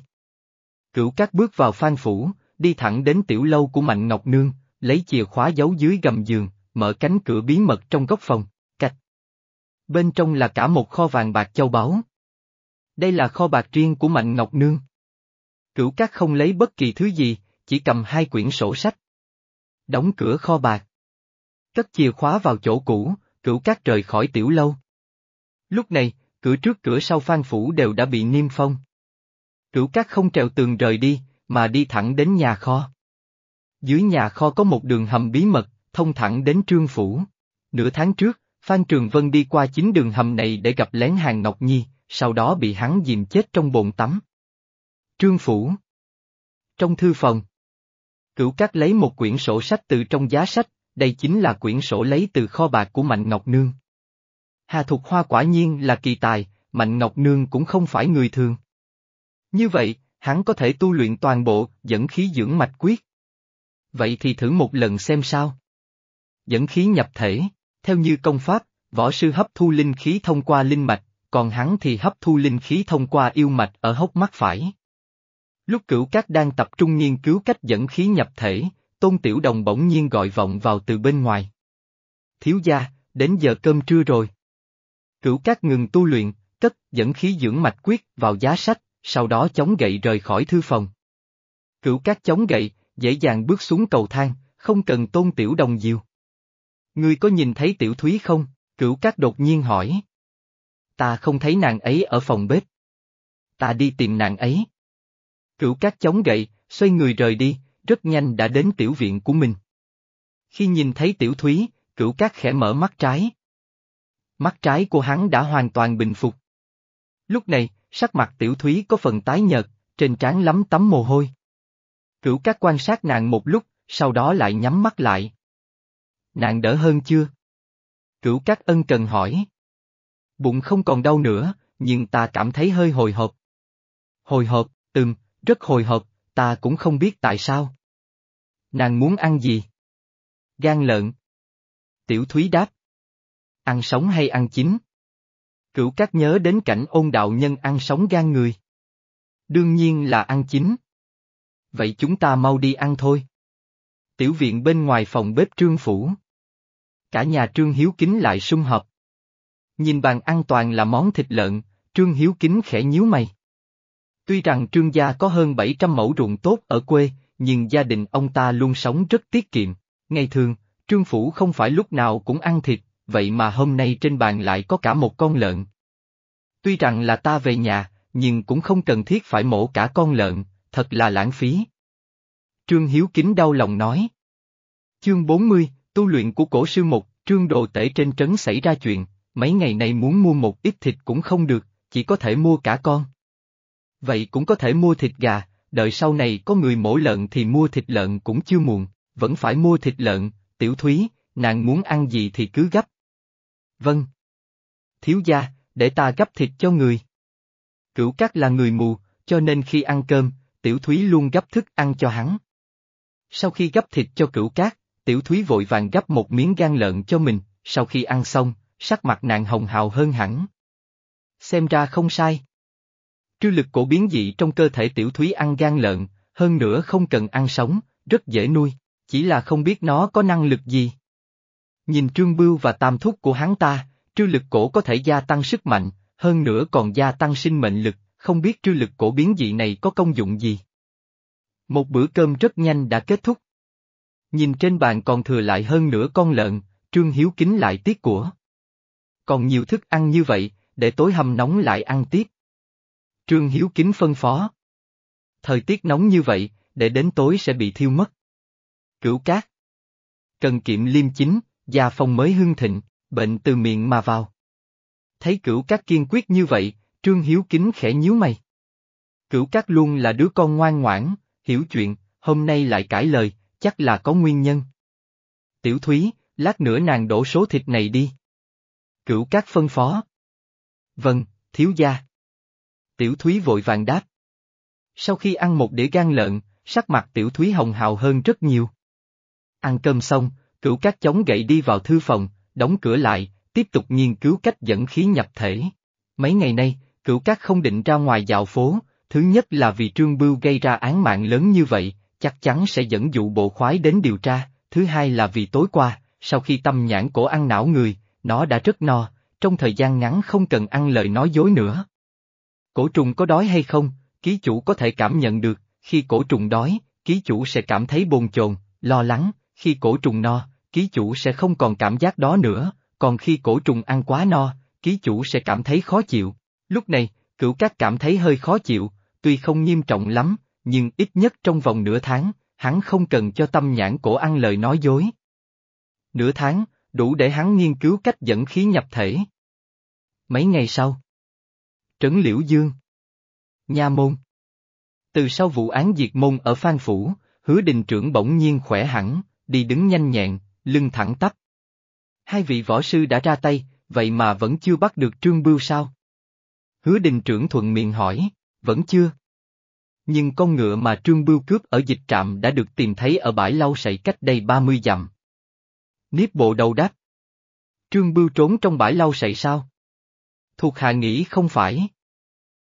Cửu Cát bước vào phan phủ, đi thẳng đến tiểu lâu của Mạnh Ngọc Nương, lấy chìa khóa giấu dưới gầm giường, mở cánh cửa bí mật trong góc phòng, cạch. Bên trong là cả một kho vàng bạc châu báu. Đây là kho bạc riêng của Mạnh Ngọc Nương. Cửu Cát không lấy bất kỳ thứ gì, chỉ cầm hai quyển sổ sách. Đóng cửa kho bạc. Cất chìa khóa vào chỗ cũ, Cửu Cát rời khỏi tiểu lâu. Lúc này, cửa trước cửa sau phan phủ đều đã bị niêm phong. Cửu Cát không trèo tường rời đi, mà đi thẳng đến nhà kho. Dưới nhà kho có một đường hầm bí mật, thông thẳng đến trương phủ. Nửa tháng trước, Phan Trường Vân đi qua chính đường hầm này để gặp lén hàng Ngọc Nhi, sau đó bị hắn dìm chết trong bồn tắm. Trương Phủ Trong thư phòng Cửu Cát lấy một quyển sổ sách từ trong giá sách, đây chính là quyển sổ lấy từ kho bạc của Mạnh Ngọc Nương. Hà Thục Hoa quả nhiên là kỳ tài, Mạnh Ngọc Nương cũng không phải người thường. Như vậy, hắn có thể tu luyện toàn bộ, dẫn khí dưỡng mạch quyết. Vậy thì thử một lần xem sao. Dẫn khí nhập thể, theo như công pháp, võ sư hấp thu linh khí thông qua linh mạch, còn hắn thì hấp thu linh khí thông qua yêu mạch ở hốc mắt phải. Lúc cửu cát đang tập trung nghiên cứu cách dẫn khí nhập thể, Tôn Tiểu Đồng bỗng nhiên gọi vọng vào từ bên ngoài. Thiếu gia, đến giờ cơm trưa rồi. Cửu cát ngừng tu luyện, cất dẫn khí dưỡng mạch quyết vào giá sách, sau đó chống gậy rời khỏi thư phòng. Cửu cát chống gậy, dễ dàng bước xuống cầu thang, không cần Tôn Tiểu Đồng diều. Ngươi có nhìn thấy Tiểu Thúy không? Cửu cát đột nhiên hỏi. Ta không thấy nàng ấy ở phòng bếp. Ta đi tìm nàng ấy. Cửu cát chống gậy, xoay người rời đi, rất nhanh đã đến tiểu viện của mình. Khi nhìn thấy tiểu thúy, cửu cát khẽ mở mắt trái. Mắt trái của hắn đã hoàn toàn bình phục. Lúc này, sắc mặt tiểu thúy có phần tái nhợt, trên trán lắm tấm mồ hôi. Cửu cát quan sát nàng một lúc, sau đó lại nhắm mắt lại. Nàng đỡ hơn chưa? Cửu cát ân cần hỏi. Bụng không còn đau nữa, nhưng ta cảm thấy hơi hồi hộp. Hồi hộp, ừm, rất hồi hộp, ta cũng không biết tại sao. Nàng muốn ăn gì? Gan lợn. Tiểu Thúy đáp. Ăn sống hay ăn chín? Cửu Cát nhớ đến cảnh ôn đạo nhân ăn sống gan người. Đương nhiên là ăn chín. Vậy chúng ta mau đi ăn thôi. Tiểu viện bên ngoài phòng bếp trương phủ. Cả nhà trương hiếu kính lại sung hợp. Nhìn bàn ăn toàn là món thịt lợn, trương hiếu kính khẽ nhíu mày. Tuy rằng trương gia có hơn 700 mẫu ruộng tốt ở quê, nhưng gia đình ông ta luôn sống rất tiết kiệm. Ngày thường, trương phủ không phải lúc nào cũng ăn thịt, vậy mà hôm nay trên bàn lại có cả một con lợn. Tuy rằng là ta về nhà, nhưng cũng không cần thiết phải mổ cả con lợn, thật là lãng phí. Trương Hiếu Kính đau lòng nói. Chương 40, tu luyện của cổ sư mục, trương đồ tể trên trấn xảy ra chuyện, mấy ngày nay muốn mua một ít thịt cũng không được, chỉ có thể mua cả con. Vậy cũng có thể mua thịt gà, đợi sau này có người mổ lợn thì mua thịt lợn cũng chưa muộn, vẫn phải mua thịt lợn, tiểu thúy, nàng muốn ăn gì thì cứ gấp. Vâng. Thiếu gia, để ta gấp thịt cho người. Cửu Cát là người mù, cho nên khi ăn cơm, tiểu thúy luôn gấp thức ăn cho hắn. Sau khi gấp thịt cho cửu cát, tiểu thúy vội vàng gấp một miếng gan lợn cho mình, sau khi ăn xong, sắc mặt nàng hồng hào hơn hẳn. Xem ra không sai. Trư lực cổ biến dị trong cơ thể tiểu thúy ăn gan lợn, hơn nữa không cần ăn sống, rất dễ nuôi, chỉ là không biết nó có năng lực gì. Nhìn trương bưu và tam thúc của hắn ta, trư lực cổ có thể gia tăng sức mạnh, hơn nữa còn gia tăng sinh mệnh lực, không biết trư lực cổ biến dị này có công dụng gì. Một bữa cơm rất nhanh đã kết thúc. Nhìn trên bàn còn thừa lại hơn nửa con lợn, Trương Hiếu kính lại tiếc của. Còn nhiều thức ăn như vậy, để tối hầm nóng lại ăn tiếp. Trương Hiếu kính phân phó. Thời tiết nóng như vậy, để đến tối sẽ bị thiêu mất. Cửu cát. Cần kiệm liêm chính, gia phong mới hưng thịnh, bệnh từ miệng mà vào. Thấy cửu cát kiên quyết như vậy, Trương Hiếu kính khẽ nhíu mày. Cửu cát luôn là đứa con ngoan ngoãn, hiểu chuyện, hôm nay lại cãi lời, chắc là có nguyên nhân. Tiểu Thúy, lát nữa nàng đổ số thịt này đi. Cửu các phân phó. Vâng, thiếu gia. Tiểu Thúy vội vàng đáp. Sau khi ăn một đĩa gan lợn, sắc mặt Tiểu Thúy hồng hào hơn rất nhiều. Ăn cơm xong, cửu các chống gậy đi vào thư phòng, đóng cửa lại, tiếp tục nghiên cứu cách dẫn khí nhập thể. Mấy ngày nay, cửu các không định ra ngoài dạo phố, thứ nhất là vì Trương Bưu gây ra án mạng lớn như vậy, chắc chắn sẽ dẫn dụ bộ khoái đến điều tra, thứ hai là vì tối qua, sau khi tâm nhãn cổ ăn não người, nó đã rất no, trong thời gian ngắn không cần ăn lời nói dối nữa. Cổ trùng có đói hay không, ký chủ có thể cảm nhận được, khi cổ trùng đói, ký chủ sẽ cảm thấy bồn chồn, lo lắng, khi cổ trùng no, ký chủ sẽ không còn cảm giác đó nữa, còn khi cổ trùng ăn quá no, ký chủ sẽ cảm thấy khó chịu. Lúc này, cửu cát cảm thấy hơi khó chịu, tuy không nghiêm trọng lắm, nhưng ít nhất trong vòng nửa tháng, hắn không cần cho tâm nhãn cổ ăn lời nói dối. Nửa tháng, đủ để hắn nghiên cứu cách dẫn khí nhập thể. Mấy ngày sau, Trấn Liễu Dương Nha Môn Từ sau vụ án diệt môn ở Phan Phủ, hứa đình trưởng bỗng nhiên khỏe hẳn, đi đứng nhanh nhẹn, lưng thẳng tắp. Hai vị võ sư đã ra tay, vậy mà vẫn chưa bắt được Trương Bưu sao? Hứa đình trưởng thuận miệng hỏi, vẫn chưa. Nhưng con ngựa mà Trương Bưu cướp ở dịch trạm đã được tìm thấy ở bãi lau sậy cách đây 30 dặm. Niếp bộ đầu đáp. Trương Bưu trốn trong bãi lau sậy sao? Thuộc hạ nghĩ không phải.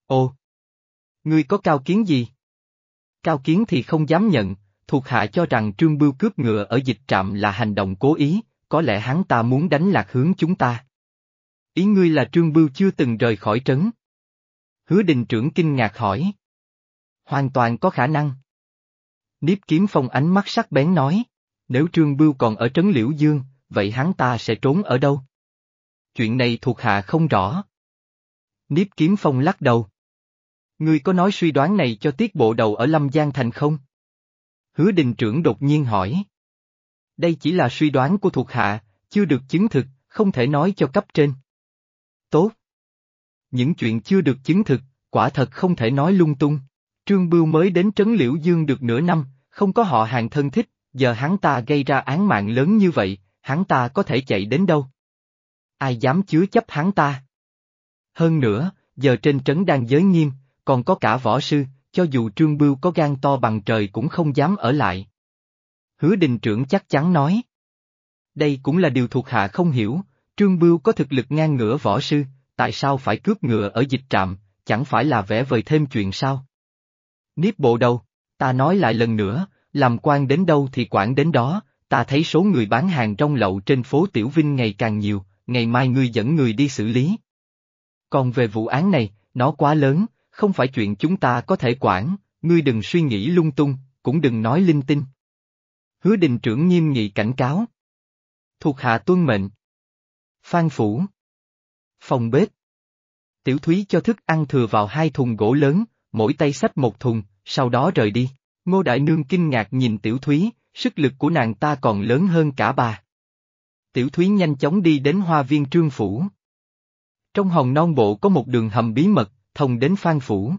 Ồ! Ngươi có cao kiến gì? Cao kiến thì không dám nhận, thuộc hạ cho rằng Trương Bưu cướp ngựa ở dịch trạm là hành động cố ý, có lẽ hắn ta muốn đánh lạc hướng chúng ta. Ý ngươi là Trương Bưu chưa từng rời khỏi trấn. Hứa đình trưởng kinh ngạc hỏi. Hoàn toàn có khả năng. Niếp kiếm phong ánh mắt sắc bén nói, nếu Trương Bưu còn ở trấn Liễu Dương, vậy hắn ta sẽ trốn ở đâu? Chuyện này thuộc hạ không rõ. Niếp kiếm phong lắc đầu. Ngươi có nói suy đoán này cho tiết bộ đầu ở Lâm Giang Thành không? Hứa đình trưởng đột nhiên hỏi. Đây chỉ là suy đoán của thuộc hạ, chưa được chứng thực, không thể nói cho cấp trên. Tốt. Những chuyện chưa được chứng thực, quả thật không thể nói lung tung. Trương Bưu mới đến Trấn Liễu Dương được nửa năm, không có họ hàng thân thích, giờ hắn ta gây ra án mạng lớn như vậy, hắn ta có thể chạy đến đâu? Ai dám chứa chấp hắn ta? Hơn nữa, giờ trên trấn đang giới nghiêm, còn có cả võ sư, cho dù Trương Bưu có gan to bằng trời cũng không dám ở lại. Hứa đình trưởng chắc chắn nói. Đây cũng là điều thuộc hạ không hiểu, Trương Bưu có thực lực ngang ngửa võ sư, tại sao phải cướp ngựa ở dịch trạm, chẳng phải là vẽ vời thêm chuyện sao? Niếp bộ đầu, ta nói lại lần nữa, làm quan đến đâu thì quản đến đó, ta thấy số người bán hàng trong lậu trên phố Tiểu Vinh ngày càng nhiều, ngày mai ngươi dẫn người đi xử lý. Còn về vụ án này, nó quá lớn, không phải chuyện chúng ta có thể quản, ngươi đừng suy nghĩ lung tung, cũng đừng nói linh tinh. Hứa đình trưởng nghiêm nghị cảnh cáo. Thuộc hạ tuân mệnh. Phan Phủ Phòng bếp Tiểu Thúy cho thức ăn thừa vào hai thùng gỗ lớn, mỗi tay xách một thùng, sau đó rời đi. Ngô Đại Nương kinh ngạc nhìn Tiểu Thúy, sức lực của nàng ta còn lớn hơn cả bà. Tiểu Thúy nhanh chóng đi đến hoa viên trương phủ. Trong hòn non bộ có một đường hầm bí mật, thông đến Phan Phủ.